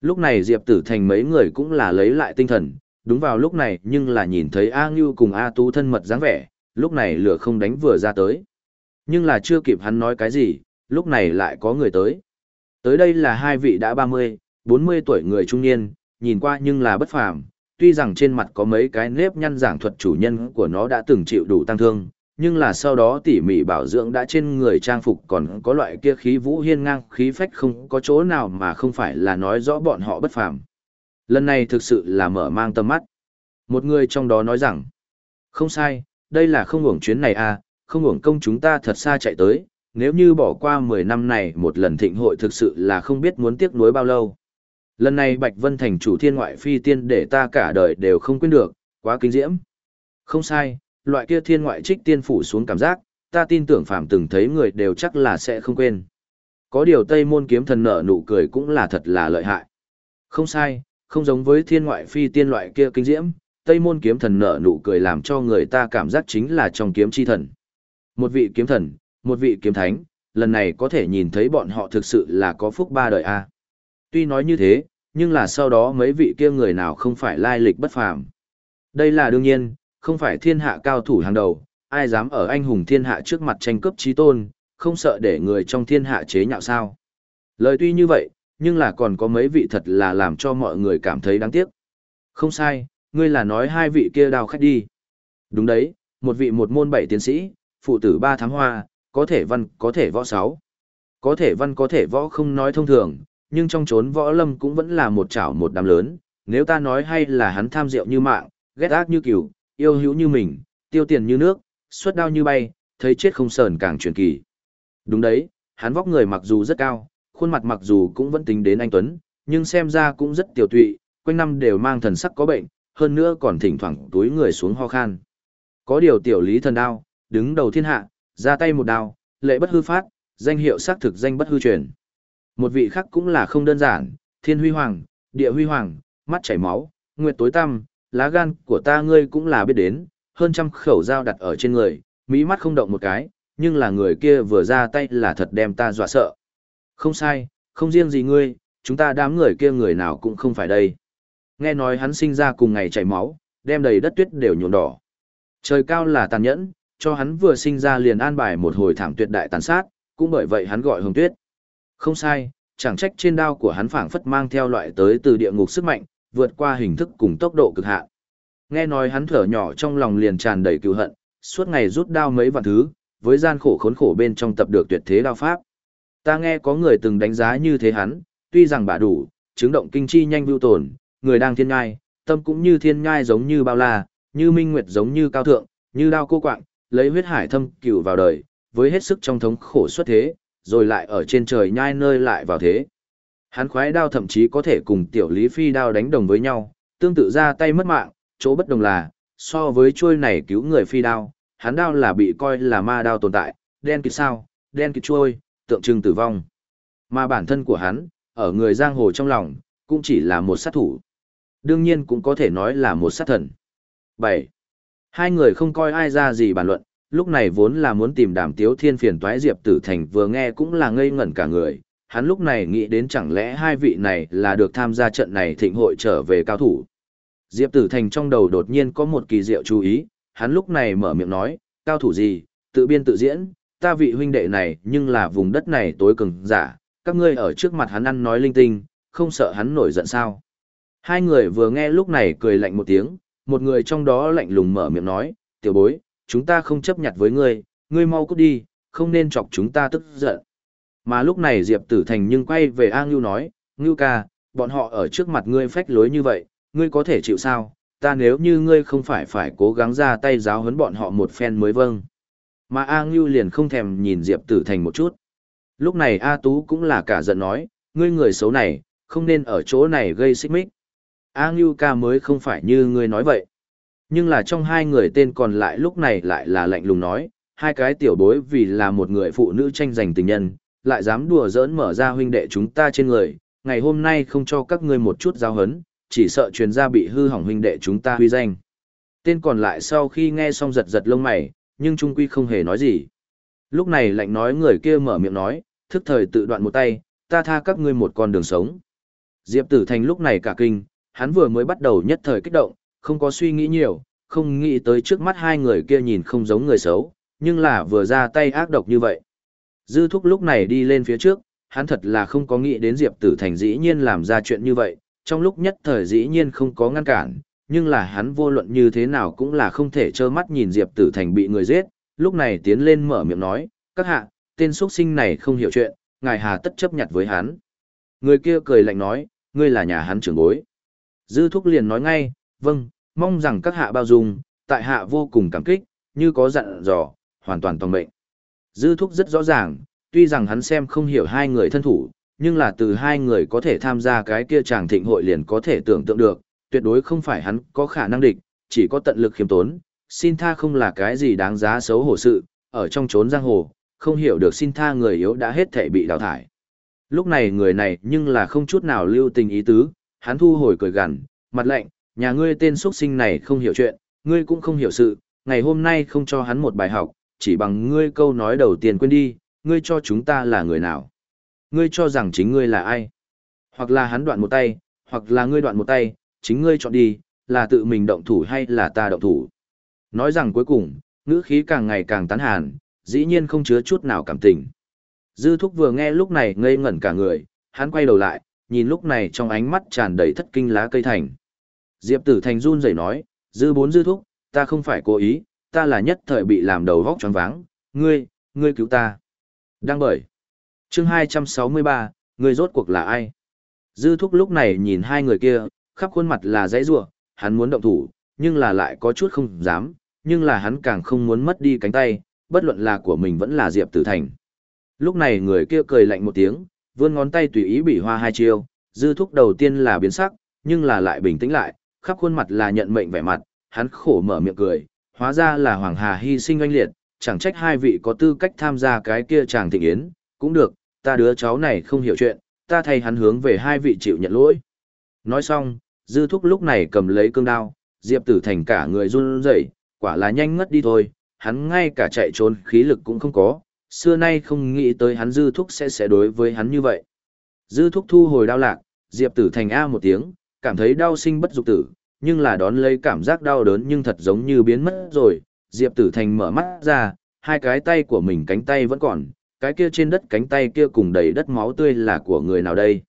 Lúc này Diệp Tử Thành mấy người cũng là lấy lại tinh thần, đúng vào lúc này nhưng là nhìn thấy A Ngưu cùng A Tú thân mật dáng vẻ, lúc này lửa không đánh vừa ra tới. Nhưng là chưa kịp hắn nói cái gì, lúc này lại có người tới. Tới đây là hai vị đã 30, 40 tuổi người trung niên, nhìn qua nhưng là bất phàm, tuy rằng trên mặt có mấy cái nếp nhăn giảng thuật chủ nhân của nó đã từng chịu đủ tăng thương, nhưng là sau đó tỉ mỉ bảo dưỡng đã trên người trang phục còn có loại kia khí vũ hiên ngang khí phách không có chỗ nào mà không phải là nói rõ bọn họ bất phàm. Lần này thực sự là mở mang tầm mắt. Một người trong đó nói rằng, không sai, đây là không hưởng chuyến này à, không hưởng công chúng ta thật xa chạy tới, nếu như bỏ qua 10 năm này một lần thịnh hội thực sự là không biết muốn tiếc nuối bao lâu. Lần này Bạch Vân thành chủ thiên ngoại phi tiên để ta cả đời đều không quên được, quá kinh diễm. Không sai, loại kia thiên ngoại trích tiên phủ xuống cảm giác, ta tin tưởng phàm từng thấy người đều chắc là sẽ không quên. Có điều Tây môn kiếm thần nở nụ cười cũng là thật là lợi hại. Không sai, không giống với thiên ngoại phi tiên loại kia kinh diễm, Tây môn kiếm thần nở nụ cười làm cho người ta cảm giác chính là trong kiếm chi thần. Một vị kiếm thần, một vị kiếm thánh, lần này có thể nhìn thấy bọn họ thực sự là có phúc ba đời a. Tuy nói như thế, nhưng là sau đó mấy vị kia người nào không phải lai lịch bất phàm. Đây là đương nhiên, không phải thiên hạ cao thủ hàng đầu, ai dám ở anh hùng thiên hạ trước mặt tranh cướp trí tôn, không sợ để người trong thiên hạ chế nhạo sao. Lời tuy như vậy, nhưng là còn có mấy vị thật là làm cho mọi người cảm thấy đáng tiếc. Không sai, ngươi là nói hai vị kia đào khách đi. Đúng đấy, một vị một môn bảy tiến sĩ, phụ tử ba thám hoa, có thể văn, có thể võ sáu. Có thể văn có thể võ không nói thông thường, nhưng trong chốn võ lâm cũng vẫn là một chảo một đám lớn, nếu ta nói hay là hắn tham rượu như mạng, ghét ác như cừu, yêu hữu như mình, tiêu tiền như nước, xuất đao như bay, thấy chết không sờn càng truyền kỳ. Đúng đấy, hắn vóc người mặc dù rất cao, khuôn mặt mặc dù cũng vẫn tính đến anh Tuấn, nhưng xem ra cũng rất tiểu tụy, quanh năm đều mang thần sắc có bệnh, hơn nữa còn thỉnh thoảng túi người xuống ho khan. Có điều tiểu lý thần đao, đứng đầu thiên hạ, ra tay một đao, lệ bất hư phát, danh hiệu xác thực danh bất hư truyền. Một vị khác cũng là không đơn giản, thiên huy hoàng, địa huy hoàng, mắt chảy máu, nguyệt tối tăm, lá gan của ta ngươi cũng là biết đến, hơn trăm khẩu dao đặt ở trên người, mỹ mắt không động một cái, nhưng là người kia vừa ra tay là thật đem ta dọa sợ. Không sai, không riêng gì ngươi, chúng ta đám người kia người nào cũng không phải đây. Nghe nói hắn sinh ra cùng ngày chảy máu, đem đầy đất tuyết đều nhuộm đỏ. Trời cao là tàn nhẫn, cho hắn vừa sinh ra liền an bài một hồi thảm tuyệt đại tàn sát, cũng bởi vậy hắn gọi hồng tuyết. Không sai, chẳng trách trên đao của hắn phảng phất mang theo loại tới từ địa ngục sức mạnh, vượt qua hình thức cùng tốc độ cực hạn. Nghe nói hắn thở nhỏ trong lòng liền tràn đầy cừu hận, suốt ngày rút đao mấy vạn thứ, với gian khổ khốn khổ bên trong tập được tuyệt thế đao pháp. Ta nghe có người từng đánh giá như thế hắn, tuy rằng bà đủ, chứng động kinh chi nhanh vưu tồn, người đang thiên ngai, tâm cũng như thiên ngai giống như bao la, như minh nguyệt giống như cao thượng, như đao cô quạng, lấy huyết hải thâm cửu vào đời, với hết sức trong thống khổ xuất thế, rồi lại ở trên trời nhai nơi lại vào thế. Hắn khoái đao thậm chí có thể cùng tiểu lý phi đao đánh đồng với nhau, tương tự ra tay mất mạng, chỗ bất đồng là, so với chuôi này cứu người phi đao, hắn đao là bị coi là ma đao tồn tại, đen kịt sao, đen kịt chuôi, tượng trưng tử vong. Mà bản thân của hắn, ở người giang hồ trong lòng, cũng chỉ là một sát thủ. Đương nhiên cũng có thể nói là một sát thần. 7. Hai người không coi ai ra gì bàn luận, lúc này vốn là muốn tìm đàm tiếu thiên phiền toái Diệp Tử Thành vừa nghe cũng là ngây ngẩn cả người. Hắn lúc này nghĩ đến chẳng lẽ hai vị này là được tham gia trận này thịnh hội trở về cao thủ. Diệp Tử Thành trong đầu đột nhiên có một kỳ diệu chú ý, hắn lúc này mở miệng nói, cao thủ gì, tự biên tự diễn, ta vị huynh đệ này nhưng là vùng đất này tối cường giả, các ngươi ở trước mặt hắn ăn nói linh tinh, không sợ hắn nổi giận sao. Hai người vừa nghe lúc này cười lạnh một tiếng, một người trong đó lạnh lùng mở miệng nói, tiểu bối, chúng ta không chấp nhận với ngươi, ngươi mau cút đi, không nên chọc chúng ta tức giận. Mà lúc này Diệp Tử Thành nhưng quay về A Ngưu nói, Ngưu ca, bọn họ ở trước mặt ngươi phách lối như vậy, ngươi có thể chịu sao, ta nếu như ngươi không phải phải cố gắng ra tay giáo huấn bọn họ một phen mới vâng. Mà A Ngưu liền không thèm nhìn Diệp Tử Thành một chút. Lúc này A Tú cũng là cả giận nói, ngươi người xấu này, không nên ở chỗ này gây xích mích. A Ngưu ca mới không phải như ngươi nói vậy. Nhưng là trong hai người tên còn lại lúc này lại là lạnh lùng nói, hai cái tiểu bối vì là một người phụ nữ tranh giành tình nhân, lại dám đùa giỡn mở ra huynh đệ chúng ta trên người, ngày hôm nay không cho các ngươi một chút giao hấn, chỉ sợ truyền ra bị hư hỏng huynh đệ chúng ta huy danh. Tên còn lại sau khi nghe xong giật giật lông mày, nhưng trung quy không hề nói gì. Lúc này lạnh nói người kia mở miệng nói, thức thời tự đoạn một tay, ta tha các ngươi một con đường sống. Diệp Tử Thành lúc này cả kinh, hắn vừa mới bắt đầu nhất thời kích động, không có suy nghĩ nhiều, không nghĩ tới trước mắt hai người kia nhìn không giống người xấu, nhưng là vừa ra tay ác độc như vậy. Dư thúc lúc này đi lên phía trước, hắn thật là không có nghĩ đến Diệp Tử Thành dĩ nhiên làm ra chuyện như vậy, trong lúc nhất thời dĩ nhiên không có ngăn cản, nhưng là hắn vô luận như thế nào cũng là không thể trơ mắt nhìn Diệp Tử Thành bị người giết, lúc này tiến lên mở miệng nói, các hạ, tên xuất sinh này không hiểu chuyện, ngài hà tất chấp nhận với hắn. Người kia cười lạnh nói, ngươi là nhà hắn trưởng bối. Dư thúc liền nói ngay, vâng, mong rằng các hạ bao dung, tại hạ vô cùng cảm kích, như có dặn dò, hoàn toàn tòng mệnh. Dư thúc rất rõ ràng, tuy rằng hắn xem không hiểu hai người thân thủ, nhưng là từ hai người có thể tham gia cái kia chàng thịnh hội liền có thể tưởng tượng được, tuyệt đối không phải hắn có khả năng địch, chỉ có tận lực khiêm tốn, xin tha không là cái gì đáng giá xấu hổ sự, ở trong trốn giang hồ, không hiểu được xin tha người yếu đã hết thể bị đào thải. Lúc này người này nhưng là không chút nào lưu tình ý tứ, hắn thu hồi cười gằn, mặt lạnh, nhà ngươi tên xuất sinh này không hiểu chuyện, ngươi cũng không hiểu sự, ngày hôm nay không cho hắn một bài học, chỉ bằng ngươi câu nói đầu tiên quên đi, ngươi cho chúng ta là người nào. Ngươi cho rằng chính ngươi là ai. Hoặc là hắn đoạn một tay, hoặc là ngươi đoạn một tay, chính ngươi chọn đi, là tự mình động thủ hay là ta động thủ. Nói rằng cuối cùng, ngữ khí càng ngày càng tán hàn, dĩ nhiên không chứa chút nào cảm tình. Dư thúc vừa nghe lúc này ngây ngẩn cả người, hắn quay đầu lại, nhìn lúc này trong ánh mắt tràn đầy thất kinh lá cây thành. Diệp tử thành run rẩy nói, dư bốn dư thúc, ta không phải cố ý, ta là nhất thời bị làm đầu vóc choáng váng, ngươi, ngươi cứu ta. Đang bởi. chương 263, ngươi rốt cuộc là ai? Dư thúc lúc này nhìn hai người kia, khắp khuôn mặt là dãy rủa, hắn muốn động thủ, nhưng là lại có chút không dám, nhưng là hắn càng không muốn mất đi cánh tay, bất luận là của mình vẫn là Diệp Tử Thành. Lúc này người kia cười lạnh một tiếng, vươn ngón tay tùy ý bị hoa hai chiêu, dư thúc đầu tiên là biến sắc, nhưng là lại bình tĩnh lại, khắp khuôn mặt là nhận mệnh vẻ mặt, hắn khổ mở miệng cười, hóa ra là Hoàng Hà hy sinh oanh liệt, chẳng trách hai vị có tư cách tham gia cái kia chàng thịnh yến, cũng được, ta đứa cháu này không hiểu chuyện, ta thay hắn hướng về hai vị chịu nhận lỗi. Nói xong, dư thúc lúc này cầm lấy cương đao, Diệp Tử Thành cả người run rẩy, quả là nhanh ngất đi thôi, hắn ngay cả chạy trốn khí lực cũng không có, xưa nay không nghĩ tới hắn dư thúc sẽ sẽ đối với hắn như vậy. Dư thúc thu hồi đau lạc, Diệp Tử Thành A một tiếng, cảm thấy đau sinh bất dục tử, nhưng là đón lấy cảm giác đau đớn nhưng thật giống như biến mất rồi. Diệp Tử Thành mở mắt ra, hai cái tay của mình cánh tay vẫn còn, cái kia trên đất cánh tay kia cùng đầy đất máu tươi là của người nào đây.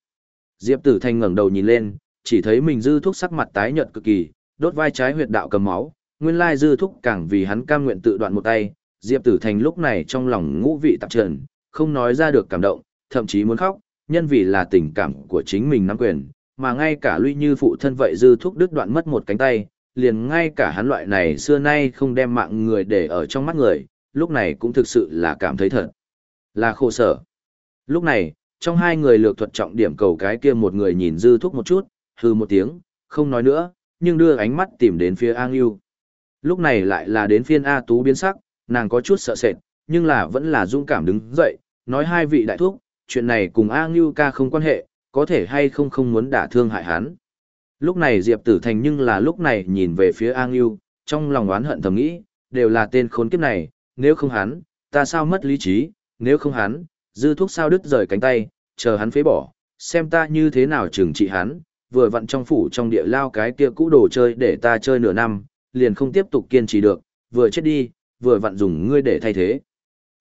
Diệp Tử Thành ngẩng đầu nhìn lên, chỉ thấy mình dư thuốc sắc mặt tái nhợt cực kỳ, đốt vai trái huyệt đạo cầm máu, nguyên lai dư thúc càng vì hắn cam nguyện tự đoạn một tay, Diệp Tử Thành lúc này trong lòng ngũ vị tạp trần, không nói ra được cảm động, thậm chí muốn khóc, nhân vì là tình cảm của chính mình nắm quyền, mà ngay cả lui Như phụ thân vậy dư thúc đứt đoạn mất một cánh tay, liền ngay cả hắn loại này xưa nay không đem mạng người để ở trong mắt người, lúc này cũng thực sự là cảm thấy thật là khổ sở. Lúc này, trong hai người lược thuật trọng điểm cầu cái kia một người nhìn dư thúc một chút, hư một tiếng, không nói nữa, nhưng đưa ánh mắt tìm đến phía An Yêu. Lúc này lại là đến phiên A Tú biến sắc, nàng có chút sợ sệt, nhưng là vẫn là dũng cảm đứng dậy, nói hai vị đại thúc, chuyện này cùng A Ngưu ca không quan hệ, có thể hay không không muốn đả thương hại hắn. Lúc này Diệp Tử Thành nhưng là lúc này nhìn về phía A Ngưu, trong lòng oán hận thầm nghĩ, đều là tên khốn kiếp này, nếu không hắn, ta sao mất lý trí, nếu không hắn, dư thuốc sao đứt rời cánh tay, chờ hắn phế bỏ, xem ta như thế nào trừng trị hắn, vừa vặn trong phủ trong địa lao cái kia cũ đồ chơi để ta chơi nửa năm, liền không tiếp tục kiên trì được, vừa chết đi, vừa vặn dùng ngươi để thay thế.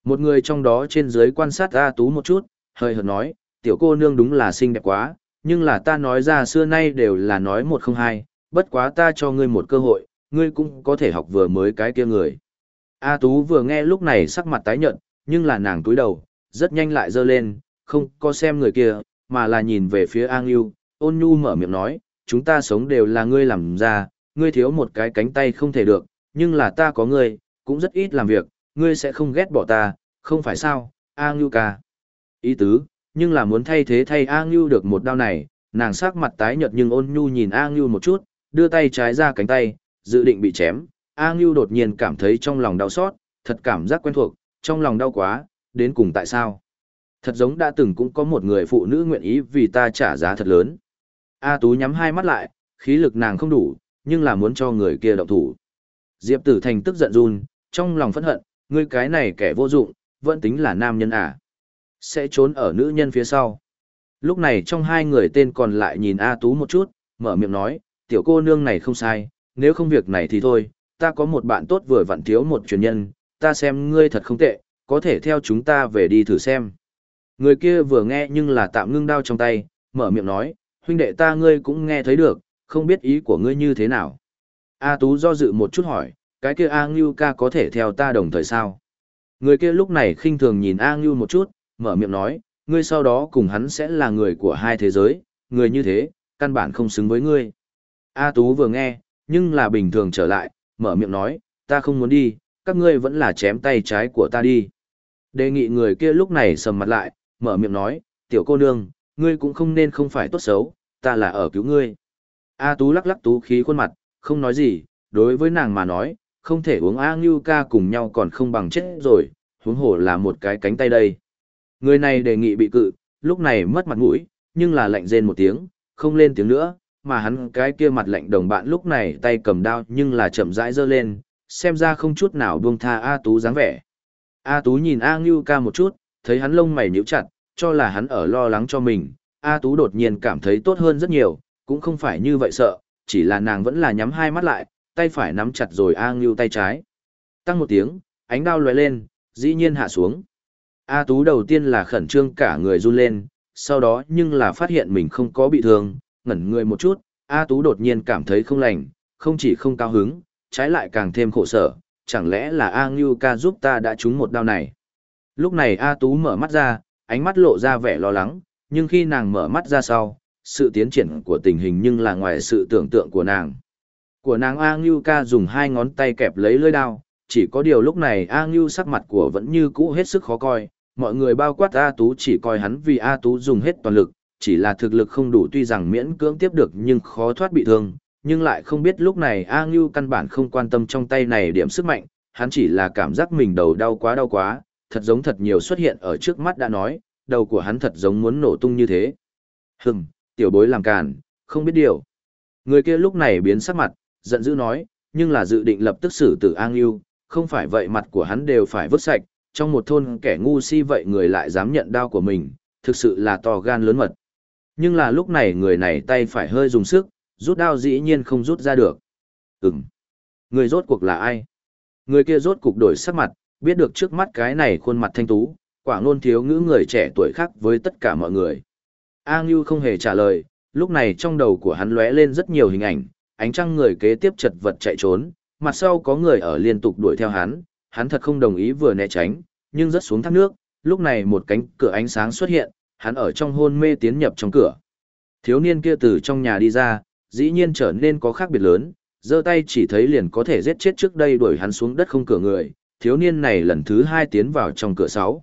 Một người trong đó trên dưới quan sát A Tú một chút, hơi hợt nói, tiểu cô nương đúng là xinh đẹp quá, nhưng là ta nói ra xưa nay đều là nói một không hai, bất quá ta cho ngươi một cơ hội, ngươi cũng có thể học vừa mới cái kia người. A Tú vừa nghe lúc này sắc mặt tái nhợt, nhưng là nàng túi đầu, rất nhanh lại dơ lên, không có xem người kia, mà là nhìn về phía An Yêu, ôn nhu mở miệng nói, chúng ta sống đều là ngươi làm ra, ngươi thiếu một cái cánh tay không thể được, nhưng là ta có ngươi, cũng rất ít làm việc, ngươi sẽ không ghét bỏ ta, không phải sao, A Ngưu ca. Ý tứ, nhưng là muốn thay thế thay A Ngưu được một đao này, nàng sắc mặt tái nhợt nhưng ôn nhu nhìn A Ngưu một chút, đưa tay trái ra cánh tay, dự định bị chém. A Ngưu đột nhiên cảm thấy trong lòng đau xót, thật cảm giác quen thuộc, trong lòng đau quá, đến cùng tại sao? Thật giống đã từng cũng có một người phụ nữ nguyện ý vì ta trả giá thật lớn. A Tú nhắm hai mắt lại, khí lực nàng không đủ, nhưng là muốn cho người kia động thủ. Diệp Tử Thành tức giận run, trong lòng phẫn hận, ngươi cái này kẻ vô dụng, vẫn tính là nam nhân à. Sẽ trốn ở nữ nhân phía sau. Lúc này trong hai người tên còn lại nhìn A Tú một chút, mở miệng nói, tiểu cô nương này không sai, nếu không việc này thì thôi, ta có một bạn tốt vừa vặn thiếu một truyền nhân, ta xem ngươi thật không tệ, có thể theo chúng ta về đi thử xem. Người kia vừa nghe nhưng là tạm ngưng đao trong tay, mở miệng nói, huynh đệ ta ngươi cũng nghe thấy được, không biết ý của ngươi như thế nào. A Tú do dự một chút hỏi, cái kia A Ngưu ca có thể theo ta đồng thời sao? Người kia lúc này khinh thường nhìn A Ngưu một chút, mở miệng nói, ngươi sau đó cùng hắn sẽ là người của hai thế giới, người như thế, căn bản không xứng với ngươi. A Tú vừa nghe, nhưng là bình thường trở lại, mở miệng nói, ta không muốn đi, các ngươi vẫn là chém tay trái của ta đi. Đề nghị người kia lúc này sầm mặt lại, mở miệng nói, tiểu cô nương, ngươi cũng không nên không phải tốt xấu, ta là ở cứu ngươi. A Tú lắc lắc tú khí khuôn mặt, không nói gì, đối với nàng mà nói, không thể uống A Ngưu ca cùng nhau còn không bằng chết rồi, huống hồ là một cái cánh tay đây. Người này đề nghị bị cự, lúc này mất mặt mũi, nhưng là lạnh rên một tiếng, không lên tiếng nữa, mà hắn cái kia mặt lạnh đồng bạn lúc này tay cầm đao nhưng là chậm rãi giơ lên, xem ra không chút nào buông tha A Tú dáng vẻ. A Tú nhìn A Ngưu ca một chút, thấy hắn lông mày nhíu chặt, cho là hắn ở lo lắng cho mình. A Tú đột nhiên cảm thấy tốt hơn rất nhiều, cũng không phải như vậy sợ, chỉ là nàng vẫn là nhắm hai mắt lại, tay phải nắm chặt rồi A Ngưu tay trái. Tăng một tiếng, ánh đao lóe lên, dĩ nhiên hạ xuống. A Tú đầu tiên là khẩn trương cả người run lên, sau đó nhưng là phát hiện mình không có bị thương, ngẩn người một chút, A Tú đột nhiên cảm thấy không lành, không chỉ không cao hứng, trái lại càng thêm khổ sở, chẳng lẽ là A Ngưu ca giúp ta đã trúng một đao này. Lúc này A Tú mở mắt ra, ánh mắt lộ ra vẻ lo lắng, nhưng khi nàng mở mắt ra sau, sự tiến triển của tình hình nhưng là ngoài sự tưởng tượng của nàng. Của nàng A Ngưu ca dùng hai ngón tay kẹp lấy lưỡi đao, chỉ có điều lúc này A Ngưu sắc mặt của vẫn như cũ hết sức khó coi, mọi người bao quát A Tú chỉ coi hắn vì A Tú dùng hết toàn lực, chỉ là thực lực không đủ tuy rằng miễn cưỡng tiếp được nhưng khó thoát bị thương, nhưng lại không biết lúc này A Ngưu căn bản không quan tâm trong tay này điểm sức mạnh, hắn chỉ là cảm giác mình đầu đau quá đau quá, thật giống thật nhiều xuất hiện ở trước mắt đã nói, đầu của hắn thật giống muốn nổ tung như thế. Hừm, tiểu bối làm càn, không biết điều. Người kia lúc này biến sắc mặt, giận dữ nói, nhưng là dự định lập tức xử tử An Yêu, không phải vậy mặt của hắn đều phải vứt sạch, trong một thôn kẻ ngu si vậy người lại dám nhận đao của mình, thực sự là to gan lớn mật. Nhưng là lúc này người này tay phải hơi dùng sức, rút đao dĩ nhiên không rút ra được. Ừm. Người rốt cuộc là ai? Người kia rốt cuộc đổi sắc mặt, biết được trước mắt cái này khuôn mặt thanh tú, quả ngôn thiếu ngữ người trẻ tuổi khác với tất cả mọi người. A Ngưu không hề trả lời, lúc này trong đầu của hắn lóe lên rất nhiều hình ảnh, ánh trăng người kế tiếp chật vật chạy trốn, mặt sau có người ở liên tục đuổi theo hắn, hắn thật không đồng ý vừa né tránh, nhưng rất xuống thác nước, lúc này một cánh cửa ánh sáng xuất hiện, hắn ở trong hôn mê tiến nhập trong cửa. Thiếu niên kia từ trong nhà đi ra, dĩ nhiên trở nên có khác biệt lớn, giơ tay chỉ thấy liền có thể giết chết trước đây đuổi hắn xuống đất không cửa người, thiếu niên này lần thứ hai tiến vào trong cửa sáu.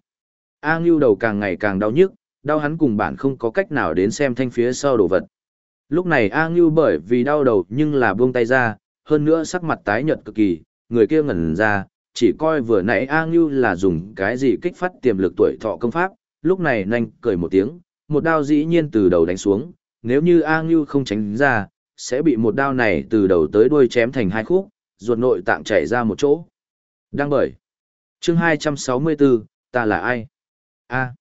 A Ngưu đầu càng ngày càng đau nhức, đau hắn cùng bản không có cách nào đến xem thanh phía sau đồ vật. Lúc này A Ngưu bởi vì đau đầu nhưng là buông tay ra, hơn nữa sắc mặt tái nhợt cực kỳ, người kia ngẩn ra, chỉ coi vừa nãy A Ngưu là dùng cái gì kích phát tiềm lực tuổi thọ công pháp, lúc này nhanh cười một tiếng, một đao dĩ nhiên từ đầu đánh xuống, nếu như A Ngưu không tránh ra, sẽ bị một đao này từ đầu tới đuôi chém thành hai khúc, ruột nội tạng chảy ra một chỗ. Đang bởi. Chương 264, ta là ai? A.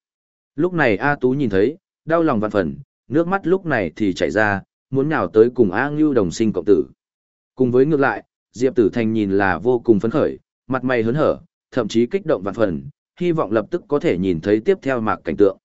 Lúc này A Tú nhìn thấy, đau lòng vạn phần, nước mắt lúc này thì chảy ra, muốn nhào tới cùng A Ngưu đồng sinh cộng tử. Cùng với ngược lại, Diệp Tử Thành nhìn là vô cùng phấn khởi, mặt mày hớn hở, thậm chí kích động vạn phần, hy vọng lập tức có thể nhìn thấy tiếp theo mạc cảnh tượng.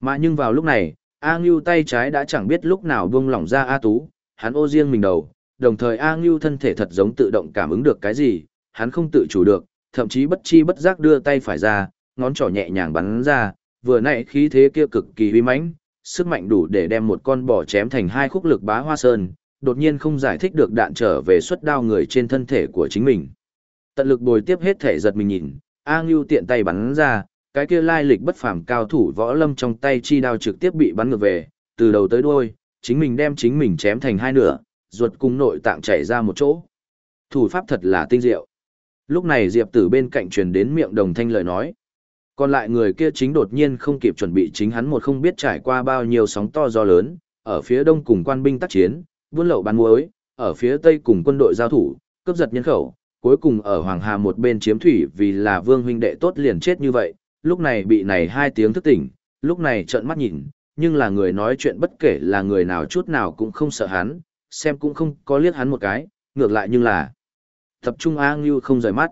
Mà nhưng vào lúc này, A Ngưu tay trái đã chẳng biết lúc nào buông lỏng ra A Tú, hắn ô riêng mình đầu, đồng thời A Ngưu thân thể thật giống tự động cảm ứng được cái gì, hắn không tự chủ được, thậm chí bất chi bất giác đưa tay phải ra, ngón trỏ nhẹ nhàng bắn ra, vừa nãy khí thế kia cực kỳ uy mãnh, sức mạnh đủ để đem một con bò chém thành hai khúc lực bá hoa sơn, đột nhiên không giải thích được đạn trở về xuất đao người trên thân thể của chính mình. Tận lực bồi tiếp hết thể giật mình nhìn, A Ngưu tiện tay bắn ra, cái kia lai lịch bất phàm cao thủ võ lâm trong tay chi đao trực tiếp bị bắn ngược về, từ đầu tới đuôi, chính mình đem chính mình chém thành hai nửa, ruột cùng nội tạng chảy ra một chỗ. Thủ pháp thật là tinh diệu. Lúc này Diệp Tử bên cạnh truyền đến miệng đồng thanh lời nói. Còn lại người kia chính đột nhiên không kịp chuẩn bị chính hắn một không biết trải qua bao nhiêu sóng to gió lớn, ở phía đông cùng quan binh tác chiến, buôn lậu bán muối, ở phía tây cùng quân đội giao thủ, cướp giật nhân khẩu, cuối cùng ở Hoàng Hà một bên chiếm thủy vì là vương huynh đệ tốt liền chết như vậy, lúc này bị này hai tiếng thức tỉnh, lúc này trợn mắt nhìn, nhưng là người nói chuyện bất kể là người nào chút nào cũng không sợ hắn, xem cũng không có liếc hắn một cái, ngược lại nhưng là tập trung A Ngưu không rời mắt.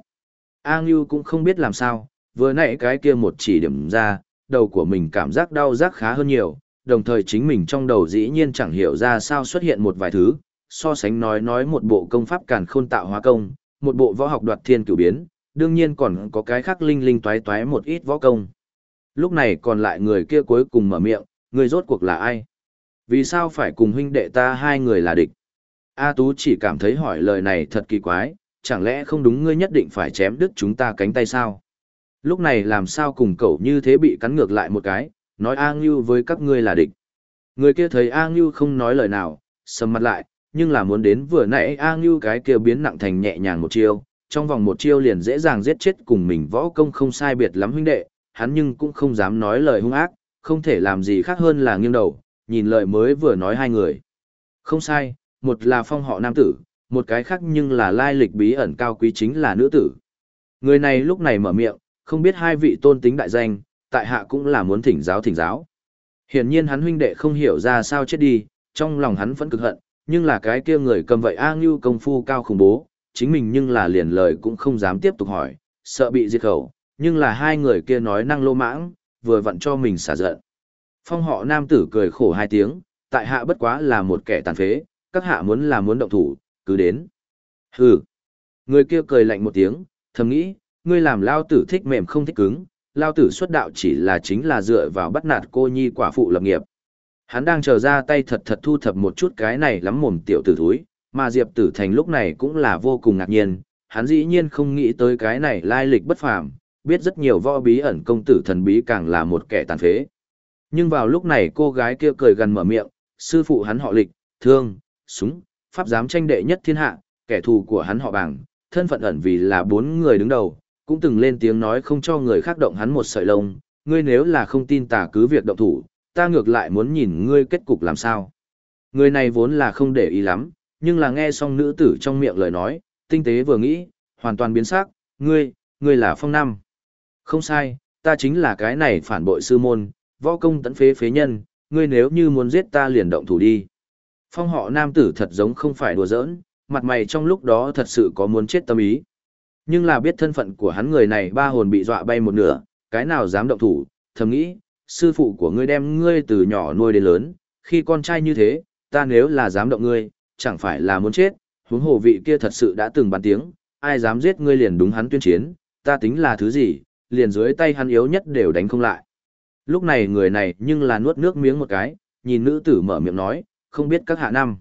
A Ngưu cũng không biết làm sao, vừa nãy cái kia một chỉ điểm ra, đầu của mình cảm giác đau rác khá hơn nhiều, đồng thời chính mình trong đầu dĩ nhiên chẳng hiểu ra sao xuất hiện một vài thứ, so sánh nói nói một bộ công pháp càn khôn tạo hóa công, một bộ võ học đoạt thiên cửu biến, đương nhiên còn có cái khác linh linh toái toái một ít võ công. Lúc này còn lại người kia cuối cùng mở miệng, người rốt cuộc là ai? Vì sao phải cùng huynh đệ ta hai người là địch? A Tú chỉ cảm thấy hỏi lời này thật kỳ quái, chẳng lẽ không đúng ngươi nhất định phải chém đứt chúng ta cánh tay sao? Lúc này làm sao cùng cậu như thế bị cắn ngược lại một cái, nói A Ngưu với các ngươi là địch. Người kia thấy A Ngưu không nói lời nào, sầm mặt lại, nhưng là muốn đến vừa nãy A Ngưu cái kia biến nặng thành nhẹ nhàng một chiêu, trong vòng một chiêu liền dễ dàng giết chết cùng mình võ công không sai biệt lắm huynh đệ, hắn nhưng cũng không dám nói lời hung ác, không thể làm gì khác hơn là nghiêng đầu, nhìn lời mới vừa nói hai người. Không sai, một là phong họ nam tử, một cái khác nhưng là lai lịch bí ẩn cao quý chính là nữ tử. Người này lúc này mở miệng, không biết hai vị tôn tính đại danh, tại hạ cũng là muốn thỉnh giáo thỉnh giáo. Hiển nhiên hắn huynh đệ không hiểu ra sao chết đi, trong lòng hắn vẫn cực hận, nhưng là cái kia người cầm vậy A Ngưu công phu cao khủng bố, chính mình nhưng là liền lời cũng không dám tiếp tục hỏi, sợ bị diệt khẩu, nhưng là hai người kia nói năng lô mãng, vừa vặn cho mình xả giận. Phong họ nam tử cười khổ hai tiếng, tại hạ bất quá là một kẻ tàn phế, các hạ muốn là muốn động thủ, cứ đến. Hừ. Người kia cười lạnh một tiếng, thầm nghĩ, ngươi làm lao tử thích mềm không thích cứng, lao tử xuất đạo chỉ là chính là dựa vào bắt nạt cô nhi quả phụ lập nghiệp. Hắn đang chờ ra tay thật thật thu thập một chút cái này lắm mồm tiểu tử thúi, mà Diệp Tử Thành lúc này cũng là vô cùng ngạc nhiên, hắn dĩ nhiên không nghĩ tới cái này lai lịch bất phàm, biết rất nhiều võ bí ẩn công tử thần bí càng là một kẻ tàn phế. Nhưng vào lúc này cô gái kia cười gần mở miệng, sư phụ hắn họ lịch, thương, súng, pháp giám tranh đệ nhất thiên hạ, kẻ thù của hắn họ bảng, thân phận ẩn vì là bốn người đứng đầu, cũng từng lên tiếng nói không cho người khác động hắn một sợi lông, ngươi nếu là không tin tà cứ việc động thủ, ta ngược lại muốn nhìn ngươi kết cục làm sao. Người này vốn là không để ý lắm, nhưng là nghe xong nữ tử trong miệng lời nói, tinh tế vừa nghĩ, hoàn toàn biến sắc, ngươi, ngươi là phong năm. Không sai, ta chính là cái này phản bội sư môn, võ công tấn phế phế nhân, ngươi nếu như muốn giết ta liền động thủ đi. Phong họ nam tử thật giống không phải đùa giỡn, mặt mày trong lúc đó thật sự có muốn chết tâm ý. Nhưng là biết thân phận của hắn người này ba hồn bị dọa bay một nửa, cái nào dám động thủ, thầm nghĩ, sư phụ của ngươi đem ngươi từ nhỏ nuôi đến lớn, khi con trai như thế, ta nếu là dám động ngươi, chẳng phải là muốn chết, huống hồ vị kia thật sự đã từng bàn tiếng, ai dám giết ngươi liền đúng hắn tuyên chiến, ta tính là thứ gì, liền dưới tay hắn yếu nhất đều đánh không lại. Lúc này người này nhưng là nuốt nước miếng một cái, nhìn nữ tử mở miệng nói, không biết các hạ năm.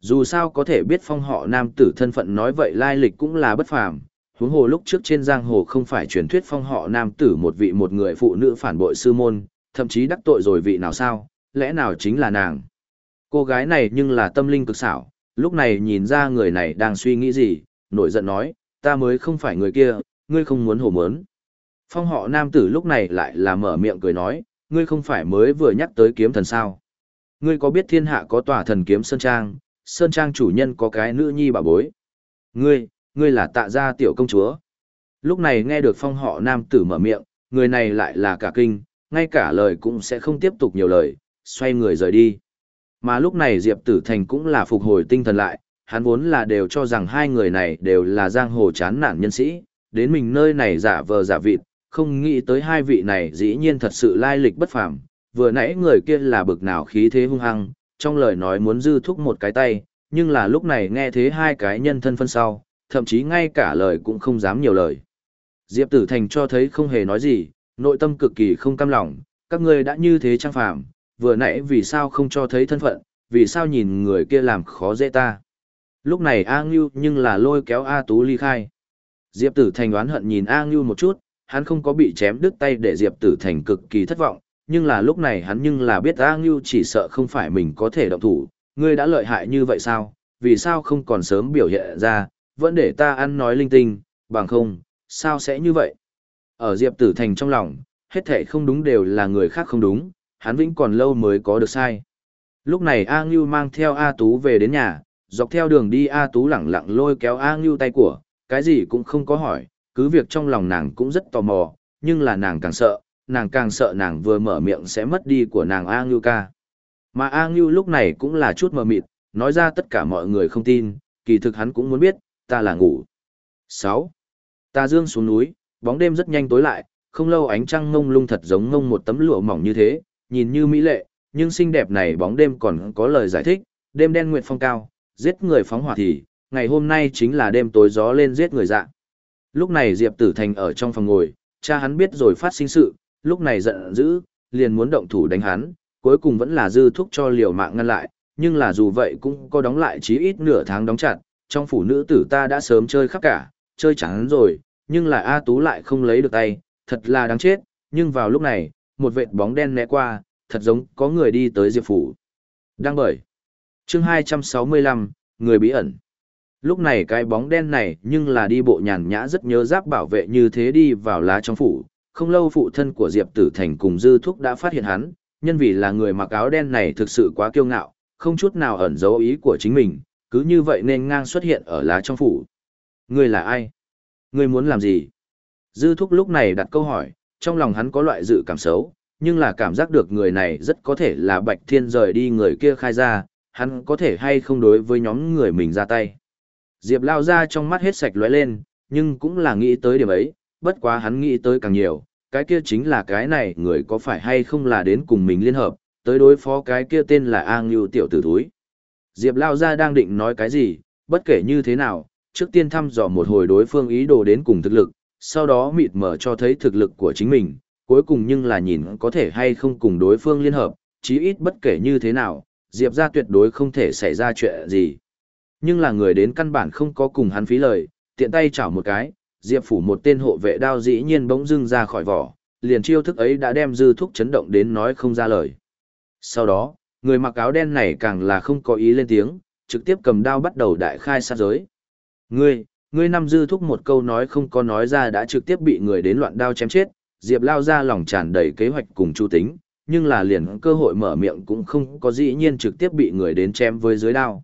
Dù sao có thể biết phong họ nam tử thân phận nói vậy lai lịch cũng là bất phàm, huống hồ lúc trước trên giang hồ không phải truyền thuyết phong họ nam tử một vị một người phụ nữ phản bội sư môn, thậm chí đắc tội rồi vị nào sao, lẽ nào chính là nàng. Cô gái này nhưng là tâm linh cực xảo, lúc này nhìn ra người này đang suy nghĩ gì, nổi giận nói, ta mới không phải người kia, ngươi không muốn hổ mớn. Phong họ nam tử lúc này lại là mở miệng cười nói, ngươi không phải mới vừa nhắc tới kiếm thần sao. Ngươi có biết thiên hạ có tòa thần kiếm Sơn Trang, Sơn Trang chủ nhân có cái nữ nhi bà bối. Ngươi, ngươi là tạ gia tiểu công chúa. Lúc này nghe được phong họ nam tử mở miệng, người này lại là cả kinh, ngay cả lời cũng sẽ không tiếp tục nhiều lời, xoay người rời đi. Mà lúc này Diệp Tử Thành cũng là phục hồi tinh thần lại, hắn vốn là đều cho rằng hai người này đều là giang hồ chán nản nhân sĩ, đến mình nơi này giả vờ giả vịt, không nghĩ tới hai vị này dĩ nhiên thật sự lai lịch bất phàm. Vừa nãy người kia là bực nào khí thế hung hăng, trong lời nói muốn dư thúc một cái tay, nhưng là lúc này nghe thế hai cái nhân thân phân sau, thậm chí ngay cả lời cũng không dám nhiều lời. Diệp Tử Thành cho thấy không hề nói gì, nội tâm cực kỳ không cam lòng, các ngươi đã như thế trang phàm, vừa nãy vì sao không cho thấy thân phận, vì sao nhìn người kia làm khó dễ ta. Lúc này A Ngưu nhưng là lôi kéo A Tú ly khai. Diệp Tử Thành oán hận nhìn A Ngưu một chút, hắn không có bị chém đứt tay để Diệp Tử Thành cực kỳ thất vọng, nhưng là lúc này hắn nhưng là biết A Ngưu chỉ sợ không phải mình có thể động thủ, ngươi đã lợi hại như vậy sao, vì sao không còn sớm biểu hiện ra, vẫn để ta ăn nói linh tinh, bằng không, sao sẽ như vậy? Ở Diệp Tử Thành trong lòng, hết thể không đúng đều là người khác không đúng, hắn vĩnh còn lâu mới có được sai. Lúc này A Ngưu mang theo A Tú về đến nhà, dọc theo đường đi A Tú lẳng lặng lôi kéo A Ngưu tay của, cái gì cũng không có hỏi, cứ việc trong lòng nàng cũng rất tò mò, nhưng là nàng càng sợ, nàng càng sợ nàng vừa mở miệng sẽ mất đi của nàng A Ngưu ca. Mà A Ngưu lúc này cũng là chút mờ mịt, nói ra tất cả mọi người không tin, kỳ thực hắn cũng muốn biết, ta là ngủ. 6. Ta dương xuống núi, bóng đêm rất nhanh tối lại, không lâu ánh trăng ngông lung thật giống ngông một tấm lụa mỏng như thế, nhìn như mỹ lệ, nhưng xinh đẹp này bóng đêm còn có lời giải thích, đêm đen nguyệt phong cao, giết người phóng hỏa thì, ngày hôm nay chính là đêm tối gió lên giết người dạ. Lúc này Diệp Tử Thành ở trong phòng ngồi, cha hắn biết rồi phát sinh sự, lúc này giận dữ, liền muốn động thủ đánh hắn, cuối cùng vẫn là dư thúc cho liều mạng ngăn lại, nhưng là dù vậy cũng có đóng lại chí ít nửa tháng đóng chặt, trong phủ nữ tử ta đã sớm chơi khắp cả, chơi chẳng rồi, nhưng là A Tú lại không lấy được tay, thật là đáng chết, nhưng vào lúc này, một vệt bóng đen né qua, thật giống có người đi tới Diệp Phủ. Đang bởi. chương 265, người bí ẩn. Lúc này cái bóng đen này nhưng là đi bộ nhàn nhã rất nhớ giáp bảo vệ như thế đi vào lá trong phủ. Không lâu phụ thân của Diệp Tử Thành cùng Dư Thúc đã phát hiện hắn, nhân vì là người mặc áo đen này thực sự quá kiêu ngạo, không chút nào ẩn giấu ý của chính mình, cứ như vậy nên ngang xuất hiện ở lá trong phủ. Ngươi là ai? Ngươi muốn làm gì? Dư Thúc lúc này đặt câu hỏi, trong lòng hắn có loại dự cảm xấu, nhưng là cảm giác được người này rất có thể là Bạch Thiên rời đi người kia khai ra, hắn có thể hay không đối với nhóm người mình ra tay. Diệp lao ra trong mắt hết sạch lóe lên, nhưng cũng là nghĩ tới điểm ấy, bất quá hắn nghĩ tới càng nhiều, cái kia chính là cái này người có phải hay không là đến cùng mình liên hợp, tới đối phó cái kia tên là A Ngưu tiểu tử thúi. Diệp lao Gia đang định nói cái gì, bất kể như thế nào, trước tiên thăm dò một hồi đối phương ý đồ đến cùng thực lực, sau đó mịt mở cho thấy thực lực của chính mình, cuối cùng nhưng là nhìn có thể hay không cùng đối phương liên hợp, chí ít bất kể như thế nào, Diệp Gia tuyệt đối không thể xảy ra chuyện gì. Nhưng là người đến căn bản không có cùng hắn phí lời, tiện tay chảo một cái, Diệp phủ một tên hộ vệ đao dĩ nhiên bỗng dưng ra khỏi vỏ, liền chiêu thức ấy đã đem dư thúc chấn động đến nói không ra lời. Sau đó, người mặc áo đen này càng là không có ý lên tiếng, trực tiếp cầm đao bắt đầu đại khai sát giới. Ngươi, ngươi năm dư thúc một câu nói không có nói ra đã trực tiếp bị người đến loạn đao chém chết, Diệp lao ra lòng tràn đầy kế hoạch cùng chu tính, nhưng là liền cơ hội mở miệng cũng không có dĩ nhiên trực tiếp bị người đến chém với dưới đao.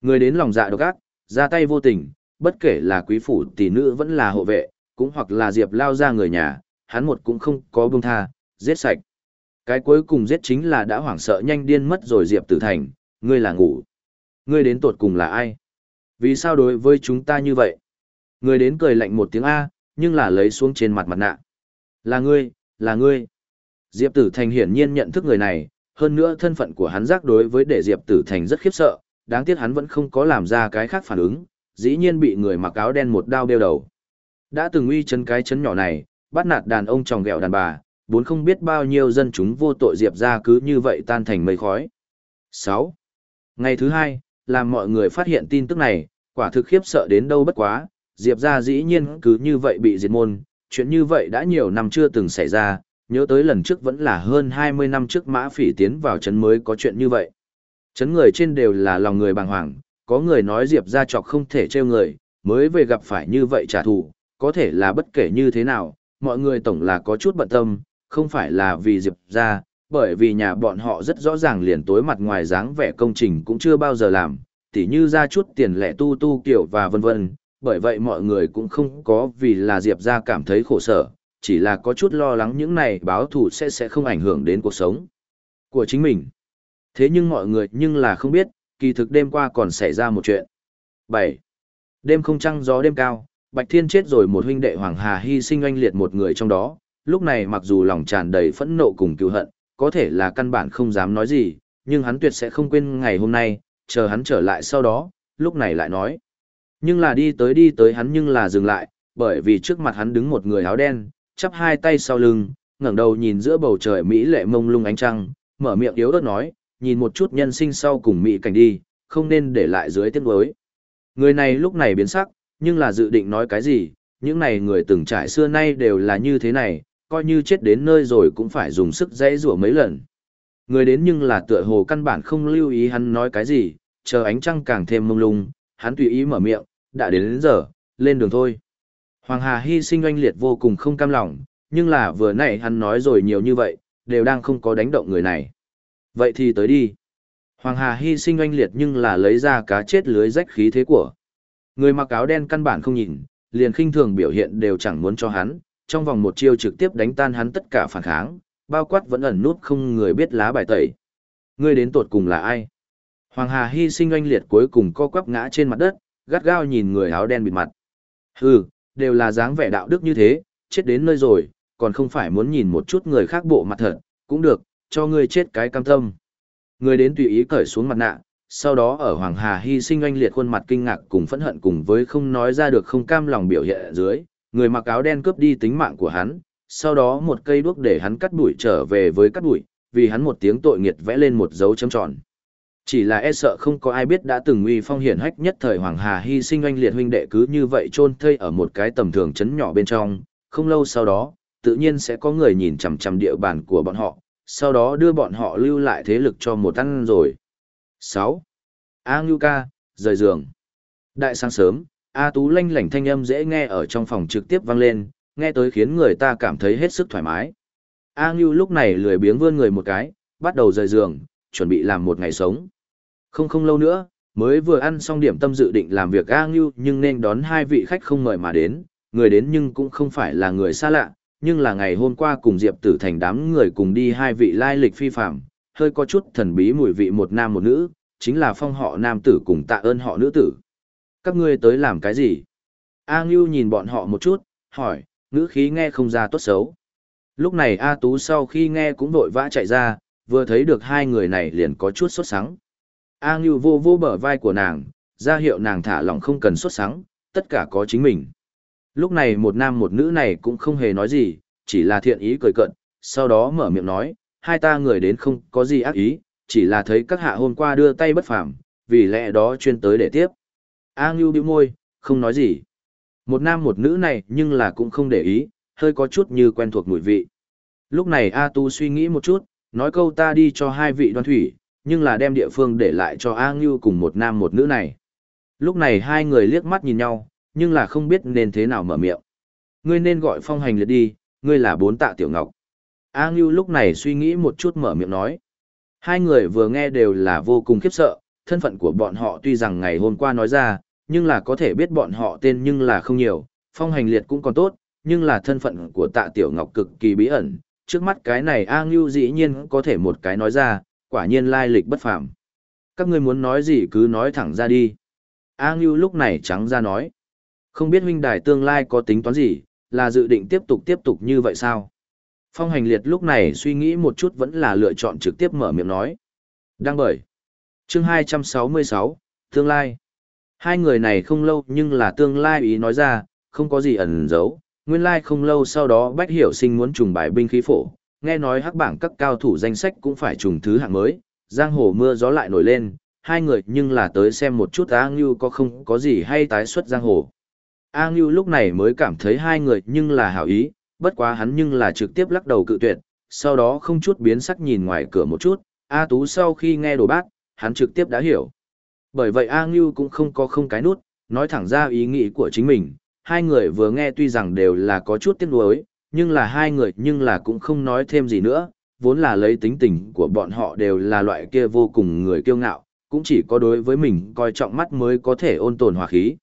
Người đến lòng dạ độc ác, ra tay vô tình, bất kể là quý phủ tỷ nữ vẫn là hộ vệ, cũng hoặc là Diệp lao ra người nhà, hắn một cũng không có buông tha, giết sạch. Cái cuối cùng giết chính là đã hoảng sợ nhanh điên mất rồi Diệp Tử Thành, ngươi là ngủ. Ngươi đến tột cùng là ai? Vì sao đối với chúng ta như vậy? Ngươi đến cười lạnh một tiếng A, nhưng là lấy xuống trên mặt mặt nạ. Là ngươi, là ngươi. Diệp Tử Thành hiển nhiên nhận thức người này, hơn nữa thân phận của hắn giác đối với để Diệp Tử Thành rất khiếp sợ, đáng tiếc hắn vẫn không có làm ra cái khác phản ứng, dĩ nhiên bị người mặc áo đen một đao đeo đầu. Đã từng uy chân cái chấn nhỏ này, bắt nạt đàn ông tròng ghẹo đàn bà, bốn không biết bao nhiêu dân chúng vô tội Diệp ra cứ như vậy tan thành mây khói. 6. Ngày thứ hai, làm mọi người phát hiện tin tức này, quả thực khiếp sợ đến đâu bất quá, Diệp ra dĩ nhiên cứ như vậy bị diệt môn, chuyện như vậy đã nhiều năm chưa từng xảy ra, nhớ tới lần trước vẫn là hơn 20 năm trước mã phỉ tiến vào trấn mới có chuyện như vậy. Trấn người trên đều là lòng người bàng hoàng, có người nói Diệp ra chọc không thể trêu người, mới về gặp phải như vậy trả thù, có thể là bất kể như thế nào, mọi người tổng là có chút bận tâm, không phải là vì Diệp ra, bởi vì nhà bọn họ rất rõ ràng liền tối mặt ngoài dáng vẻ công trình cũng chưa bao giờ làm, tỉ như ra chút tiền lẻ tu tu kiểu và vân vân, bởi vậy mọi người cũng không có vì là Diệp ra cảm thấy khổ sở, chỉ là có chút lo lắng những này báo thù sẽ sẽ không ảnh hưởng đến cuộc sống của chính mình. Thế nhưng mọi người nhưng là không biết, kỳ thực đêm qua còn xảy ra một chuyện. 7. Đêm không trăng gió đêm cao, Bạch Thiên chết rồi một huynh đệ Hoàng Hà hy sinh oanh liệt một người trong đó, lúc này mặc dù lòng tràn đầy phẫn nộ cùng cựu hận, có thể là căn bản không dám nói gì, nhưng hắn tuyệt sẽ không quên ngày hôm nay, chờ hắn trở lại sau đó, lúc này lại nói. Nhưng là đi tới đi tới hắn nhưng là dừng lại, bởi vì trước mặt hắn đứng một người áo đen, chắp hai tay sau lưng, ngẩng đầu nhìn giữa bầu trời mỹ lệ mông lung ánh trăng, mở miệng yếu ớt nói, nhìn một chút nhân sinh sau cùng mỹ cảnh đi, không nên để lại dưới tiếng đối. Người này lúc này biến sắc, nhưng là dự định nói cái gì, những này người từng trải xưa nay đều là như thế này, coi như chết đến nơi rồi cũng phải dùng sức dãy rủa mấy lần. Người đến nhưng là tựa hồ căn bản không lưu ý hắn nói cái gì, chờ ánh trăng càng thêm mông lung, hắn tùy ý mở miệng, đã đến đến giờ, lên đường thôi. Hoàng Hà hy sinh oanh liệt vô cùng không cam lòng, nhưng là vừa nãy hắn nói rồi nhiều như vậy, đều đang không có đánh động người này. Vậy thì tới đi. Hoàng Hà hy sinh oanh liệt nhưng là lấy ra cá chết lưới rách khí thế của. Người mặc áo đen căn bản không nhìn, liền khinh thường biểu hiện đều chẳng muốn cho hắn, trong vòng một chiêu trực tiếp đánh tan hắn tất cả phản kháng, bao quát vẫn ẩn nút không người biết lá bài tẩy. Ngươi đến tột cùng là ai? Hoàng Hà hy sinh oanh liệt cuối cùng co quắp ngã trên mặt đất, gắt gao nhìn người áo đen bịt mặt. Hừ, đều là dáng vẻ đạo đức như thế, chết đến nơi rồi, còn không phải muốn nhìn một chút người khác bộ mặt thật, cũng được, cho ngươi chết cái cam tâm. Người đến tùy ý cởi xuống mặt nạ, sau đó ở Hoàng Hà hy sinh oanh liệt khuôn mặt kinh ngạc cùng phẫn hận cùng với không nói ra được không cam lòng biểu hiện dưới, người mặc áo đen cướp đi tính mạng của hắn, sau đó một cây đuốc để hắn cắt đuổi trở về với cắt đuổi, vì hắn một tiếng tội nghiệt vẽ lên một dấu chấm tròn. Chỉ là e sợ không có ai biết đã từng uy phong hiển hách nhất thời Hoàng Hà hy sinh oanh liệt huynh đệ cứ như vậy chôn thây ở một cái tầm thường chấn nhỏ bên trong, không lâu sau đó, tự nhiên sẽ có người nhìn chằm chằm địa bàn của bọn họ, sau đó đưa bọn họ lưu lại thế lực cho một ăn rồi. 6. A Ngưu ca, rời giường. Đại sáng sớm, A Tú lanh lảnh thanh âm dễ nghe ở trong phòng trực tiếp vang lên, nghe tới khiến người ta cảm thấy hết sức thoải mái. A Ngưu lúc này lười biếng vươn người một cái, bắt đầu rời giường, chuẩn bị làm một ngày sống. Không không lâu nữa, mới vừa ăn xong điểm tâm dự định làm việc A Ngưu nhưng nên đón hai vị khách không mời mà đến, người đến nhưng cũng không phải là người xa lạ, nhưng là ngày hôm qua cùng Diệp Tử Thành đám người cùng đi hai vị lai lịch phi phạm, hơi có chút thần bí mùi vị một nam một nữ, chính là phong họ nam tử cùng tạ ơn họ nữ tử. Các ngươi tới làm cái gì? A Ngưu nhìn bọn họ một chút, hỏi, ngữ khí nghe không ra tốt xấu. Lúc này A Tú sau khi nghe cũng vội vã chạy ra, vừa thấy được hai người này liền có chút sốt sắng. A Ngưu vô vô bờ vai của nàng, ra hiệu nàng thả lòng không cần sốt sắng, tất cả có chính mình. Lúc này một nam một nữ này cũng không hề nói gì, chỉ là thiện ý cười cận, sau đó mở miệng nói, hai ta người đến không có gì ác ý, chỉ là thấy các hạ hôm qua đưa tay bất phàm, vì lẽ đó chuyên tới để tiếp. A Ngưu bĩu môi, không nói gì. Một nam một nữ này nhưng là cũng không để ý, hơi có chút như quen thuộc mùi vị. Lúc này A Tu suy nghĩ một chút, nói câu ta đi cho hai vị đoan thủy, nhưng là đem địa phương để lại cho A Ngưu cùng một nam một nữ này. Lúc này hai người liếc mắt nhìn nhau, nhưng là không biết nên thế nào mở miệng. Ngươi nên gọi phong hành liệt đi, ngươi là bốn tạ tiểu ngọc. A Ngưu lúc này suy nghĩ một chút mở miệng nói. Hai người vừa nghe đều là vô cùng khiếp sợ, thân phận của bọn họ tuy rằng ngày hôm qua nói ra, nhưng là có thể biết bọn họ tên nhưng là không nhiều, phong hành liệt cũng còn tốt, nhưng là thân phận của tạ tiểu ngọc cực kỳ bí ẩn, trước mắt cái này A Ngưu dĩ nhiên có thể một cái nói ra, quả nhiên lai lịch bất phàm. Các ngươi muốn nói gì cứ nói thẳng ra đi. A Ngưu lúc này trắng ra nói. Không biết huynh đài tương lai có tính toán gì, là dự định tiếp tục tiếp tục như vậy sao? Phong hành liệt lúc này suy nghĩ một chút vẫn là lựa chọn trực tiếp mở miệng nói. Đang bởi chương 266, tương lai. Hai người này không lâu nhưng là tương lai ý nói ra, không có gì ẩn giấu. Nguyên lai không lâu sau đó Bách Hiểu Sinh muốn trùng bài binh khí phổ, nghe nói hắc bảng các cao thủ danh sách cũng phải trùng thứ hạng mới, giang hồ mưa gió lại nổi lên, hai người nhưng là tới xem một chút A Ngưu có không có gì hay tái xuất giang hồ. A Ngưu lúc này mới cảm thấy hai người nhưng là hảo ý, bất quá hắn nhưng là trực tiếp lắc đầu cự tuyệt, sau đó không chút biến sắc nhìn ngoài cửa một chút, A Tú sau khi nghe đồ bác, hắn trực tiếp đã hiểu. Bởi vậy A Ngưu cũng không có không cái nút, nói thẳng ra ý nghĩ của chính mình, hai người vừa nghe tuy rằng đều là có chút tiếc nuối, nhưng là hai người nhưng là cũng không nói thêm gì nữa, vốn là lấy tính tình của bọn họ đều là loại kia vô cùng người kiêu ngạo, cũng chỉ có đối với mình coi trọng mắt mới có thể ôn tồn hòa khí.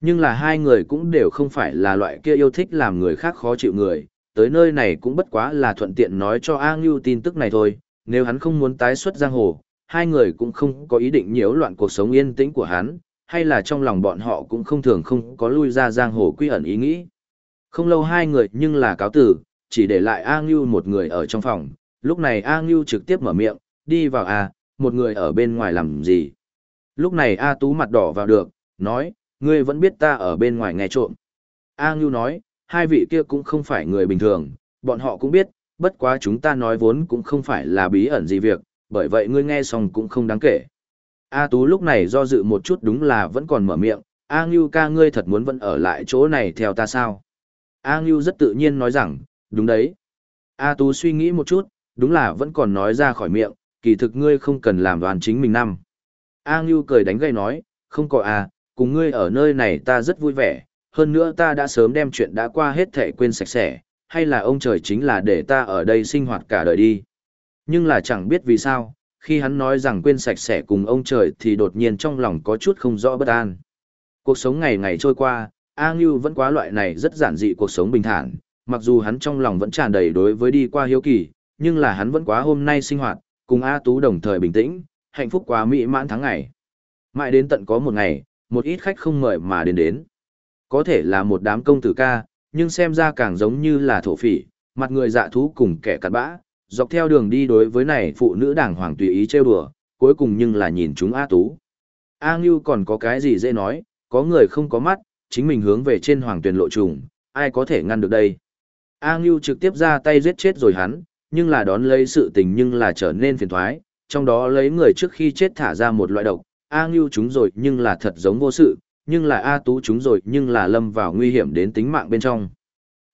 Nhưng là hai người cũng đều không phải là loại kia yêu thích làm người khác khó chịu người, tới nơi này cũng bất quá là thuận tiện nói cho A Ngưu tin tức này thôi, nếu hắn không muốn tái xuất giang hồ, hai người cũng không có ý định nhiễu loạn cuộc sống yên tĩnh của hắn, hay là trong lòng bọn họ cũng không thường không có lui ra giang hồ quy ẩn ý nghĩ. Không lâu hai người nhưng là cáo tử, chỉ để lại A Ngưu một người ở trong phòng, lúc này A Ngưu trực tiếp mở miệng, đi vào A, một người ở bên ngoài làm gì. Lúc này A Tú mặt đỏ vào được, nói, ngươi vẫn biết ta ở bên ngoài nghe trộm. A Ngưu nói, hai vị kia cũng không phải người bình thường, bọn họ cũng biết, bất quá chúng ta nói vốn cũng không phải là bí ẩn gì việc, bởi vậy ngươi nghe xong cũng không đáng kể. A Tú lúc này do dự một chút đúng là vẫn còn mở miệng, A Ngưu ca ngươi thật muốn vẫn ở lại chỗ này theo ta sao? A Ngưu rất tự nhiên nói rằng, đúng đấy. A Tú suy nghĩ một chút, đúng là vẫn còn nói ra khỏi miệng, kỳ thực ngươi không cần làm đoàn chính mình năm. A Ngưu cười đánh gây nói, không có à, cùng ngươi ở nơi này ta rất vui vẻ, hơn nữa ta đã sớm đem chuyện đã qua hết thể quên sạch sẽ, hay là ông trời chính là để ta ở đây sinh hoạt cả đời đi. Nhưng là chẳng biết vì sao, khi hắn nói rằng quên sạch sẽ cùng ông trời thì đột nhiên trong lòng có chút không rõ bất an. Cuộc sống ngày ngày trôi qua, A Ngưu vẫn quá loại này rất giản dị cuộc sống bình thản, mặc dù hắn trong lòng vẫn tràn đầy đối với đi qua hiếu kỳ, nhưng là hắn vẫn quá hôm nay sinh hoạt, cùng A Tú đồng thời bình tĩnh, hạnh phúc quá mỹ mãn tháng ngày. Mãi đến tận có một ngày, một ít khách không mời mà đến đến. Có thể là một đám công tử ca, nhưng xem ra càng giống như là thổ phỉ, mặt người dạ thú cùng kẻ cặn bã, dọc theo đường đi đối với này phụ nữ đảng hoàng tùy ý trêu đùa, cuối cùng nhưng là nhìn chúng A Tú. A Ngưu còn có cái gì dễ nói, có người không có mắt, chính mình hướng về trên hoàng tuyển lộ trùng, ai có thể ngăn được đây. A Ngưu trực tiếp ra tay giết chết rồi hắn, nhưng là đón lấy sự tình nhưng là trở nên phiền thoái, trong đó lấy người trước khi chết thả ra một loại độc, A Ngưu chúng rồi nhưng là thật giống vô sự, nhưng là A Tú chúng rồi nhưng là lâm vào nguy hiểm đến tính mạng bên trong.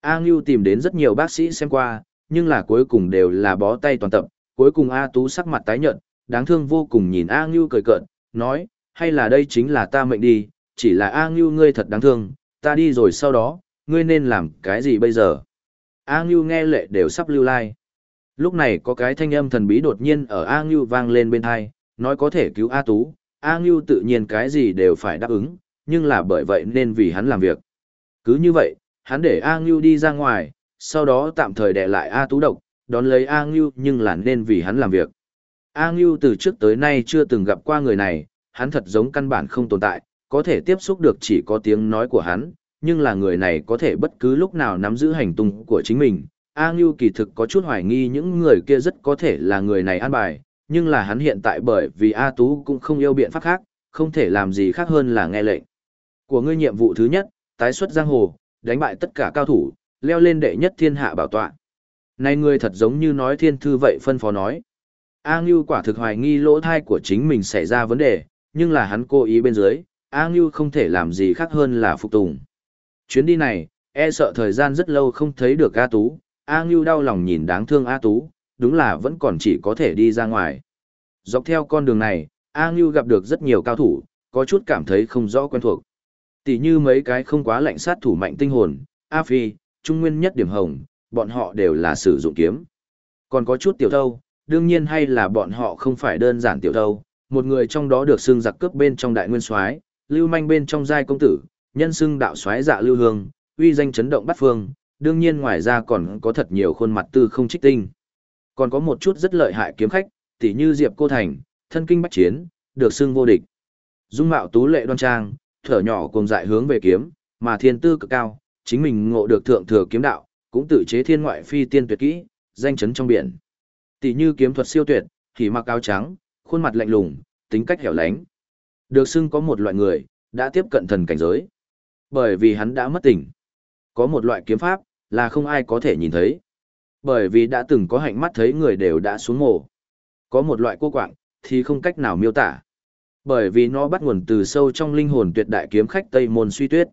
A Ngưu tìm đến rất nhiều bác sĩ xem qua, nhưng là cuối cùng đều là bó tay toàn tập, cuối cùng A Tú sắc mặt tái nhợt, đáng thương vô cùng nhìn A Ngưu cười cợt, nói, hay là đây chính là ta mệnh đi, chỉ là A Ngưu ngươi thật đáng thương, ta đi rồi sau đó, ngươi nên làm cái gì bây giờ? A Ngưu nghe lệ đều sắp lưu lai. Lúc này có cái thanh âm thần bí đột nhiên ở A Ngưu vang lên bên tai, nói có thể cứu A Tú, A Ngưu tự nhiên cái gì đều phải đáp ứng, nhưng là bởi vậy nên vì hắn làm việc. Cứ như vậy, hắn để A Ngưu đi ra ngoài, sau đó tạm thời để lại A Tú độc, đón lấy A Ngưu nhưng là nên vì hắn làm việc. A Ngưu từ trước tới nay chưa từng gặp qua người này, hắn thật giống căn bản không tồn tại, có thể tiếp xúc được chỉ có tiếng nói của hắn, nhưng là người này có thể bất cứ lúc nào nắm giữ hành tung của chính mình. A Ngưu kỳ thực có chút hoài nghi những người kia rất có thể là người này an bài, nhưng là hắn hiện tại bởi vì A Tú cũng không yêu biện pháp khác, không thể làm gì khác hơn là nghe lệnh. Của ngươi nhiệm vụ thứ nhất, tái xuất giang hồ, đánh bại tất cả cao thủ, leo lên đệ nhất thiên hạ bảo tọa. Này người thật giống như nói thiên thư vậy phân phó nói. A Ngưu quả thực hoài nghi lỗ thai của chính mình xảy ra vấn đề, nhưng là hắn cố ý bên dưới, A Ngưu không thể làm gì khác hơn là phục tùng. Chuyến đi này, e sợ thời gian rất lâu không thấy được A Tú, A Ngưu đau lòng nhìn đáng thương A Tú, đúng là vẫn còn chỉ có thể đi ra ngoài. Dọc theo con đường này, A Ngưu gặp được rất nhiều cao thủ, có chút cảm thấy không rõ quen thuộc. Tỷ như mấy cái không quá lạnh sát thủ mạnh tinh hồn, A Phi, Trung Nguyên nhất điểm hồng, bọn họ đều là sử dụng kiếm. Còn có chút tiểu thâu, đương nhiên hay là bọn họ không phải đơn giản tiểu thâu, một người trong đó được xưng giặc cướp bên trong đại nguyên soái, lưu manh bên trong giai công tử, nhân xưng đạo soái dạ lưu hương, uy danh chấn động bát phương, đương nhiên ngoài ra còn có thật nhiều khuôn mặt tư không trích tinh. Còn có một chút rất lợi hại kiếm khách, tỉ như Diệp Cô Thành, thân kinh bách chiến, được xưng vô địch. Dung mạo tú lệ đoan trang, thở nhỏ cùng dại hướng về kiếm, mà thiên tư cực cao, chính mình ngộ được thượng thừa kiếm đạo, cũng tự chế thiên ngoại phi tiên tuyệt kỹ, danh chấn trong biển. Tỷ như kiếm thuật siêu tuyệt, thì mặc áo trắng, khuôn mặt lạnh lùng, tính cách hẻo lánh. Được xưng có một loại người, đã tiếp cận thần cảnh giới. Bởi vì hắn đã mất tỉnh. Có một loại kiếm pháp, là không ai có thể nhìn thấy. Bởi vì đã từng có hạnh mắt thấy người đều đã xuống mồ. Có một loại cô quạng, thì không cách nào miêu tả. Bởi vì nó bắt nguồn từ sâu trong linh hồn tuyệt đại kiếm khách Tây Môn Suy Tuyết.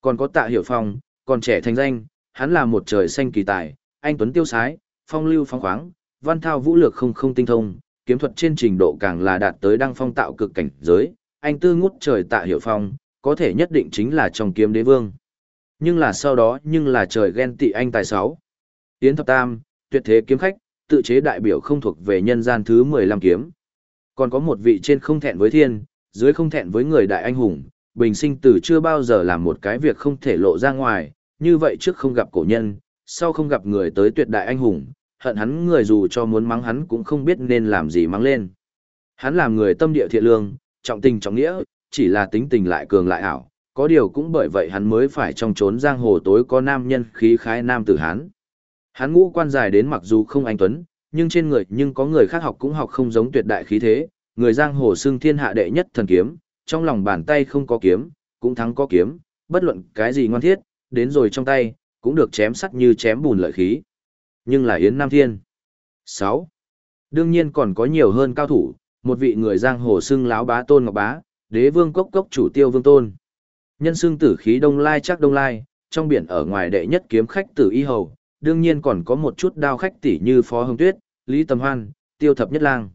Còn có tạ hiểu phong, còn trẻ thành danh, hắn là một trời xanh kỳ tài, anh Tuấn Tiêu Sái, phong lưu phong khoáng, văn thao vũ lược không không tinh thông, kiếm thuật trên trình độ càng là đạt tới đăng phong tạo cực cảnh giới, anh tư ngút trời tạ hiểu phong, có thể nhất định chính là trong kiếm đế vương. Nhưng là sau đó nhưng là trời ghen tị anh tài sáu. Tiến thập tam, tuyệt thế kiếm khách, tự chế đại biểu không thuộc về nhân gian thứ 15 kiếm. Còn có một vị trên không thẹn với thiên, dưới không thẹn với người đại anh hùng, bình sinh từ chưa bao giờ làm một cái việc không thể lộ ra ngoài, như vậy trước không gặp cổ nhân, sau không gặp người tới tuyệt đại anh hùng, hận hắn người dù cho muốn mắng hắn cũng không biết nên làm gì mắng lên. Hắn làm người tâm địa thiện lương, trọng tình trọng nghĩa, chỉ là tính tình lại cường lại ảo, có điều cũng bởi vậy hắn mới phải trong trốn giang hồ tối có nam nhân khí khái nam tử hắn. Hắn ngũ quan dài đến mặc dù không anh tuấn, nhưng trên người nhưng có người khác học cũng học không giống tuyệt đại khí thế, người giang hồ xưng thiên hạ đệ nhất thần kiếm, trong lòng bàn tay không có kiếm, cũng thắng có kiếm, bất luận cái gì ngoan thiết, đến rồi trong tay, cũng được chém sắt như chém bùn lợi khí. Nhưng là Yến Nam Thiên. 6. Đương nhiên còn có nhiều hơn cao thủ, một vị người giang hồ xưng láo bá tôn ngọc bá, đế vương cốc cốc chủ tiêu vương tôn. Nhân xưng tử khí đông lai chắc đông lai, trong biển ở ngoài đệ nhất kiếm khách tử y hầu, đương nhiên còn có một chút đao khách tỷ như Phó Hồng Tuyết, Lý Tầm Hoan, Tiêu Thập Nhất Lang.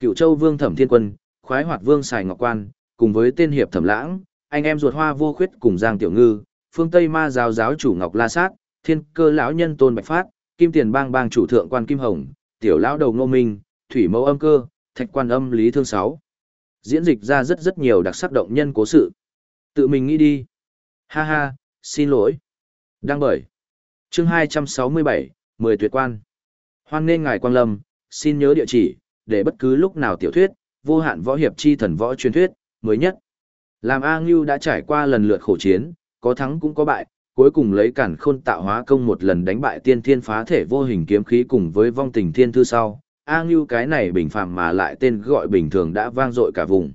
Cựu Châu Vương Thẩm Thiên Quân, Khoái Hoạt Vương xài Ngọc Quan, cùng với tên hiệp Thẩm Lãng, anh em ruột hoa vô khuyết cùng Giang Tiểu Ngư, phương Tây Ma giáo giáo chủ Ngọc La Sát, Thiên Cơ lão nhân Tôn Bạch Phát, Kim Tiền Bang bang chủ thượng quan Kim Hồng, Tiểu lão đầu Ngô Minh, Thủy Mẫu Âm Cơ, Thạch Quan Âm Lý Thương Sáu. Diễn dịch ra rất rất nhiều đặc sắc động nhân cố sự. Tự mình nghĩ đi. Ha ha, xin lỗi. Đang bởi. Chương 267, 10 tuyệt quan. Hoan nên ngài Quang Lâm, xin nhớ địa chỉ, để bất cứ lúc nào tiểu thuyết, vô hạn võ hiệp chi thần võ truyền thuyết, mới nhất. Làm A Ngưu đã trải qua lần lượt khổ chiến, có thắng cũng có bại, cuối cùng lấy cản khôn tạo hóa công một lần đánh bại tiên thiên phá thể vô hình kiếm khí cùng với vong tình thiên thư sau. A Ngưu cái này bình phàm mà lại tên gọi bình thường đã vang dội cả vùng.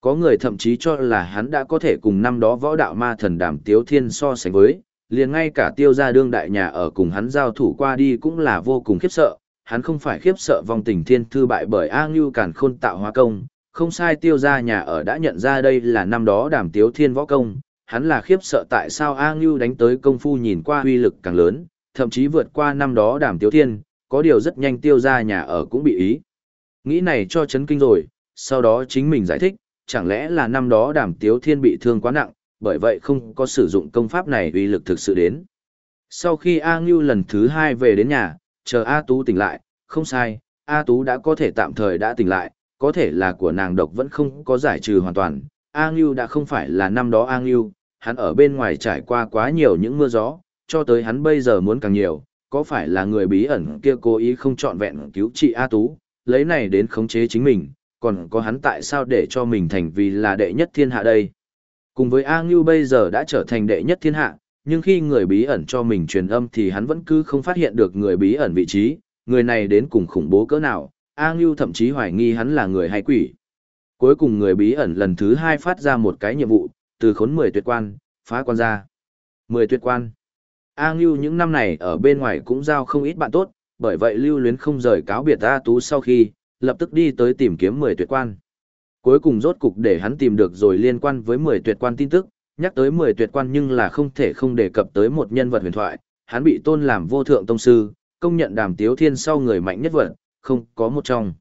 Có người thậm chí cho là hắn đã có thể cùng năm đó võ đạo ma thần đàm tiếu thiên so sánh với, liền ngay cả tiêu gia đương đại nhà ở cùng hắn giao thủ qua đi cũng là vô cùng khiếp sợ, hắn không phải khiếp sợ vong tình thiên thư bại bởi A Ngưu cản khôn tạo hóa công, không sai tiêu gia nhà ở đã nhận ra đây là năm đó đàm tiếu thiên võ công, hắn là khiếp sợ tại sao A Ngưu đánh tới công phu nhìn qua uy lực càng lớn, thậm chí vượt qua năm đó đàm tiếu thiên, có điều rất nhanh tiêu gia nhà ở cũng bị ý. Nghĩ này cho chấn kinh rồi, sau đó chính mình giải thích, chẳng lẽ là năm đó đàm tiếu thiên bị thương quá nặng, bởi vậy không có sử dụng công pháp này uy lực thực sự đến. Sau khi A Ngưu lần thứ hai về đến nhà, chờ A Tú tỉnh lại, không sai, A Tú đã có thể tạm thời đã tỉnh lại, có thể là của nàng độc vẫn không có giải trừ hoàn toàn. A Ngưu đã không phải là năm đó A Ngưu, hắn ở bên ngoài trải qua quá nhiều những mưa gió, cho tới hắn bây giờ muốn càng nhiều, có phải là người bí ẩn kia cố ý không chọn vẹn cứu trị A Tú, lấy này đến khống chế chính mình, còn có hắn tại sao để cho mình thành vì là đệ nhất thiên hạ đây. Cùng với A Ngưu bây giờ đã trở thành đệ nhất thiên hạ, nhưng khi người bí ẩn cho mình truyền âm thì hắn vẫn cứ không phát hiện được người bí ẩn vị trí, người này đến cùng khủng bố cỡ nào, A Ngưu thậm chí hoài nghi hắn là người hay quỷ. Cuối cùng người bí ẩn lần thứ hai phát ra một cái nhiệm vụ, từ khốn 10 tuyệt quan, phá quan ra. 10 tuyệt quan. A Ngưu những năm này ở bên ngoài cũng giao không ít bạn tốt, bởi vậy lưu luyến không rời cáo biệt A Tú sau khi, lập tức đi tới tìm kiếm 10 tuyệt quan. Cuối cùng rốt cục để hắn tìm được rồi liên quan với 10 tuyệt quan tin tức, nhắc tới 10 tuyệt quan nhưng là không thể không đề cập tới một nhân vật huyền thoại, hắn bị tôn làm vô thượng tông sư, công nhận đàm tiếu thiên sau người mạnh nhất vật, không có một trong.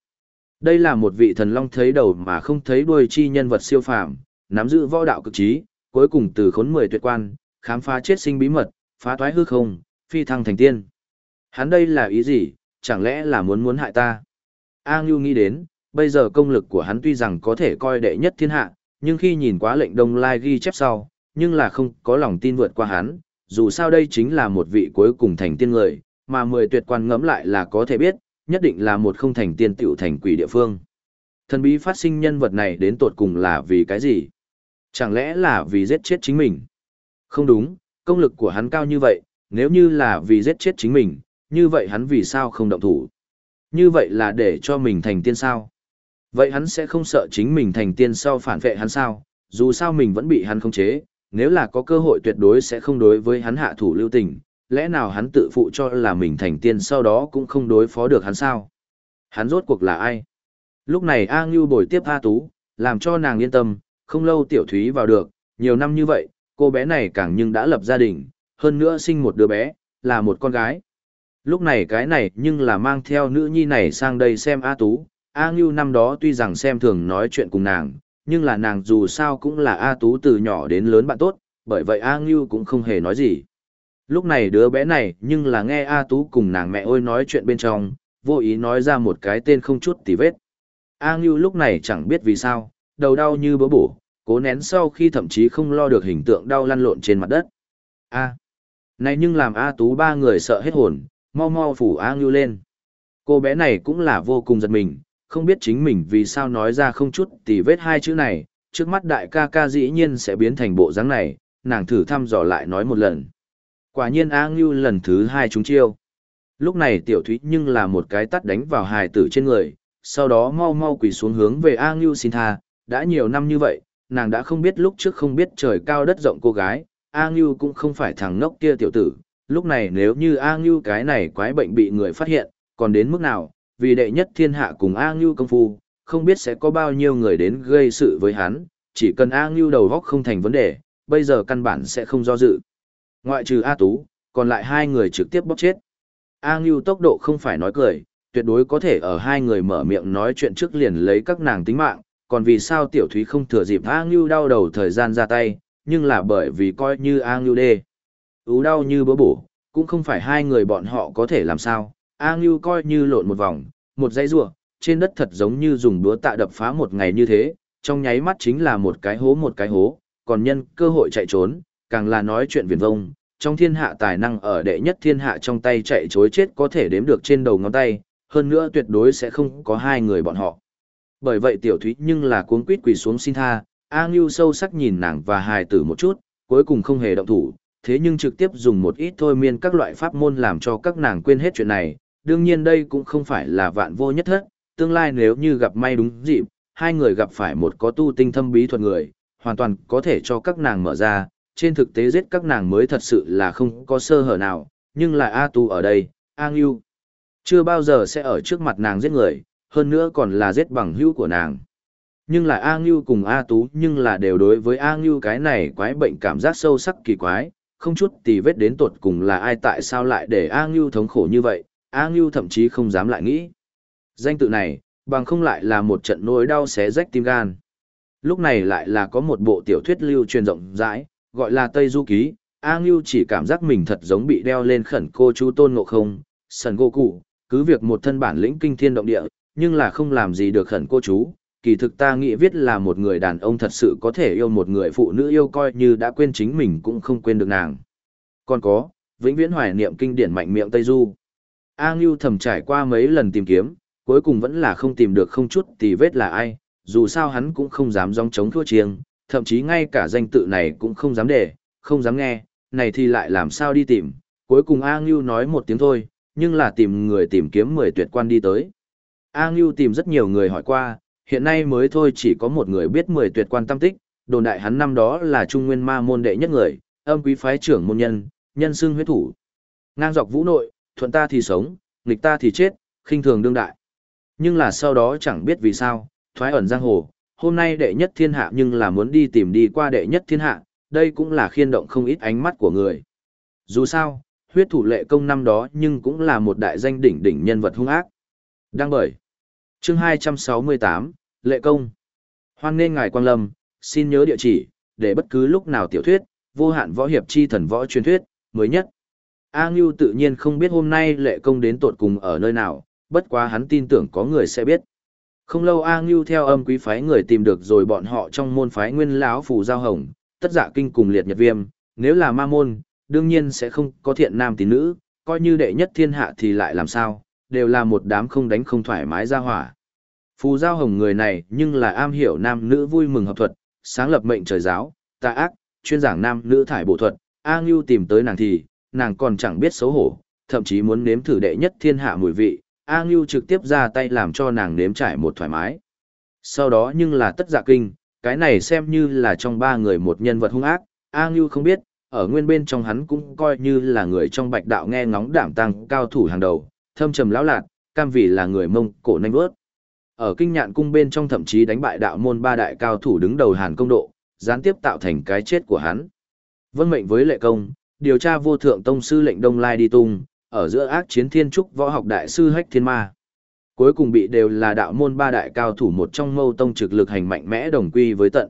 Đây là một vị thần long thấy đầu mà không thấy đuôi chi nhân vật siêu phàm, nắm giữ võ đạo cực trí, cuối cùng từ khốn 10 tuyệt quan, khám phá chết sinh bí mật, phá thoái hư không, phi thăng thành tiên. Hắn đây là ý gì, chẳng lẽ là muốn muốn hại ta? A Ngưu nghĩ đến, bây giờ công lực của hắn tuy rằng có thể coi đệ nhất thiên hạ, nhưng khi nhìn quá lệnh đông lai ghi chép sau, nhưng là không có lòng tin vượt qua hắn, dù sao đây chính là một vị cuối cùng thành tiên người, mà mười tuyệt quan ngẫm lại là có thể biết, nhất định là một không thành tiên tiểu thành quỷ địa phương. Thần bí phát sinh nhân vật này đến tột cùng là vì cái gì? Chẳng lẽ là vì giết chết chính mình? Không đúng, công lực của hắn cao như vậy, nếu như là vì giết chết chính mình, như vậy hắn vì sao không động thủ? Như vậy là để cho mình thành tiên sao? Vậy hắn sẽ không sợ chính mình thành tiên sau phản vệ hắn sao? Dù sao mình vẫn bị hắn khống chế, nếu là có cơ hội tuyệt đối sẽ không đối với hắn hạ thủ lưu tình, lẽ nào hắn tự phụ cho là mình thành tiên sau đó cũng không đối phó được hắn sao? Hắn rốt cuộc là ai? Lúc này A Ngưu bồi tiếp A Tú, làm cho nàng yên tâm, không lâu tiểu thúy vào được, nhiều năm như vậy, cô bé này càng nhưng đã lập gia đình, hơn nữa sinh một đứa bé, là một con gái. Lúc này cái này nhưng là mang theo nữ nhi này sang đây xem A Tú, A Ngưu năm đó tuy rằng xem thường nói chuyện cùng nàng, nhưng là nàng dù sao cũng là A Tú từ nhỏ đến lớn bạn tốt, bởi vậy A Ngưu cũng không hề nói gì. Lúc này đứa bé này nhưng là nghe A Tú cùng nàng mẹ ôi nói chuyện bên trong, vô ý nói ra một cái tên không chút tì vết. A Ngưu lúc này chẳng biết vì sao, đầu đau như bớ bổ, cố nén sau khi thậm chí không lo được hình tượng đau lăn lộn trên mặt đất. A. Này nhưng làm A Tú ba người sợ hết hồn, mau mau phủ A Ngưu lên. Cô bé này cũng là vô cùng giật mình, không biết chính mình vì sao nói ra không chút tì vết hai chữ này, trước mắt đại ca ca dĩ nhiên sẽ biến thành bộ dáng này, nàng thử thăm dò lại nói một lần. Quả nhiên A Ngưu lần thứ hai trúng chiêu. Lúc này tiểu thúy nhưng là một cái tắt đánh vào hài tử trên người, sau đó mau mau quỳ xuống hướng về A Ngưu xin tha, đã nhiều năm như vậy, nàng đã không biết lúc trước không biết trời cao đất rộng cô gái, A Ngưu cũng không phải thằng ngốc kia tiểu tử, lúc này nếu như A Ngưu cái này quái bệnh bị người phát hiện, còn đến mức nào, vì đệ nhất thiên hạ cùng A Ngưu công phu, không biết sẽ có bao nhiêu người đến gây sự với hắn, chỉ cần A Ngưu đầu góc không thành vấn đề, bây giờ căn bản sẽ không do dự. Ngoại trừ A Tú, còn lại hai người trực tiếp bóp chết. A Ngưu tốc độ không phải nói cười, tuyệt đối có thể ở hai người mở miệng nói chuyện trước liền lấy các nàng tính mạng, còn vì sao tiểu thúy không thừa dịp A Ngưu đau đầu thời gian ra tay, nhưng là bởi vì coi như A Ngưu đê. Ú đau như bữa bổ, cũng không phải hai người bọn họ có thể làm sao, A Ngưu coi như lộn một vòng, một dây rùa, trên đất thật giống như dùng đũa tạ đập phá một ngày như thế, trong nháy mắt chính là một cái hố một cái hố, còn nhân cơ hội chạy trốn, càng là nói chuyện viển vông, trong thiên hạ tài năng ở đệ nhất thiên hạ trong tay chạy chối chết có thể đếm được trên đầu ngón tay, hơn nữa tuyệt đối sẽ không có hai người bọn họ. Bởi vậy tiểu thúy nhưng là cuống quýt quỳ xuống xin tha, A Ngưu sâu sắc nhìn nàng và hài tử một chút, cuối cùng không hề động thủ, thế nhưng trực tiếp dùng một ít thôi miên các loại pháp môn làm cho các nàng quên hết chuyện này, đương nhiên đây cũng không phải là vạn vô nhất thất, tương lai nếu như gặp may đúng dịp, hai người gặp phải một có tu tinh thâm bí thuật người, hoàn toàn có thể cho các nàng mở ra, trên thực tế giết các nàng mới thật sự là không có sơ hở nào, nhưng là A Tu ở đây, A Ngưu, chưa bao giờ sẽ ở trước mặt nàng giết người, hơn nữa còn là giết bằng hữu của nàng. Nhưng là A Ngưu cùng A Tú nhưng là đều đối với A Ngưu cái này quái bệnh cảm giác sâu sắc kỳ quái, không chút tì vết đến tột cùng là ai tại sao lại để A Ngưu thống khổ như vậy, A Ngưu thậm chí không dám lại nghĩ. Danh tự này, bằng không lại là một trận nỗi đau xé rách tim gan. Lúc này lại là có một bộ tiểu thuyết lưu truyền rộng rãi, gọi là Tây Du Ký, A Ngưu chỉ cảm giác mình thật giống bị đeo lên khẩn cô chú tôn ngộ không, sần gô cụ, cứ việc một thân bản lĩnh kinh thiên động địa, nhưng là không làm gì được khẩn cô chú. Kỳ thực ta nghĩ viết là một người đàn ông thật sự có thể yêu một người phụ nữ yêu coi như đã quên chính mình cũng không quên được nàng. Còn có, vĩnh viễn hoài niệm kinh điển mạnh miệng Tây Du. A Ngưu thầm trải qua mấy lần tìm kiếm, cuối cùng vẫn là không tìm được không chút tì vết là ai, dù sao hắn cũng không dám dòng chống thua chiêng, thậm chí ngay cả danh tự này cũng không dám để, không dám nghe, này thì lại làm sao đi tìm. Cuối cùng A Ngưu nói một tiếng thôi, nhưng là tìm người tìm kiếm mười tuyệt quan đi tới. A Ngưu tìm rất nhiều người hỏi qua, hiện nay mới thôi chỉ có một người biết mười tuyệt quan tâm tích, đồn đại hắn năm đó là trung nguyên ma môn đệ nhất người, âm quý phái trưởng môn nhân, nhân xưng huyết thủ. Ngang dọc vũ nội, thuận ta thì sống, nghịch ta thì chết, khinh thường đương đại. Nhưng là sau đó chẳng biết vì sao, thoái ẩn giang hồ, hôm nay đệ nhất thiên hạ nhưng là muốn đi tìm đi qua đệ nhất thiên hạ, đây cũng là khiên động không ít ánh mắt của người. Dù sao, huyết thủ lệ công năm đó nhưng cũng là một đại danh đỉnh đỉnh nhân vật hung ác. Đăng bởi. Chương 268, Lệ công. Hoan nên ngài Quang Lâm, xin nhớ địa chỉ, để bất cứ lúc nào tiểu thuyết, vô hạn võ hiệp chi thần võ truyền thuyết, mới nhất. A Ngưu tự nhiên không biết hôm nay lệ công đến tột cùng ở nơi nào, bất quá hắn tin tưởng có người sẽ biết. Không lâu A Ngưu theo âm quý phái người tìm được rồi bọn họ trong môn phái nguyên lão phù giao hồng, tất giả kinh cùng liệt nhật viêm, nếu là ma môn, đương nhiên sẽ không có thiện nam tín nữ, coi như đệ nhất thiên hạ thì lại làm sao, đều là một đám không đánh không thoải mái ra hỏa. Phù giao hồng người này nhưng là am hiểu nam nữ vui mừng hợp thuật, sáng lập mệnh trời giáo, tà ác, chuyên giảng nam nữ thải bộ thuật, A Ngưu tìm tới nàng thì, nàng còn chẳng biết xấu hổ, thậm chí muốn nếm thử đệ nhất thiên hạ mùi vị, A Ngưu trực tiếp ra tay làm cho nàng nếm trải một thoải mái. Sau đó nhưng là tất dạ kinh, cái này xem như là trong ba người một nhân vật hung ác, A Ngưu không biết, ở nguyên bên trong hắn cũng coi như là người trong bạch đạo nghe ngóng đảm tăng cao thủ hàng đầu, thâm trầm lão lạc, cam vì là người mông cổ nanh vớt. Ở kinh nhạn cung bên trong thậm chí đánh bại đạo môn ba đại cao thủ đứng đầu hàn công độ, gián tiếp tạo thành cái chết của hắn. Vân mệnh với lệ công, điều tra vô thượng tông sư lệnh Đông Lai đi tung, ở giữa ác chiến thiên trúc võ học đại sư hách thiên ma. Cuối cùng bị đều là đạo môn ba đại cao thủ một trong mâu tông trực lực hành mạnh mẽ đồng quy với tận.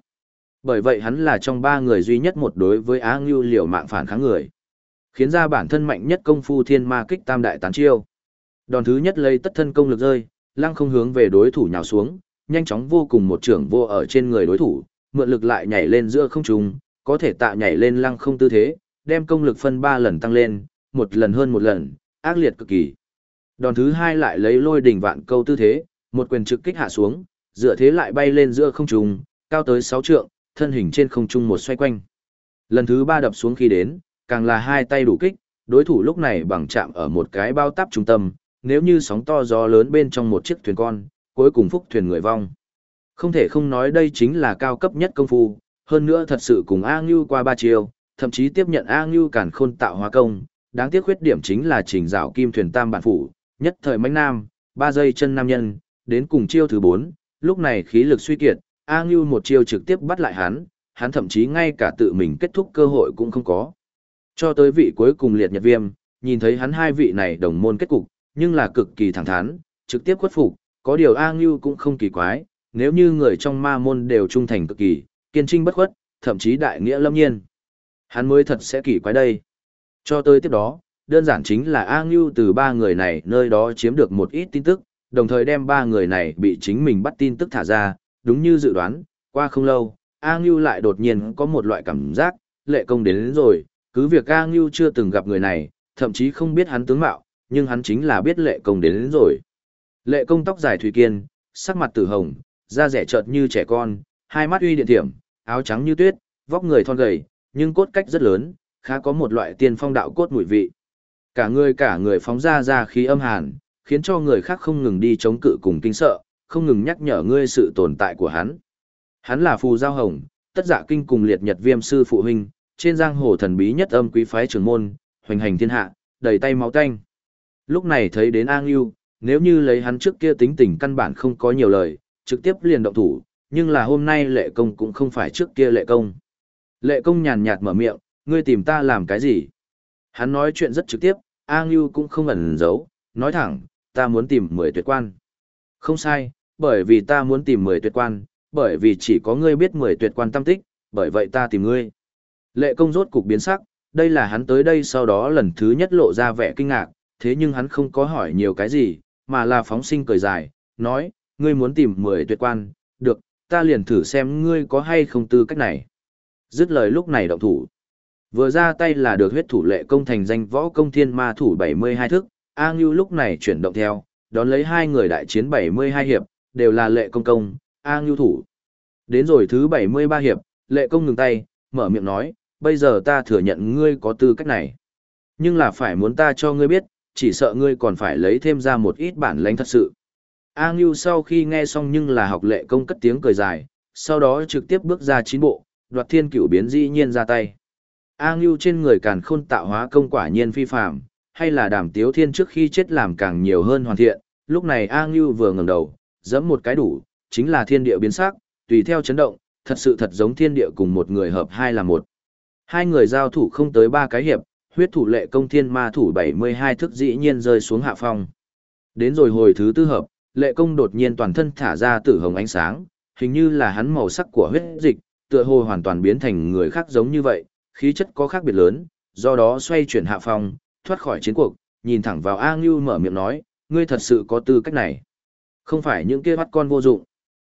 Bởi vậy hắn là trong ba người duy nhất một đối với Á Ngưu liều mạng phản kháng người. Khiến ra bản thân mạnh nhất công phu thiên ma kích tam đại tán chiêu. Đòn thứ nhất lấy tất thân công lực rơi, lăng không hướng về đối thủ nhào xuống, nhanh chóng vô cùng một trưởng vô ở trên người đối thủ, mượn lực lại nhảy lên giữa không trung, có thể tạo nhảy lên lăng không tư thế, đem công lực phân ba lần tăng lên, một lần hơn một lần, ác liệt cực kỳ. Đòn thứ hai lại lấy lôi đỉnh vạn câu tư thế, một quyền trực kích hạ xuống, dựa thế lại bay lên giữa không trung, cao tới 6 trượng, thân hình trên không trung một xoay quanh. Lần thứ ba đập xuống khi đến, càng là hai tay đủ kích, đối thủ lúc này bằng chạm ở một cái bao táp trung tâm, nếu như sóng to gió lớn bên trong một chiếc thuyền con, cuối cùng phúc thuyền người vong. Không thể không nói đây chính là cao cấp nhất công phu, hơn nữa thật sự cùng A Ngưu qua ba chiều, thậm chí tiếp nhận A Ngưu cản khôn tạo hóa công, đáng tiếc khuyết điểm chính là trình dạo kim thuyền tam bản phủ, nhất thời mãnh nam, ba giây chân nam nhân, đến cùng chiêu thứ bốn, lúc này khí lực suy kiệt, A Ngưu một chiêu trực tiếp bắt lại hắn, hắn thậm chí ngay cả tự mình kết thúc cơ hội cũng không có. Cho tới vị cuối cùng liệt nhật viêm, nhìn thấy hắn hai vị này đồng môn kết cục, nhưng là cực kỳ thẳng thắn, trực tiếp khuất phục, có điều A Ngưu cũng không kỳ quái, nếu như người trong ma môn đều trung thành cực kỳ, kiên trinh bất khuất, thậm chí đại nghĩa lâm nhiên. Hắn mới thật sẽ kỳ quái đây. Cho tới tiếp đó, đơn giản chính là A Ngưu từ ba người này nơi đó chiếm được một ít tin tức, đồng thời đem ba người này bị chính mình bắt tin tức thả ra, đúng như dự đoán, qua không lâu, A Ngưu lại đột nhiên có một loại cảm giác, lệ công đến, đến rồi, cứ việc A Ngưu chưa từng gặp người này, thậm chí không biết hắn tướng mạo, nhưng hắn chính là biết lệ công đến, đến rồi. Lệ công tóc dài thủy kiên, sắc mặt tử hồng, da rẻ trợt như trẻ con, hai mắt uy điện thiểm, áo trắng như tuyết, vóc người thon gầy, nhưng cốt cách rất lớn, khá có một loại tiên phong đạo cốt mùi vị. Cả người cả người phóng ra ra khí âm hàn, khiến cho người khác không ngừng đi chống cự cùng kinh sợ, không ngừng nhắc nhở ngươi sự tồn tại của hắn. Hắn là phù giao hồng, tất giả kinh cùng liệt nhật viêm sư phụ huynh, trên giang hồ thần bí nhất âm quý phái trưởng môn, hoành hành thiên hạ, đầy tay máu tanh. Lúc này thấy đến An Yêu, nếu như lấy hắn trước kia tính tình căn bản không có nhiều lời, trực tiếp liền động thủ, nhưng là hôm nay lệ công cũng không phải trước kia lệ công. Lệ công nhàn nhạt mở miệng, ngươi tìm ta làm cái gì? Hắn nói chuyện rất trực tiếp, A Ngưu cũng không ẩn giấu, nói thẳng, ta muốn tìm mười tuyệt quan. Không sai, bởi vì ta muốn tìm mười tuyệt quan, bởi vì chỉ có ngươi biết mười tuyệt quan tâm tích, bởi vậy ta tìm ngươi. Lệ công rốt cục biến sắc, đây là hắn tới đây sau đó lần thứ nhất lộ ra vẻ kinh ngạc, thế nhưng hắn không có hỏi nhiều cái gì, mà là phóng sinh cười dài, nói, ngươi muốn tìm mười tuyệt quan, được, ta liền thử xem ngươi có hay không tư cách này. Dứt lời lúc này động thủ. Vừa ra tay là được huyết thủ lệ công thành danh võ công thiên ma thủ 72 thức, A Ngưu lúc này chuyển động theo, đón lấy hai người đại chiến 72 hiệp, đều là lệ công công, A Ngưu thủ. Đến rồi thứ 73 hiệp, lệ công ngừng tay, mở miệng nói, bây giờ ta thừa nhận ngươi có tư cách này. Nhưng là phải muốn ta cho ngươi biết, chỉ sợ ngươi còn phải lấy thêm ra một ít bản lãnh thật sự. A Ngưu sau khi nghe xong nhưng là học lệ công cất tiếng cười dài, sau đó trực tiếp bước ra chín bộ, đoạt thiên cửu biến dĩ nhiên ra tay. A Ngưu trên người càn khôn tạo hóa công quả nhiên phi phạm, hay là đàm tiếu thiên trước khi chết làm càng nhiều hơn hoàn thiện, lúc này A Ngưu vừa ngẩng đầu, giẫm một cái đủ, chính là thiên địa biến sắc, tùy theo chấn động, thật sự thật giống thiên địa cùng một người hợp hai là một. Hai người giao thủ không tới ba cái hiệp, huyết thủ lệ công thiên ma thủ 72 thức dĩ nhiên rơi xuống hạ phong. Đến rồi hồi thứ tư hợp, lệ công đột nhiên toàn thân thả ra tử hồng ánh sáng, hình như là hắn màu sắc của huyết dịch, tựa hồ hoàn toàn biến thành người khác giống như vậy, khí chất có khác biệt lớn, do đó xoay chuyển hạ phong, thoát khỏi chiến cuộc, nhìn thẳng vào A Ngưu mở miệng nói, ngươi thật sự có tư cách này. Không phải những kia bắt con vô dụng.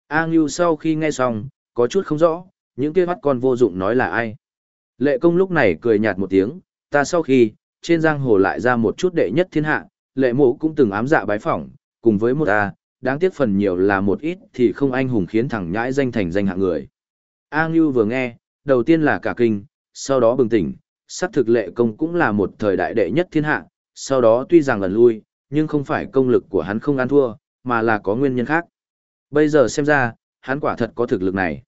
A Ngưu sau khi nghe xong, có chút không rõ, những kia bắt con vô dụng nói là ai. Lệ công lúc này cười nhạt một tiếng, ta sau khi, trên giang hồ lại ra một chút đệ nhất thiên hạ, lệ mộ cũng từng ám dạ bái phỏng, cùng với một A, đáng tiếc phần nhiều là một ít thì không anh hùng khiến thẳng nhãi danh thành danh hạng người. A Ngưu vừa nghe, đầu tiên là cả kinh, sau đó bừng tỉnh, sát thực lệ công cũng là một thời đại đệ nhất thiên hạ, sau đó tuy rằng lần lui, nhưng không phải công lực của hắn không ăn thua, mà là có nguyên nhân khác. Bây giờ xem ra, hắn quả thật có thực lực này.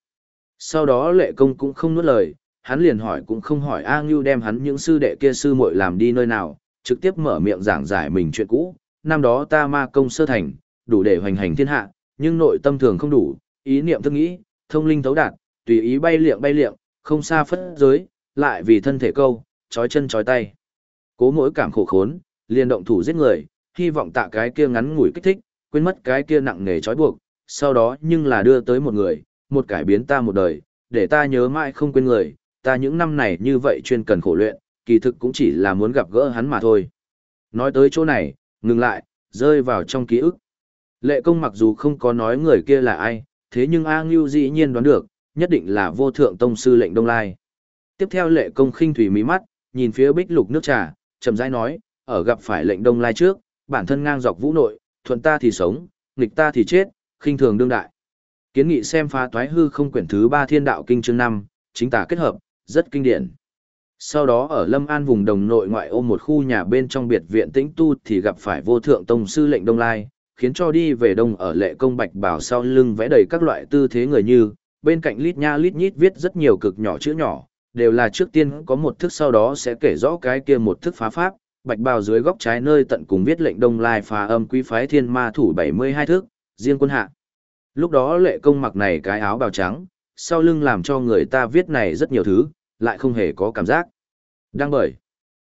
Sau đó lệ công cũng không nuốt lời, hắn liền hỏi cũng không hỏi A Ngưu đem hắn những sư đệ kia sư muội làm đi nơi nào, trực tiếp mở miệng giảng giải mình chuyện cũ. Năm đó ta ma công sơ thành, đủ để hoành hành thiên hạ, nhưng nội tâm thường không đủ, ý niệm thức nghĩ, thông linh thấu đạt, tùy ý bay liệng bay liệng, không xa phất giới, lại vì thân thể câu, trói chân trói tay. Cố mỗi cảm khổ khốn, liền động thủ giết người, hy vọng tạ cái kia ngắn ngủi kích thích, quên mất cái kia nặng nề trói buộc, sau đó nhưng là đưa tới một người, một cải biến ta một đời, để ta nhớ mãi không quên người, ta những năm này như vậy chuyên cần khổ luyện, kỳ thực cũng chỉ là muốn gặp gỡ hắn mà thôi. Nói tới chỗ này, ngừng lại, rơi vào trong ký ức. Lệ công mặc dù không có nói người kia là ai, thế nhưng A Ngưu dĩ nhiên đoán được, nhất định là vô thượng tông sư lệnh Đông Lai. Tiếp theo lệ công khinh thủy mí mắt, nhìn phía bích lục nước trà, chậm rãi nói, ở gặp phải lệnh Đông Lai trước, bản thân ngang dọc vũ nội, thuận ta thì sống, nghịch ta thì chết, khinh thường đương đại. Kiến nghị xem phá toái hư không quyển thứ ba thiên đạo kinh chương năm, chính tả kết hợp, rất kinh điển. Sau đó ở Lâm An vùng đồng nội ngoại ô một khu nhà bên trong biệt viện tĩnh tu thì gặp phải vô thượng tông sư lệnh Đông Lai, khiến cho đi về đông ở lệ công bạch bảo sau lưng vẽ đầy các loại tư thế người như, bên cạnh lít nha lít nhít viết rất nhiều cực nhỏ chữ nhỏ, đều là trước tiên có một thức sau đó sẽ kể rõ cái kia một thức phá pháp, bạch bào dưới góc trái nơi tận cùng viết lệnh đông lai phá âm quý phái thiên ma thủ 72 thước, riêng quân hạ. Lúc đó lệ công mặc này cái áo bào trắng, sau lưng làm cho người ta viết này rất nhiều thứ, lại không hề có cảm giác. Đăng bởi.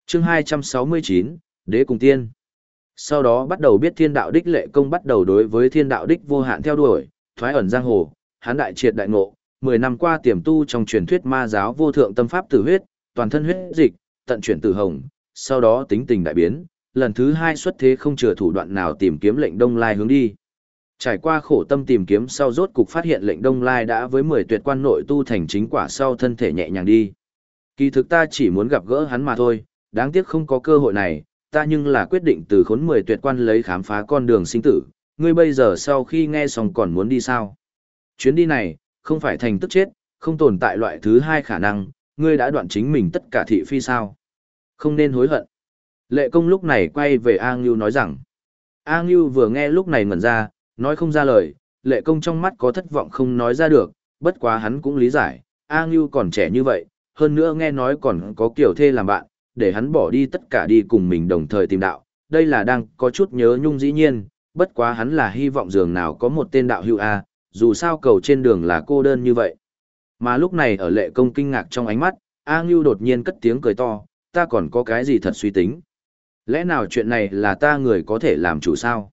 Chương 269, Đế cùng tiên. Sau đó bắt đầu biết thiên đạo đích lệ công bắt đầu đối với thiên đạo đích vô hạn theo đuổi, thoái ẩn giang hồ, hán đại triệt đại ngộ, 10 năm qua tiềm tu trong truyền thuyết ma giáo vô thượng tâm pháp tử huyết, toàn thân huyết dịch, tận chuyển tử hồng, sau đó tính tình đại biến, lần thứ hai xuất thế không chừa thủ đoạn nào tìm kiếm lệnh đông lai hướng đi. Trải qua khổ tâm tìm kiếm sau rốt cục phát hiện lệnh đông lai đã với 10 tuyệt quan nội tu thành chính quả sau thân thể nhẹ nhàng đi. Kỳ thực ta chỉ muốn gặp gỡ hắn mà thôi, đáng tiếc không có cơ hội này, ta nhưng là quyết định từ khốn 10 tuyệt quan lấy khám phá con đường sinh tử, ngươi bây giờ sau khi nghe xong còn muốn đi sao? Chuyến đi này, không phải thành tức chết, không tồn tại loại thứ hai khả năng, ngươi đã đoạn chính mình tất cả thị phi sao. Không nên hối hận. Lệ công lúc này quay về A Ngưu nói rằng, A Ngưu vừa nghe lúc này ngẩn ra, nói không ra lời, lệ công trong mắt có thất vọng không nói ra được, bất quá hắn cũng lý giải, A Ngưu còn trẻ như vậy, hơn nữa nghe nói còn có kiểu thê làm bạn, để hắn bỏ đi tất cả đi cùng mình đồng thời tìm đạo, đây là đang có chút nhớ nhung dĩ nhiên, bất quá hắn là hy vọng dường nào có một tên đạo hữu A, dù sao cầu trên đường là cô đơn như vậy. Mà lúc này ở lệ công kinh ngạc trong ánh mắt, A Ngưu đột nhiên cất tiếng cười to, ta còn có cái gì thật suy tính. Lẽ nào chuyện này là ta người có thể làm chủ sao?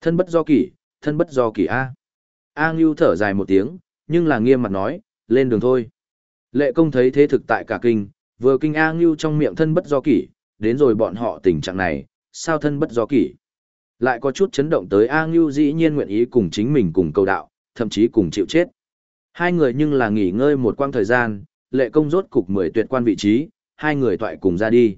Thân bất do kỷ, thân bất do kỷ A. A Ngưu thở dài một tiếng, nhưng là nghiêm mặt nói, lên đường thôi. Lệ công thấy thế thực tại cả kinh, vừa kinh A Ngưu trong miệng thân bất do kỷ, đến rồi bọn họ tình trạng này, sao thân bất do kỷ. Lại có chút chấn động tới A Ngưu dĩ nhiên nguyện ý cùng chính mình cùng cầu đạo, thậm chí cùng chịu chết. Hai người nhưng là nghỉ ngơi một quang thời gian, lệ công rốt cục mười tuyệt quan vị trí, hai người toại cùng ra đi.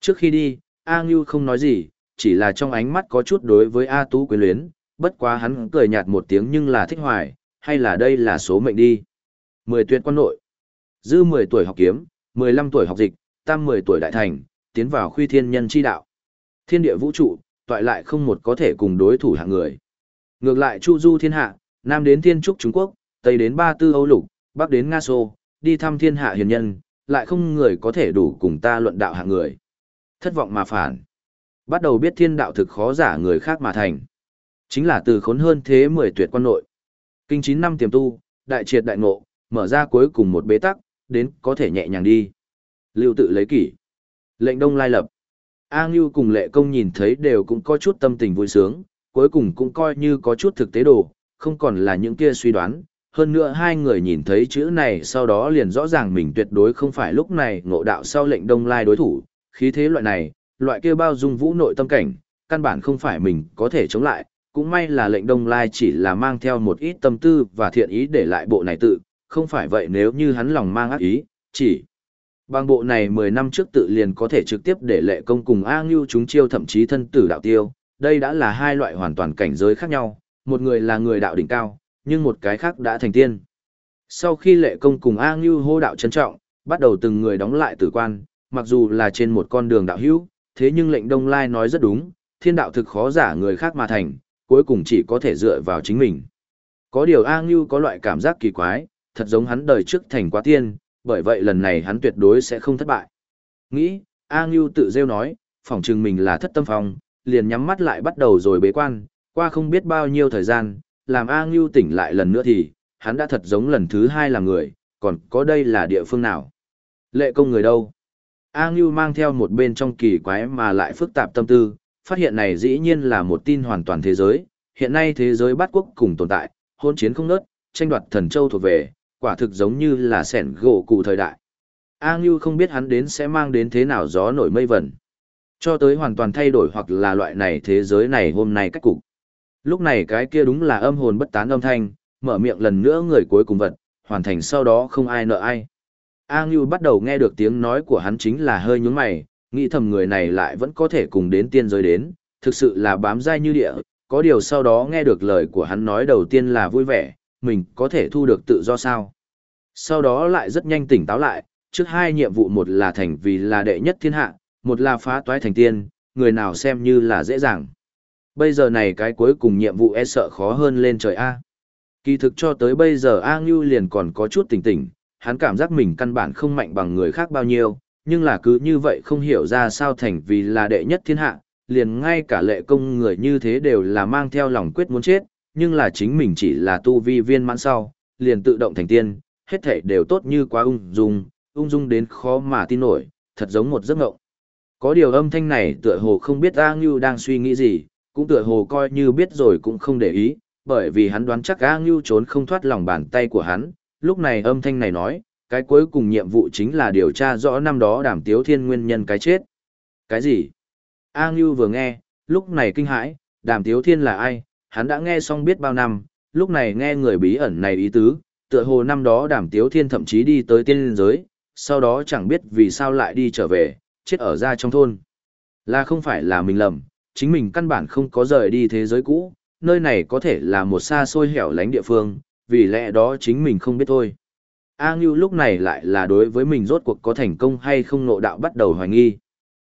Trước khi đi, A Ngưu không nói gì, chỉ là trong ánh mắt có chút đối với A Tú quyến luyến, bất quá hắn cười nhạt một tiếng nhưng là thích hoài, hay là đây là số mệnh đi. Mười tuyệt quan nội. Dư 10 tuổi học kiếm, 15 tuổi học dịch, tam 10 tuổi đại thành, tiến vào khuy thiên nhân chi đạo. Thiên địa vũ trụ, toại lại không một có thể cùng đối thủ hạng người. Ngược lại Chu Du thiên hạ, Nam đến Thiên Trúc Trung Quốc, Tây đến Ba Tư Âu Lục, Bắc đến Nga Xô, đi thăm thiên hạ hiền nhân, lại không người có thể đủ cùng ta luận đạo hạng người. Thất vọng mà phản. Bắt đầu biết thiên đạo thực khó giả người khác mà thành. Chính là từ khốn hơn thế mười tuyệt quan nội. Kinh chín năm tiềm tu, đại triệt đại ngộ, mở ra cuối cùng một bế tắc, đến có thể nhẹ nhàng đi. Lưu tự lấy kỷ. Lệnh đông lai lập. A Ngưu cùng lệ công nhìn thấy đều cũng có chút tâm tình vui sướng, cuối cùng cũng coi như có chút thực tế đồ, không còn là những kia suy đoán. Hơn nữa hai người nhìn thấy chữ này sau đó liền rõ ràng mình tuyệt đối không phải lúc này ngộ đạo sau lệnh đông lai đối thủ, khí thế loại này, loại kia bao dung vũ nội tâm cảnh, căn bản không phải mình có thể chống lại, cũng may là lệnh đông lai chỉ là mang theo một ít tâm tư và thiện ý để lại bộ này tự, không phải vậy nếu như hắn lòng mang ác ý, chỉ bằng bộ này 10 năm trước tự liền có thể trực tiếp để lệ công cùng A Ngưu chúng chiêu thậm chí thân tử đạo tiêu, đây đã là hai loại hoàn toàn cảnh giới khác nhau, một người là người đạo đỉnh cao, nhưng một cái khác đã thành tiên. Sau khi lệ công cùng A Ngưu hô đạo trân trọng, bắt đầu từng người đóng lại tử quan, mặc dù là trên một con đường đạo hữu, thế nhưng lệnh Đông Lai nói rất đúng, thiên đạo thực khó giả người khác mà thành, cuối cùng chỉ có thể dựa vào chính mình. Có điều A Ngưu có loại cảm giác kỳ quái, thật giống hắn đời trước thành quá tiên, bởi vậy lần này hắn tuyệt đối sẽ không thất bại. Nghĩ, A Ngưu tự rêu nói, phỏng chừng mình là thất tâm phong, liền nhắm mắt lại bắt đầu rồi bế quan, qua không biết bao nhiêu thời gian, làm A Ngưu tỉnh lại lần nữa thì, hắn đã thật giống lần thứ hai là người, còn có đây là địa phương nào? Lệ công người đâu? A Ngưu mang theo một bên trong kỳ quái mà lại phức tạp tâm tư, phát hiện này dĩ nhiên là một tin hoàn toàn thế giới, hiện nay thế giới bát quốc cùng tồn tại, hôn chiến không nớt, tranh đoạt thần châu thuộc về, quả thực giống như là sẻn gỗ cụ thời đại. A Ngưu không biết hắn đến sẽ mang đến thế nào gió nổi mây vẩn. Cho tới hoàn toàn thay đổi hoặc là loại này thế giới này hôm nay cách cục. Lúc này cái kia đúng là âm hồn bất tán âm thanh, mở miệng lần nữa người cuối cùng vật, hoàn thành sau đó không ai nợ ai. A Ngưu bắt đầu nghe được tiếng nói của hắn chính là hơi nhướng mày, nghĩ thầm người này lại vẫn có thể cùng đến tiên giới đến, thực sự là bám dai như địa, có điều sau đó nghe được lời của hắn nói đầu tiên là vui vẻ, mình có thể thu được tự do sao. Sau đó lại rất nhanh tỉnh táo lại, trước hai nhiệm vụ một là thành vì là đệ nhất thiên hạ, một là phá toái thành tiên, người nào xem như là dễ dàng. Bây giờ này cái cuối cùng nhiệm vụ e sợ khó hơn lên trời A. Kỳ thực cho tới bây giờ A Ngưu liền còn có chút tỉnh tỉnh, hắn cảm giác mình căn bản không mạnh bằng người khác bao nhiêu, nhưng là cứ như vậy không hiểu ra sao thành vì là đệ nhất thiên hạ, liền ngay cả lệ công người như thế đều là mang theo lòng quyết muốn chết, nhưng là chính mình chỉ là tu vi viên mãn sau, liền tự động thành tiên, hết thảy đều tốt như quá ung dung, ung dung đến khó mà tin nổi, thật giống một giấc mộng. Có điều âm thanh này tựa hồ không biết A Ngưu đang suy nghĩ gì, cũng tựa hồ coi như biết rồi cũng không để ý, bởi vì hắn đoán chắc A Ngưu trốn không thoát lòng bàn tay của hắn, lúc này âm thanh này nói, cái cuối cùng nhiệm vụ chính là điều tra rõ năm đó đàm tiếu thiên nguyên nhân cái chết. Cái gì? A Ngưu vừa nghe, lúc này kinh hãi, đàm tiếu thiên là ai, hắn đã nghe xong biết bao năm, lúc này nghe người bí ẩn này ý tứ, tựa hồ năm đó đàm tiếu thiên thậm chí đi tới tiên giới, sau đó chẳng biết vì sao lại đi trở về, chết ở ra trong thôn. Là không phải là mình lầm, chính mình căn bản không có rời đi thế giới cũ, nơi này có thể là một xa xôi hẻo lánh địa phương, vì lẽ đó chính mình không biết thôi. A Ngưu lúc này lại là đối với mình rốt cuộc có thành công hay không nộ đạo bắt đầu hoài nghi.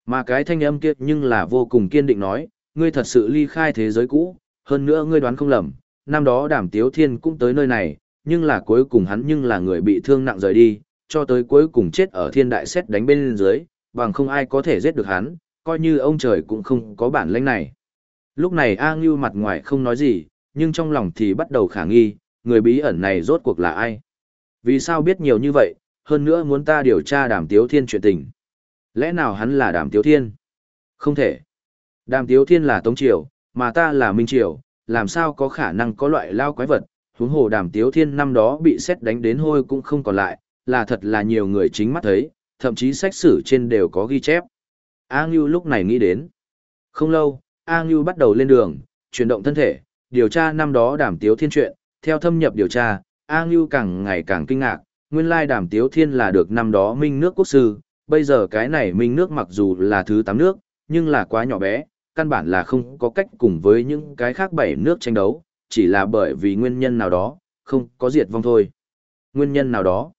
Mà cái thanh âm kia nhưng là vô cùng kiên định nói, ngươi thật sự ly khai thế giới cũ, hơn nữa ngươi đoán không lầm, năm đó đàm tiếu thiên cũng tới nơi này, nhưng là cuối cùng hắn nhưng là người bị thương nặng rời đi, cho tới cuối cùng chết ở thiên đại xét đánh bên dưới, bằng không ai có thể giết được hắn, coi như ông trời cũng không có bản lĩnh này. Lúc này A Ngưu mặt ngoài không nói gì, nhưng trong lòng thì bắt đầu khả nghi, người bí ẩn này rốt cuộc là ai? Vì sao biết nhiều như vậy, hơn nữa muốn ta điều tra đàm tiếu thiên chuyện tình? Lẽ nào hắn là đàm tiếu thiên? Không thể. Đàm tiếu thiên là Tống Triều, mà ta là Minh Triều, làm sao có khả năng có loại lao quái vật, huống hồ đàm tiếu thiên năm đó bị xét đánh đến hôi cũng không còn lại, là thật là nhiều người chính mắt thấy, thậm chí sách sử trên đều có ghi chép. A Ngưu lúc này nghĩ đến. Không lâu, A Ngưu bắt đầu lên đường, chuyển động thân thể, điều tra năm đó đàm tiếu thiên chuyện, theo thâm nhập điều tra, A Ngưu càng ngày càng kinh ngạc, nguyên lai đàm tiếu thiên là được năm đó minh nước quốc sư, bây giờ cái này minh nước mặc dù là thứ tám nước, nhưng là quá nhỏ bé, căn bản là không có cách cùng với những cái khác bảy nước tranh đấu, chỉ là bởi vì nguyên nhân nào đó, không có diệt vong thôi. Nguyên nhân nào đó.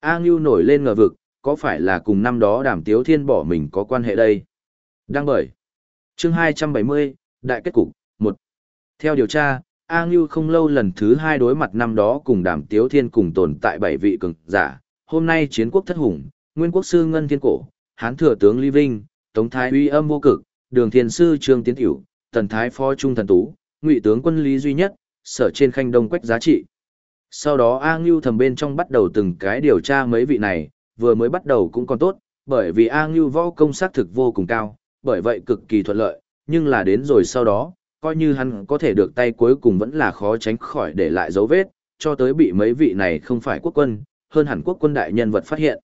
A Ngưu nổi lên ngờ vực, có phải là cùng năm đó đàm tiếu thiên bỏ mình có quan hệ đây? Đăng bởi. Chương 270, Đại kết cục, 1. Theo điều tra, A Ngưu không lâu lần thứ hai đối mặt năm đó cùng đàm tiếu thiên cùng tồn tại bảy vị cường giả, hôm nay chiến quốc thất hùng, Nguyên quốc sư Ngân Thiên Cổ, Hán thừa tướng Lý Vinh, Tống Thái uy âm vô cực, Đường Thiên sư Trương Tiến Tiểu, Tần Thái phó trung thần tú, Ngụy tướng quân Lý duy nhất, sở trên khanh đông quách giá trị. Sau đó A Ngưu thầm bên trong bắt đầu từng cái điều tra mấy vị này, vừa mới bắt đầu cũng còn tốt, bởi vì A Ngưu võ công sát thực vô cùng cao, bởi vậy cực kỳ thuận lợi, nhưng là đến rồi sau đó, coi như hắn có thể được tay cuối cùng vẫn là khó tránh khỏi để lại dấu vết, cho tới bị mấy vị này không phải quốc quân, hơn hẳn quốc quân đại nhân vật phát hiện.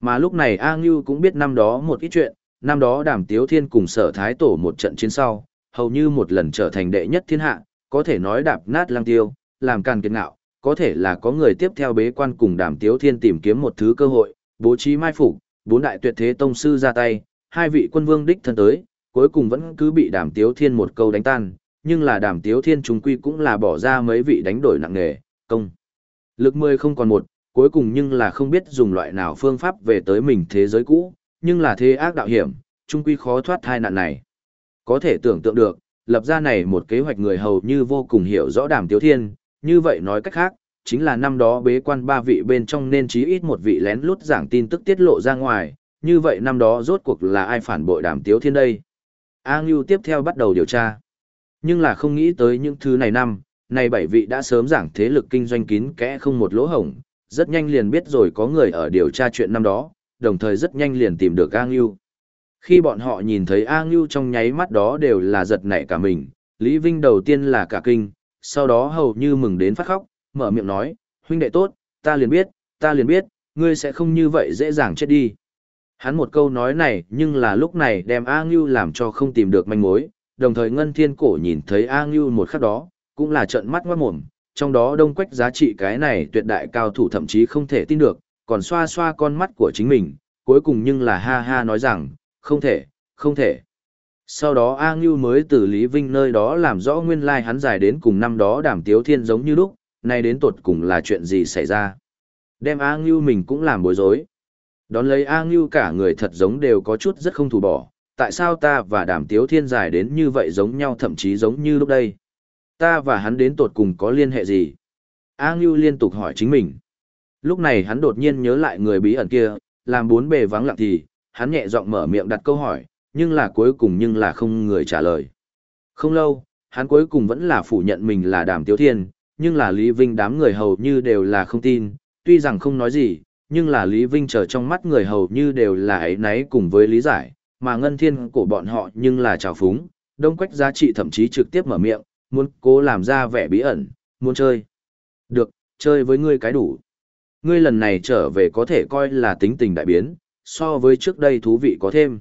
Mà lúc này A Ngưu cũng biết năm đó một ít chuyện, năm đó đàm tiếu thiên cùng sở thái tổ một trận chiến sau, hầu như một lần trở thành đệ nhất thiên hạ, có thể nói đạp nát lang tiêu, làm càn kiệt ngạo, có thể là có người tiếp theo bế quan cùng đàm tiếu thiên tìm kiếm một thứ cơ hội, bố trí mai phục, bốn đại tuyệt thế tông sư ra tay, hai vị quân vương đích thân tới, cuối cùng vẫn cứ bị đàm tiếu thiên một câu đánh tan, nhưng là đàm tiếu thiên chúng quy cũng là bỏ ra mấy vị đánh đổi nặng nề, công. Lực mười không còn một, cuối cùng nhưng là không biết dùng loại nào phương pháp về tới mình thế giới cũ, nhưng là thế ác đạo hiểm, trung quy khó thoát thai nạn này. Có thể tưởng tượng được, lập ra này một kế hoạch người hầu như vô cùng hiểu rõ đàm tiếu thiên, như vậy nói cách khác, chính là năm đó bế quan ba vị bên trong nên chí ít một vị lén lút giảng tin tức tiết lộ ra ngoài, như vậy năm đó rốt cuộc là ai phản bội đàm tiếu thiên đây. A Ngưu tiếp theo bắt đầu điều tra. Nhưng là không nghĩ tới những thứ này năm, này bảy vị đã sớm giảng thế lực kinh doanh kín kẽ không một lỗ hổng, rất nhanh liền biết rồi có người ở điều tra chuyện năm đó, đồng thời rất nhanh liền tìm được A Ngưu. Khi bọn họ nhìn thấy A Ngưu trong nháy mắt đó đều là giật nảy cả mình, Lý Vinh đầu tiên là cả kinh, sau đó hầu như mừng đến phát khóc, mở miệng nói, huynh đệ tốt, ta liền biết, ta liền biết, ngươi sẽ không như vậy dễ dàng chết đi. Hắn một câu nói này nhưng là lúc này đem A Ngưu làm cho không tìm được manh mối, đồng thời Ngân Thiên Cổ nhìn thấy A Ngưu một khắc đó, cũng là trợn mắt ngoát mồm, trong đó đông quách giá trị cái này tuyệt đại cao thủ thậm chí không thể tin được, còn xoa xoa con mắt của chính mình, cuối cùng nhưng là ha ha nói rằng, không thể, không thể. Sau đó A Ngưu mới từ Lý Vinh nơi đó làm rõ nguyên lai like hắn dài đến cùng năm đó đàm tiếu thiên giống như lúc, nay đến tột cùng là chuyện gì xảy ra. Đem A Ngưu mình cũng làm bối rối. Đón lấy A Ngưu cả người thật giống đều có chút rất không thủ bỏ, tại sao ta và đàm tiếu thiên dài đến như vậy giống nhau thậm chí giống như lúc đây. Ta và hắn đến tột cùng có liên hệ gì? A Ngưu liên tục hỏi chính mình. Lúc này hắn đột nhiên nhớ lại người bí ẩn kia, làm bốn bề vắng lặng thì, hắn nhẹ giọng mở miệng đặt câu hỏi, nhưng là cuối cùng nhưng là không người trả lời. Không lâu, hắn cuối cùng vẫn là phủ nhận mình là đàm tiếu thiên, nhưng là Lý Vinh đám người hầu như đều là không tin, tuy rằng không nói gì, nhưng là Lý Vinh trở trong mắt người hầu như đều là ấy náy cùng với lý giải, mà ngân thiên của bọn họ nhưng là trào phúng, đông quách giá trị thậm chí trực tiếp mở miệng, muốn cố làm ra vẻ bí ẩn, muốn chơi. Được, chơi với ngươi cái đủ. Ngươi lần này trở về có thể coi là tính tình đại biến, so với trước đây thú vị có thêm.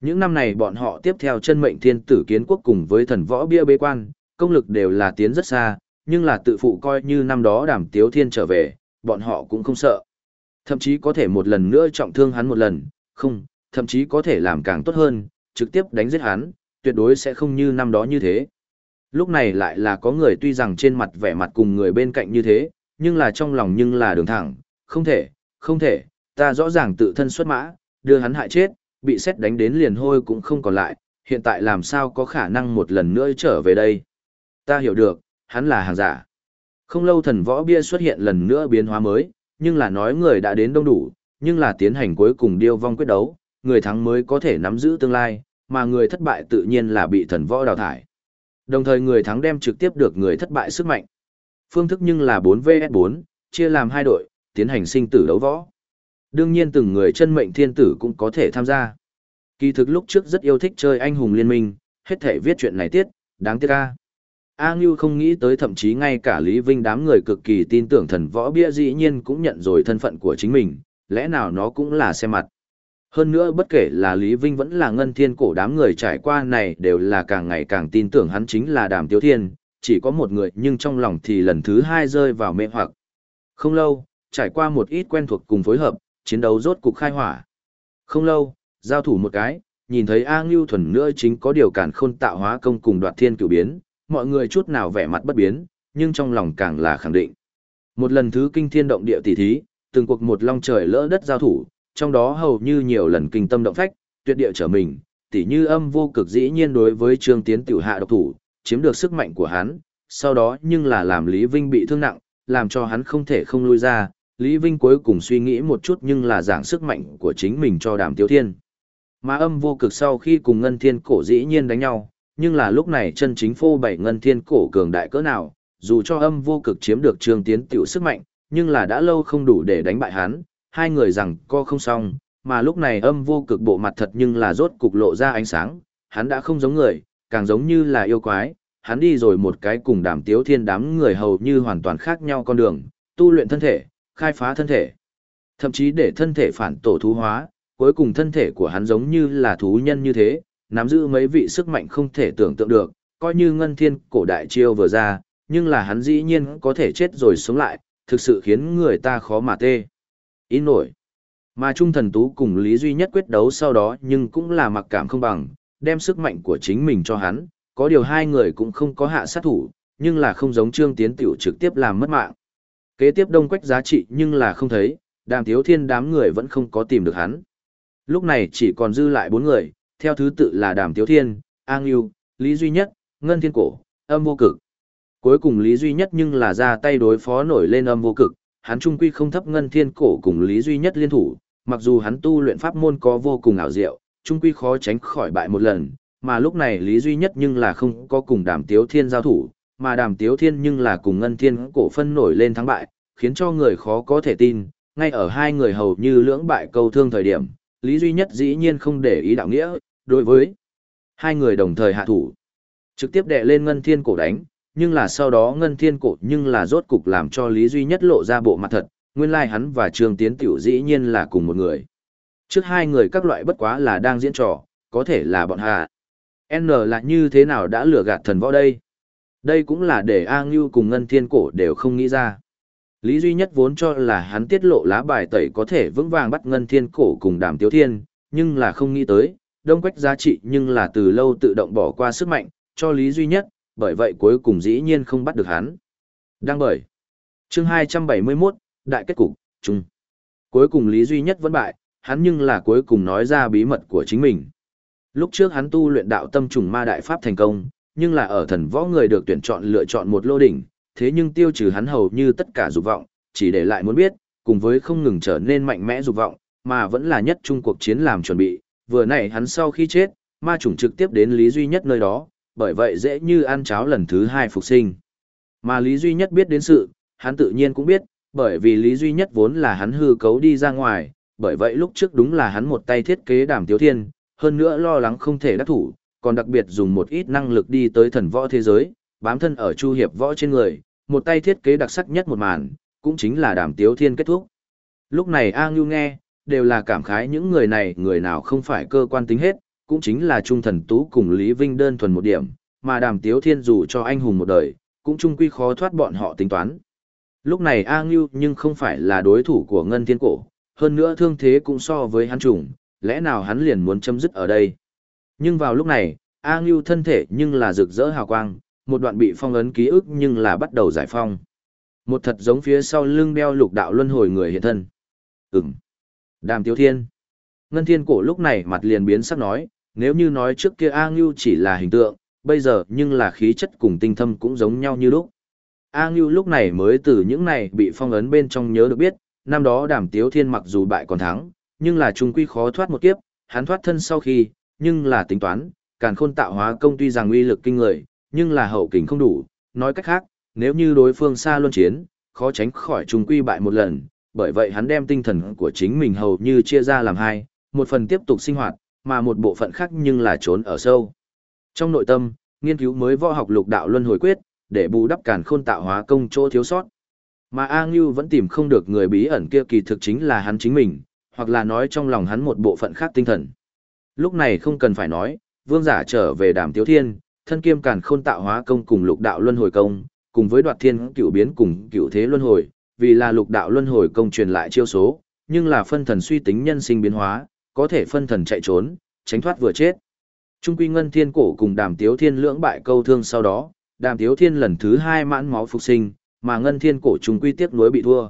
Những năm này bọn họ tiếp theo chân mệnh thiên tử kiến quốc cùng với thần võ bia bế quan, công lực đều là tiến rất xa, nhưng là tự phụ coi như năm đó đàm tiếu thiên trở về, bọn họ cũng không sợ. Thậm chí có thể một lần nữa trọng thương hắn một lần, không, thậm chí có thể làm càng tốt hơn, trực tiếp đánh giết hắn, tuyệt đối sẽ không như năm đó như thế. Lúc này lại là có người tuy rằng trên mặt vẻ mặt cùng người bên cạnh như thế, nhưng là trong lòng nhưng là đường thẳng, không thể, không thể, ta rõ ràng tự thân xuất mã, đưa hắn hại chết, bị xét đánh đến liền hôi cũng không còn lại, hiện tại làm sao có khả năng một lần nữa trở về đây. Ta hiểu được, hắn là hàng giả. Không lâu thần võ bia xuất hiện lần nữa biến hóa mới, nhưng là nói người đã đến đông đủ, nhưng là tiến hành cuối cùng điêu vong quyết đấu, người thắng mới có thể nắm giữ tương lai, mà người thất bại tự nhiên là bị thần võ đào thải. Đồng thời người thắng đem trực tiếp được người thất bại sức mạnh. Phương thức nhưng là 4vs4, chia làm hai đội, tiến hành sinh tử đấu võ. Đương nhiên từng người chân mệnh thiên tử cũng có thể tham gia. Kỳ thực lúc trước rất yêu thích chơi anh hùng liên minh, hết thể viết chuyện này tiết, đáng tiếc ca. A Ngưu không nghĩ tới thậm chí ngay cả Lý Vinh đám người cực kỳ tin tưởng thần võ bia dĩ nhiên cũng nhận rồi thân phận của chính mình, lẽ nào nó cũng là xem mặt. Hơn nữa bất kể là Lý Vinh vẫn là ngân thiên cổ đám người trải qua này đều là càng ngày càng tin tưởng hắn chính là đàm tiếu thiên, chỉ có một người nhưng trong lòng thì lần thứ hai rơi vào mê hoặc. Không lâu, trải qua một ít quen thuộc cùng phối hợp, chiến đấu rốt cục khai hỏa. Không lâu, giao thủ một cái, nhìn thấy A Ngưu thuần nữa chính có điều cản khôn tạo hóa công cùng đoạt thiên cửu biến, mọi người chút nào vẻ mặt bất biến, nhưng trong lòng càng là khẳng định. Một lần thứ kinh thiên động địa tỷ thí, từng cuộc một long trời lỡ đất giao thủ, trong đó hầu như nhiều lần kinh tâm động phách, tuyệt địa trở mình, tỷ như âm vô cực dĩ nhiên đối với Trương Tiến tiểu hạ độc thủ, chiếm được sức mạnh của hắn, sau đó nhưng là làm Lý Vinh bị thương nặng, làm cho hắn không thể không lui ra, Lý Vinh cuối cùng suy nghĩ một chút nhưng là giảng sức mạnh của chính mình cho đàm tiếu thiên. Mà âm vô cực sau khi cùng ngân thiên cổ dĩ nhiên đánh nhau, nhưng là lúc này chân chính phô bảy ngân thiên cổ cường đại cỡ nào, dù cho âm vô cực chiếm được trương tiến tiểu sức mạnh, nhưng là đã lâu không đủ để đánh bại hắn, hai người rằng co không xong, mà lúc này âm vô cực bộ mặt thật nhưng là rốt cục lộ ra ánh sáng, hắn đã không giống người, càng giống như là yêu quái, hắn đi rồi một cái cùng đàm tiếu thiên đám người hầu như hoàn toàn khác nhau con đường, tu luyện thân thể, khai phá thân thể, thậm chí để thân thể phản tổ thú hóa, cuối cùng thân thể của hắn giống như là thú nhân như thế, nắm giữ mấy vị sức mạnh không thể tưởng tượng được, coi như ngân thiên cổ đại chiêu vừa ra, nhưng là hắn dĩ nhiên có thể chết rồi sống lại, thực sự khiến người ta khó mà tê. Ý nổi. Mà Trung Thần Tú cùng Lý Duy Nhất quyết đấu sau đó nhưng cũng là mặc cảm không bằng, đem sức mạnh của chính mình cho hắn, có điều hai người cũng không có hạ sát thủ, nhưng là không giống Trương Tiến Tiểu trực tiếp làm mất mạng. Kế tiếp đông quách giá trị nhưng là không thấy, đàm thiếu thiên đám người vẫn không có tìm được hắn. Lúc này chỉ còn dư lại bốn người, theo thứ tự là đàm tiếu thiên, An Yêu, Lý Duy Nhất, Ngân Thiên Cổ, âm vô cực. Cuối cùng Lý Duy Nhất nhưng là ra tay đối phó nổi lên âm vô cực, hắn trung quy không thấp Ngân Thiên Cổ cùng Lý Duy Nhất liên thủ, mặc dù hắn tu luyện pháp môn có vô cùng ảo diệu, trung quy khó tránh khỏi bại một lần, mà lúc này Lý Duy Nhất nhưng là không có cùng Đàm Tiếu Thiên giao thủ, mà Đàm Tiếu Thiên nhưng là cùng Ngân Thiên Cổ phân nổi lên thắng bại, khiến cho người khó có thể tin, ngay ở hai người hầu như lưỡng bại câu thương thời điểm, Lý Duy Nhất dĩ nhiên không để ý đạo nghĩa, đối với hai người đồng thời hạ thủ. Trực tiếp đệ lên Ngân Thiên Cổ đánh, nhưng là sau đó Ngân Thiên Cổ nhưng là rốt cục làm cho Lý Duy Nhất lộ ra bộ mặt thật, nguyên lai hắn và Trương Tiến Tiểu dĩ nhiên là cùng một người. Trước hai người các loại bất quá là đang diễn trò, có thể là bọn hạ. N là như thế nào đã lừa gạt thần võ đây? Đây cũng là để A Ngưu cùng Ngân Thiên Cổ đều không nghĩ ra. Lý duy nhất vốn cho là hắn tiết lộ lá bài tẩy có thể vững vàng bắt Ngân Thiên Cổ cùng Đàm Tiếu Thiên, nhưng là không nghĩ tới, đông quách giá trị nhưng là từ lâu tự động bỏ qua sức mạnh, cho Lý duy nhất, bởi vậy cuối cùng dĩ nhiên không bắt được hắn. Đang bởi. Chương 271, Đại kết cục, chung. Cuối cùng Lý duy nhất vẫn bại, hắn nhưng là cuối cùng nói ra bí mật của chính mình. Lúc trước hắn tu luyện đạo tâm trùng ma đại pháp thành công, nhưng là ở thần võ người được tuyển chọn lựa chọn một lô đỉnh, thế nhưng tiêu trừ hắn hầu như tất cả dục vọng, chỉ để lại muốn biết, cùng với không ngừng trở nên mạnh mẽ dục vọng, mà vẫn là nhất trung cuộc chiến làm chuẩn bị, vừa nãy hắn sau khi chết, ma trùng trực tiếp đến Lý Duy Nhất nơi đó, bởi vậy dễ như ăn cháo lần thứ hai phục sinh. Mà Lý Duy Nhất biết đến sự, hắn tự nhiên cũng biết, bởi vì Lý Duy Nhất vốn là hắn hư cấu đi ra ngoài, bởi vậy lúc trước đúng là hắn một tay thiết kế đàm tiếu thiên, hơn nữa lo lắng không thể đắc thủ, còn đặc biệt dùng một ít năng lực đi tới thần võ thế giới, bám thân ở chu hiệp võ trên người, một tay thiết kế đặc sắc nhất một màn, cũng chính là đàm tiếu thiên kết thúc. Lúc này A Ngưu nghe, đều là cảm khái những người này người nào không phải cơ quan tính hết, cũng chính là trung thần tú cùng Lý Vinh đơn thuần một điểm, mà đàm tiếu thiên dù cho anh hùng một đời, cũng trung quy khó thoát bọn họ tính toán. Lúc này A Ngưu nhưng không phải là đối thủ của Ngân Thiên Cổ, hơn nữa thương thế cũng so với hắn trùng, lẽ nào hắn liền muốn chấm dứt ở đây. Nhưng vào lúc này, A Ngưu thân thể nhưng là rực rỡ hào quang, một đoạn bị phong ấn ký ức nhưng là bắt đầu giải phong. Một thật giống phía sau lưng đeo lục đạo luân hồi người hiện thân. Ừm. Đàm Tiếu Thiên. Ngân Thiên Cổ lúc này mặt liền biến sắc nói, nếu như nói trước kia A Ngưu chỉ là hình tượng, bây giờ nhưng là khí chất cùng tinh thâm cũng giống nhau như lúc. A Ngưu lúc này mới từ những này bị phong ấn bên trong nhớ được biết, năm đó đàm tiếu thiên mặc dù bại còn thắng, nhưng là trung quy khó thoát một kiếp, hắn thoát thân sau khi, nhưng là tính toán, càn khôn tạo hóa công tuy rằng uy lực kinh người, nhưng là hậu kình không đủ, nói cách khác, nếu như đối phương xa luân chiến, khó tránh khỏi trung quy bại một lần, bởi vậy hắn đem tinh thần của chính mình hầu như chia ra làm hai, một phần tiếp tục sinh hoạt, mà một bộ phận khác nhưng là trốn ở sâu. Trong nội tâm, nghiên cứu mới võ học lục đạo luân hồi quyết, để bù đắp càn khôn tạo hóa công chỗ thiếu sót. Mà A Ngưu vẫn tìm không được người bí ẩn kia kỳ thực chính là hắn chính mình, hoặc là nói trong lòng hắn một bộ phận khác tinh thần. Lúc này không cần phải nói, vương giả trở về đàm tiếu thiên, thân kiêm càn khôn tạo hóa công cùng lục đạo luân hồi công, cùng với đoạt thiên cựu biến cùng cựu thế luân hồi, vì là lục đạo luân hồi công truyền lại chiêu số, nhưng là phân thần suy tính nhân sinh biến hóa, có thể phân thần chạy trốn, tránh thoát vừa chết. Trung quy ngân thiên cổ cùng đàm tiếu thiên lưỡng bại câu thương sau đó, đàm tiếu thiên lần thứ hai mãn máu phục sinh, mà ngân thiên cổ trung quy tiếc nuối bị thua.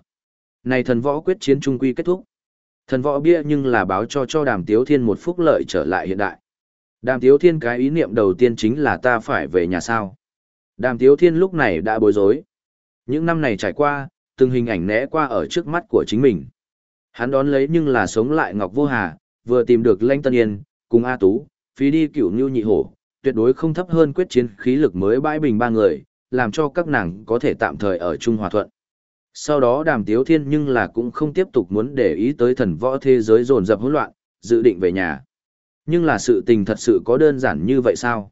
Này thần võ quyết chiến trung quy kết thúc. Thần võ bia nhưng là báo cho cho đàm tiếu thiên một phúc lợi trở lại hiện đại. Đàm tiếu thiên cái ý niệm đầu tiên chính là ta phải về nhà sao. Đàm tiếu thiên lúc này đã bối rối. Những năm này trải qua, từng hình ảnh né qua ở trước mắt của chính mình. Hắn đón lấy nhưng là sống lại Ngọc Vô Hà, vừa tìm được Lanh Tân Yên, cùng A Tú, phí đi cửu như nhị hổ, tuyệt đối không thấp hơn quyết chiến khí lực mới bãi bình ba người, làm cho các nàng có thể tạm thời ở chung hòa thuận. Sau đó đàm tiếu thiên nhưng là cũng không tiếp tục muốn để ý tới thần võ thế giới dồn dập hỗn loạn, dự định về nhà. Nhưng là sự tình thật sự có đơn giản như vậy sao?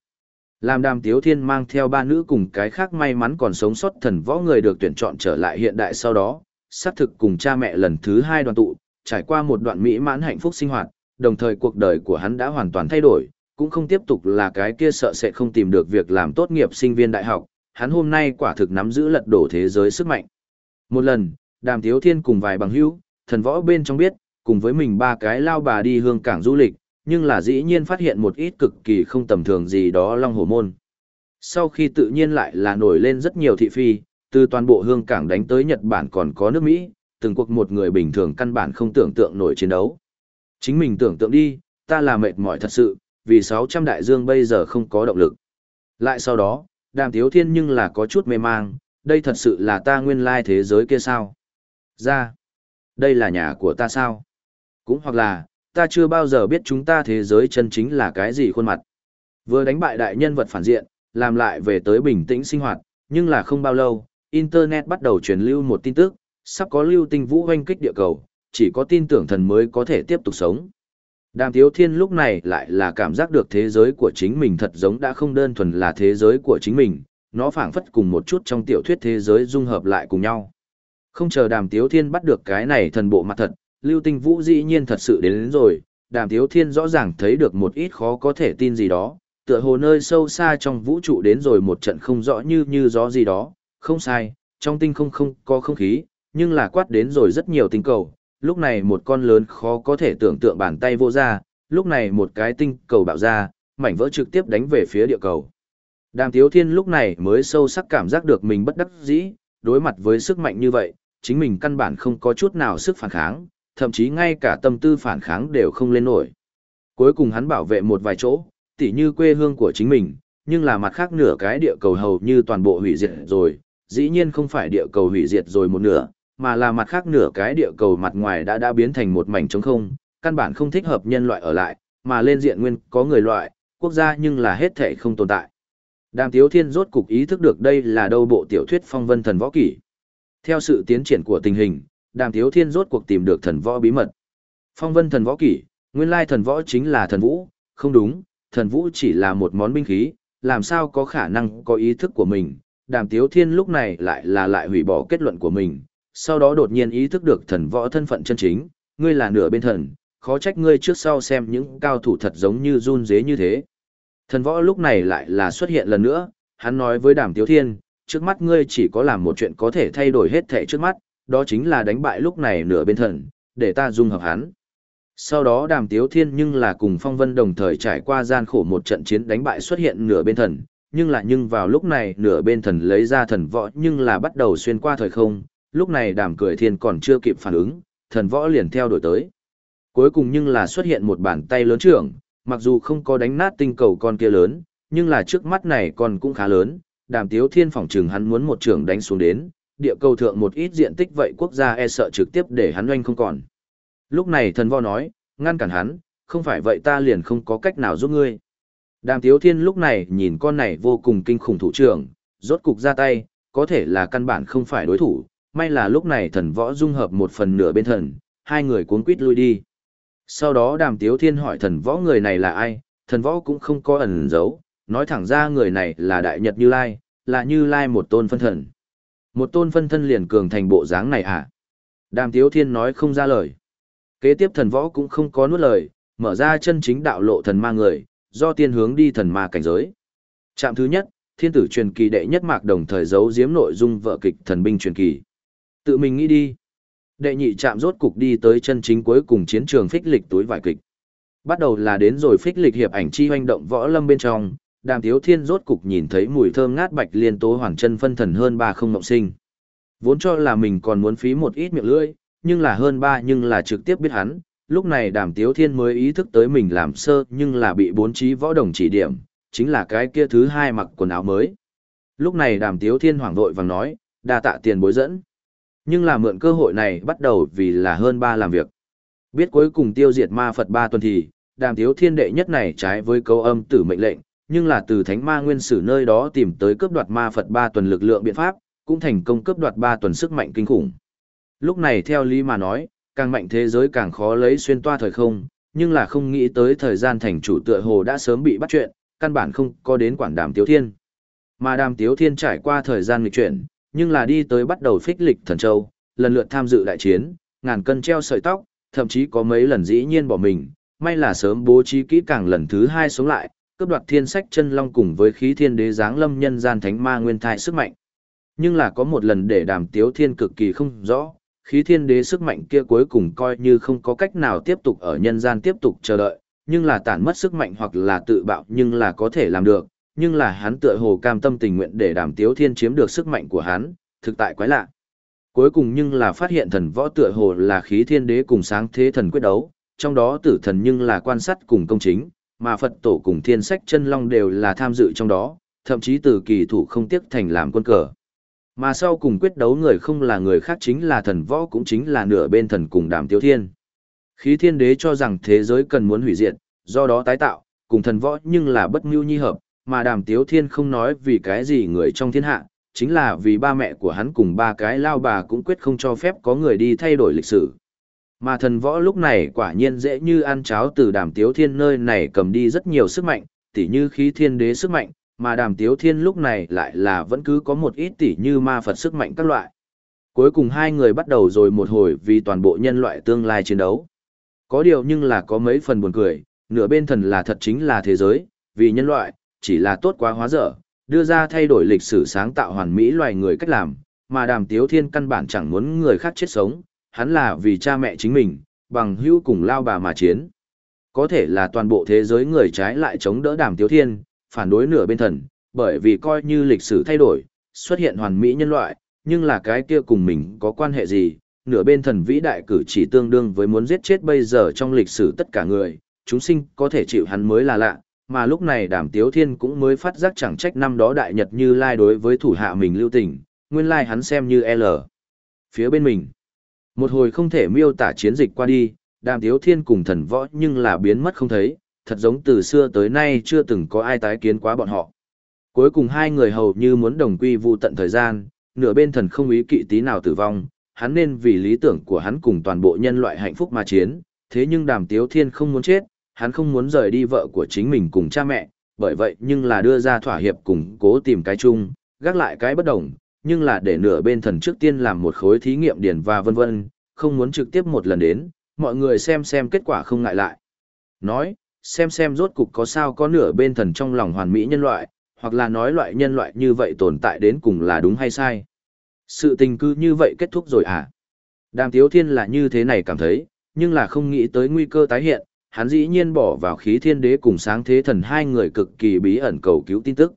Làm đàm tiếu thiên mang theo ba nữ cùng cái khác may mắn còn sống sót thần võ người được tuyển chọn trở lại hiện đại sau đó, xác thực cùng cha mẹ lần thứ hai đoàn tụ, trải qua một đoạn mỹ mãn hạnh phúc sinh hoạt, đồng thời cuộc đời của hắn đã hoàn toàn thay đổi, cũng không tiếp tục là cái kia sợ sẽ không tìm được việc làm tốt nghiệp sinh viên đại học, hắn hôm nay quả thực nắm giữ lật đổ thế giới sức mạnh. Một lần, đàm tiếu thiên cùng vài bằng hữu, thần võ bên trong biết, cùng với mình ba cái lao bà đi hương cảng du lịch, nhưng là dĩ nhiên phát hiện một ít cực kỳ không tầm thường gì đó long hồ môn. Sau khi tự nhiên lại là nổi lên rất nhiều thị phi, từ toàn bộ hương cảng đánh tới Nhật Bản còn có nước Mỹ, từng cuộc một người bình thường căn bản không tưởng tượng nổi chiến đấu. Chính mình tưởng tượng đi, ta là mệt mỏi thật sự, vì 600 đại dương bây giờ không có động lực. Lại sau đó, đàm thiếu thiên nhưng là có chút mê mang, đây thật sự là ta nguyên lai thế giới kia sao? Ra, đây là nhà của ta sao? Cũng hoặc là, ta chưa bao giờ biết chúng ta thế giới chân chính là cái gì khuôn mặt. Vừa đánh bại đại nhân vật phản diện, làm lại về tới bình tĩnh sinh hoạt, nhưng là không bao lâu, Internet bắt đầu truyền lưu một tin tức, sắp có lưu tinh vũ hoanh kích địa cầu, chỉ có tin tưởng thần mới có thể tiếp tục sống. Đàm Tiếu Thiên lúc này lại là cảm giác được thế giới của chính mình thật giống đã không đơn thuần là thế giới của chính mình, nó phảng phất cùng một chút trong tiểu thuyết thế giới dung hợp lại cùng nhau. Không chờ Đàm Tiếu Thiên bắt được cái này thần bộ mặt thật, Lưu Tinh Vũ dĩ nhiên thật sự đến, đến rồi, Đàm Tiếu Thiên rõ ràng thấy được một ít khó có thể tin gì đó, tựa hồ nơi sâu xa trong vũ trụ đến rồi một trận không rõ như như gió gì đó, không sai, trong tinh không không có không khí, nhưng là quát đến rồi rất nhiều tinh cầu, lúc này một con lớn khó có thể tưởng tượng bàn tay vô ra, lúc này một cái tinh cầu bạo ra, mảnh vỡ trực tiếp đánh về phía địa cầu. Đàm Tiếu Thiên lúc này mới sâu sắc cảm giác được mình bất đắc dĩ, đối mặt với sức mạnh như vậy, chính mình căn bản không có chút nào sức phản kháng, thậm chí ngay cả tâm tư phản kháng đều không lên nổi. Cuối cùng hắn bảo vệ một vài chỗ, tỉ như quê hương của chính mình, nhưng là mặt khác nửa cái địa cầu hầu như toàn bộ hủy diệt rồi, dĩ nhiên không phải địa cầu hủy diệt rồi một nửa, mà là mặt khác nửa cái địa cầu mặt ngoài đã đã biến thành một mảnh trống không, căn bản không thích hợp nhân loại ở lại, mà lên diện nguyên có người loại, quốc gia nhưng là hết thể không tồn tại. Đàm Tiếu Thiên rốt cục ý thức được đây là đâu bộ tiểu thuyết phong vân thần võ kỷ. Theo sự tiến triển của tình hình, Đàm thiếu Thiên rốt cuộc tìm được thần võ bí mật. Phong vân thần võ kỷ, nguyên lai thần võ chính là thần vũ, không đúng, thần vũ chỉ là một món binh khí, làm sao có khả năng có ý thức của mình. Đàm Tiếu Thiên lúc này lại là lại hủy bỏ kết luận của mình, sau đó đột nhiên ý thức được thần võ thân phận chân chính, ngươi là nửa bên thần, khó trách ngươi trước sau xem những cao thủ thật giống như run dế như thế. Thần võ lúc này lại là xuất hiện lần nữa, hắn nói với đàm tiếu thiên, trước mắt ngươi chỉ có làm một chuyện có thể thay đổi hết thể trước mắt, đó chính là đánh bại lúc này nửa bên thần, để ta dung hợp hắn. Sau đó đàm tiếu thiên nhưng là cùng phong vân đồng thời trải qua gian khổ một trận chiến đánh bại xuất hiện nửa bên thần, nhưng là nhưng vào lúc này nửa bên thần lấy ra thần võ nhưng là bắt đầu xuyên qua thời không, lúc này đàm cười thiên còn chưa kịp phản ứng, thần võ liền theo đổi tới. Cuối cùng nhưng là xuất hiện một bàn tay lớn trưởng, mặc dù không có đánh nát tinh cầu con kia lớn, nhưng là trước mắt này còn cũng khá lớn, đàm tiếu thiên phỏng trừng hắn muốn một trưởng đánh xuống đến, địa cầu thượng một ít diện tích vậy quốc gia e sợ trực tiếp để hắn oanh không còn. Lúc này thần võ nói, ngăn cản hắn, không phải vậy ta liền không có cách nào giúp ngươi. Đàm tiếu thiên lúc này nhìn con này vô cùng kinh khủng thủ trưởng, rốt cục ra tay, có thể là căn bản không phải đối thủ, may là lúc này thần võ dung hợp một phần nửa bên thần, hai người cuốn quýt lui đi. Sau đó đàm tiếu thiên hỏi thần võ người này là ai, thần võ cũng không có ẩn giấu, nói thẳng ra người này là đại nhật như lai, là như lai một tôn phân thần. Một tôn phân thân liền cường thành bộ dáng này à? Đàm tiếu thiên nói không ra lời. Kế tiếp thần võ cũng không có nuốt lời, mở ra chân chính đạo lộ thần ma người, do tiên hướng đi thần ma cảnh giới. Trạm thứ nhất, thiên tử truyền kỳ đệ nhất mạc đồng thời giấu giếm nội dung vợ kịch thần binh truyền kỳ. Tự mình nghĩ đi. Đệ nhị chạm rốt cục đi tới chân chính cuối cùng chiến trường phích lịch túi vải kịch. Bắt đầu là đến rồi phích lịch hiệp ảnh chi hoành động võ lâm bên trong, đàm tiếu thiên rốt cục nhìn thấy mùi thơm ngát bạch liên tố hoàng chân phân thần hơn ba không ngộng sinh. Vốn cho là mình còn muốn phí một ít miệng lưỡi, nhưng là hơn ba nhưng là trực tiếp biết hắn, lúc này đàm tiếu thiên mới ý thức tới mình làm sơ nhưng là bị bốn trí võ đồng chỉ điểm, chính là cái kia thứ hai mặc quần áo mới. Lúc này đàm tiếu thiên hoảng vội vàng nói, đa tạ tiền bối dẫn. Nhưng là mượn cơ hội này bắt đầu vì là hơn ba làm việc. Biết cuối cùng tiêu diệt ma Phật ba tuần thì, đàm tiếu thiên đệ nhất này trái với câu âm tử mệnh lệnh, nhưng là từ thánh ma nguyên sử nơi đó tìm tới cướp đoạt ma Phật ba tuần lực lượng biện pháp, cũng thành công cướp đoạt ba tuần sức mạnh kinh khủng. Lúc này theo lý mà nói, càng mạnh thế giới càng khó lấy xuyên toa thời không, nhưng là không nghĩ tới thời gian thành chủ tựa hồ đã sớm bị bắt chuyện, căn bản không có đến quản đàm tiếu thiên. Mà đàm tiếu thiên trải qua thời gian nghịch chuyển, nhưng là đi tới bắt đầu phích lịch thần châu, lần lượt tham dự đại chiến, ngàn cân treo sợi tóc, thậm chí có mấy lần dĩ nhiên bỏ mình, may là sớm bố trí kỹ càng lần thứ hai sống lại, cướp đoạt thiên sách chân long cùng với khí thiên đế giáng lâm nhân gian thánh ma nguyên thai sức mạnh. Nhưng là có một lần để đàm tiếu thiên cực kỳ không rõ, khí thiên đế sức mạnh kia cuối cùng coi như không có cách nào tiếp tục ở nhân gian tiếp tục chờ đợi, nhưng là tản mất sức mạnh hoặc là tự bạo nhưng là có thể làm được, nhưng là hắn tựa hồ cam tâm tình nguyện để đàm tiếu thiên chiếm được sức mạnh của hắn, thực tại quái lạ. Cuối cùng nhưng là phát hiện thần võ tựa hồ là khí thiên đế cùng sáng thế thần quyết đấu, trong đó tử thần nhưng là quan sát cùng công chính, mà Phật tổ cùng thiên sách chân long đều là tham dự trong đó, thậm chí từ kỳ thủ không tiếc thành làm quân cờ. Mà sau cùng quyết đấu người không là người khác chính là thần võ cũng chính là nửa bên thần cùng đàm tiêu thiên. Khí thiên đế cho rằng thế giới cần muốn hủy diệt, do đó tái tạo, cùng thần võ nhưng là bất mưu nhi hợp, mà đàm tiếu thiên không nói vì cái gì người trong thiên hạ, chính là vì ba mẹ của hắn cùng ba cái lao bà cũng quyết không cho phép có người đi thay đổi lịch sử. Mà thần võ lúc này quả nhiên dễ như ăn cháo từ đàm tiếu thiên nơi này cầm đi rất nhiều sức mạnh, tỉ như khí thiên đế sức mạnh, mà đàm tiếu thiên lúc này lại là vẫn cứ có một ít tỉ như ma Phật sức mạnh các loại. Cuối cùng hai người bắt đầu rồi một hồi vì toàn bộ nhân loại tương lai chiến đấu. Có điều nhưng là có mấy phần buồn cười, nửa bên thần là thật chính là thế giới, vì nhân loại, chỉ là tốt quá hóa dở, đưa ra thay đổi lịch sử sáng tạo hoàn mỹ loài người cách làm, mà đàm tiếu thiên căn bản chẳng muốn người khác chết sống, hắn là vì cha mẹ chính mình, bằng hữu cùng lao bà mà chiến. Có thể là toàn bộ thế giới người trái lại chống đỡ đàm tiếu thiên, phản đối nửa bên thần, bởi vì coi như lịch sử thay đổi, xuất hiện hoàn mỹ nhân loại, nhưng là cái kia cùng mình có quan hệ gì, nửa bên thần vĩ đại cử chỉ tương đương với muốn giết chết bây giờ trong lịch sử tất cả người, chúng sinh có thể chịu hắn mới là lạ, mà lúc này đàm tiếu thiên cũng mới phát giác chẳng trách năm đó đại nhật như lai đối với thủ hạ mình lưu tình, nguyên lai hắn xem như L. Phía bên mình, một hồi không thể miêu tả chiến dịch qua đi, đàm tiếu thiên cùng thần võ nhưng là biến mất không thấy, thật giống từ xưa tới nay chưa từng có ai tái kiến quá bọn họ. Cuối cùng hai người hầu như muốn đồng quy vụ tận thời gian, nửa bên thần không ý kỵ tí nào tử vong, hắn nên vì lý tưởng của hắn cùng toàn bộ nhân loại hạnh phúc mà chiến, thế nhưng đàm tiếu thiên không muốn chết, hắn không muốn rời đi vợ của chính mình cùng cha mẹ, bởi vậy nhưng là đưa ra thỏa hiệp cùng cố tìm cái chung, gác lại cái bất đồng, nhưng là để nửa bên thần trước tiên làm một khối thí nghiệm điển và vân vân, không muốn trực tiếp một lần đến, mọi người xem xem kết quả không ngại lại. Nói, xem xem rốt cục có sao có nửa bên thần trong lòng hoàn mỹ nhân loại, hoặc là nói loại nhân loại như vậy tồn tại đến cùng là đúng hay sai. Sự tình cư như vậy kết thúc rồi à? Đàm Tiếu Thiên là như thế này cảm thấy, nhưng là không nghĩ tới nguy cơ tái hiện, hắn dĩ nhiên bỏ vào khí thiên đế cùng sáng thế thần hai người cực kỳ bí ẩn cầu cứu tin tức.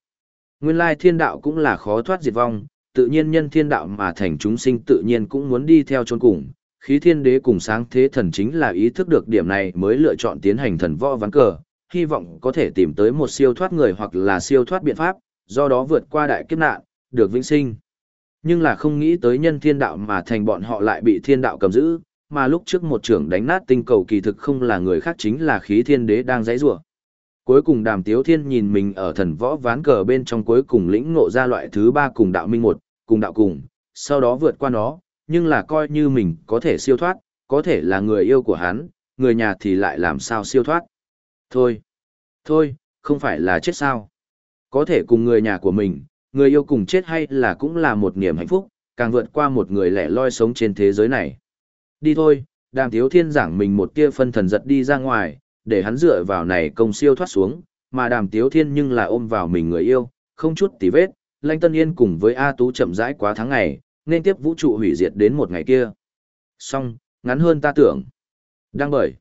Nguyên lai thiên đạo cũng là khó thoát diệt vong, tự nhiên nhân thiên đạo mà thành chúng sinh tự nhiên cũng muốn đi theo chôn cùng. Khí thiên đế cùng sáng thế thần chính là ý thức được điểm này mới lựa chọn tiến hành thần võ ván cờ, hy vọng có thể tìm tới một siêu thoát người hoặc là siêu thoát biện pháp, do đó vượt qua đại kiếp nạn, được vĩnh sinh. Nhưng là không nghĩ tới nhân thiên đạo mà thành bọn họ lại bị thiên đạo cầm giữ, mà lúc trước một trưởng đánh nát tinh cầu kỳ thực không là người khác chính là khí thiên đế đang giãy rủa. Cuối cùng đàm tiếu thiên nhìn mình ở thần võ ván cờ bên trong cuối cùng lĩnh ngộ ra loại thứ ba cùng đạo minh một, cùng đạo cùng, sau đó vượt qua nó, nhưng là coi như mình có thể siêu thoát, có thể là người yêu của hắn, người nhà thì lại làm sao siêu thoát. Thôi, thôi, không phải là chết sao. Có thể cùng người nhà của mình, người yêu cùng chết hay là cũng là một niềm hạnh phúc, càng vượt qua một người lẻ loi sống trên thế giới này. Đi thôi, đàm Tiếu thiên giảng mình một tia phân thần giật đi ra ngoài, để hắn dựa vào này công siêu thoát xuống, mà đàm tiếu thiên nhưng là ôm vào mình người yêu, không chút tí vết, lanh tân yên cùng với A Tú chậm rãi quá tháng ngày, nên tiếp vũ trụ hủy diệt đến một ngày kia. Xong, ngắn hơn ta tưởng. Đang bởi.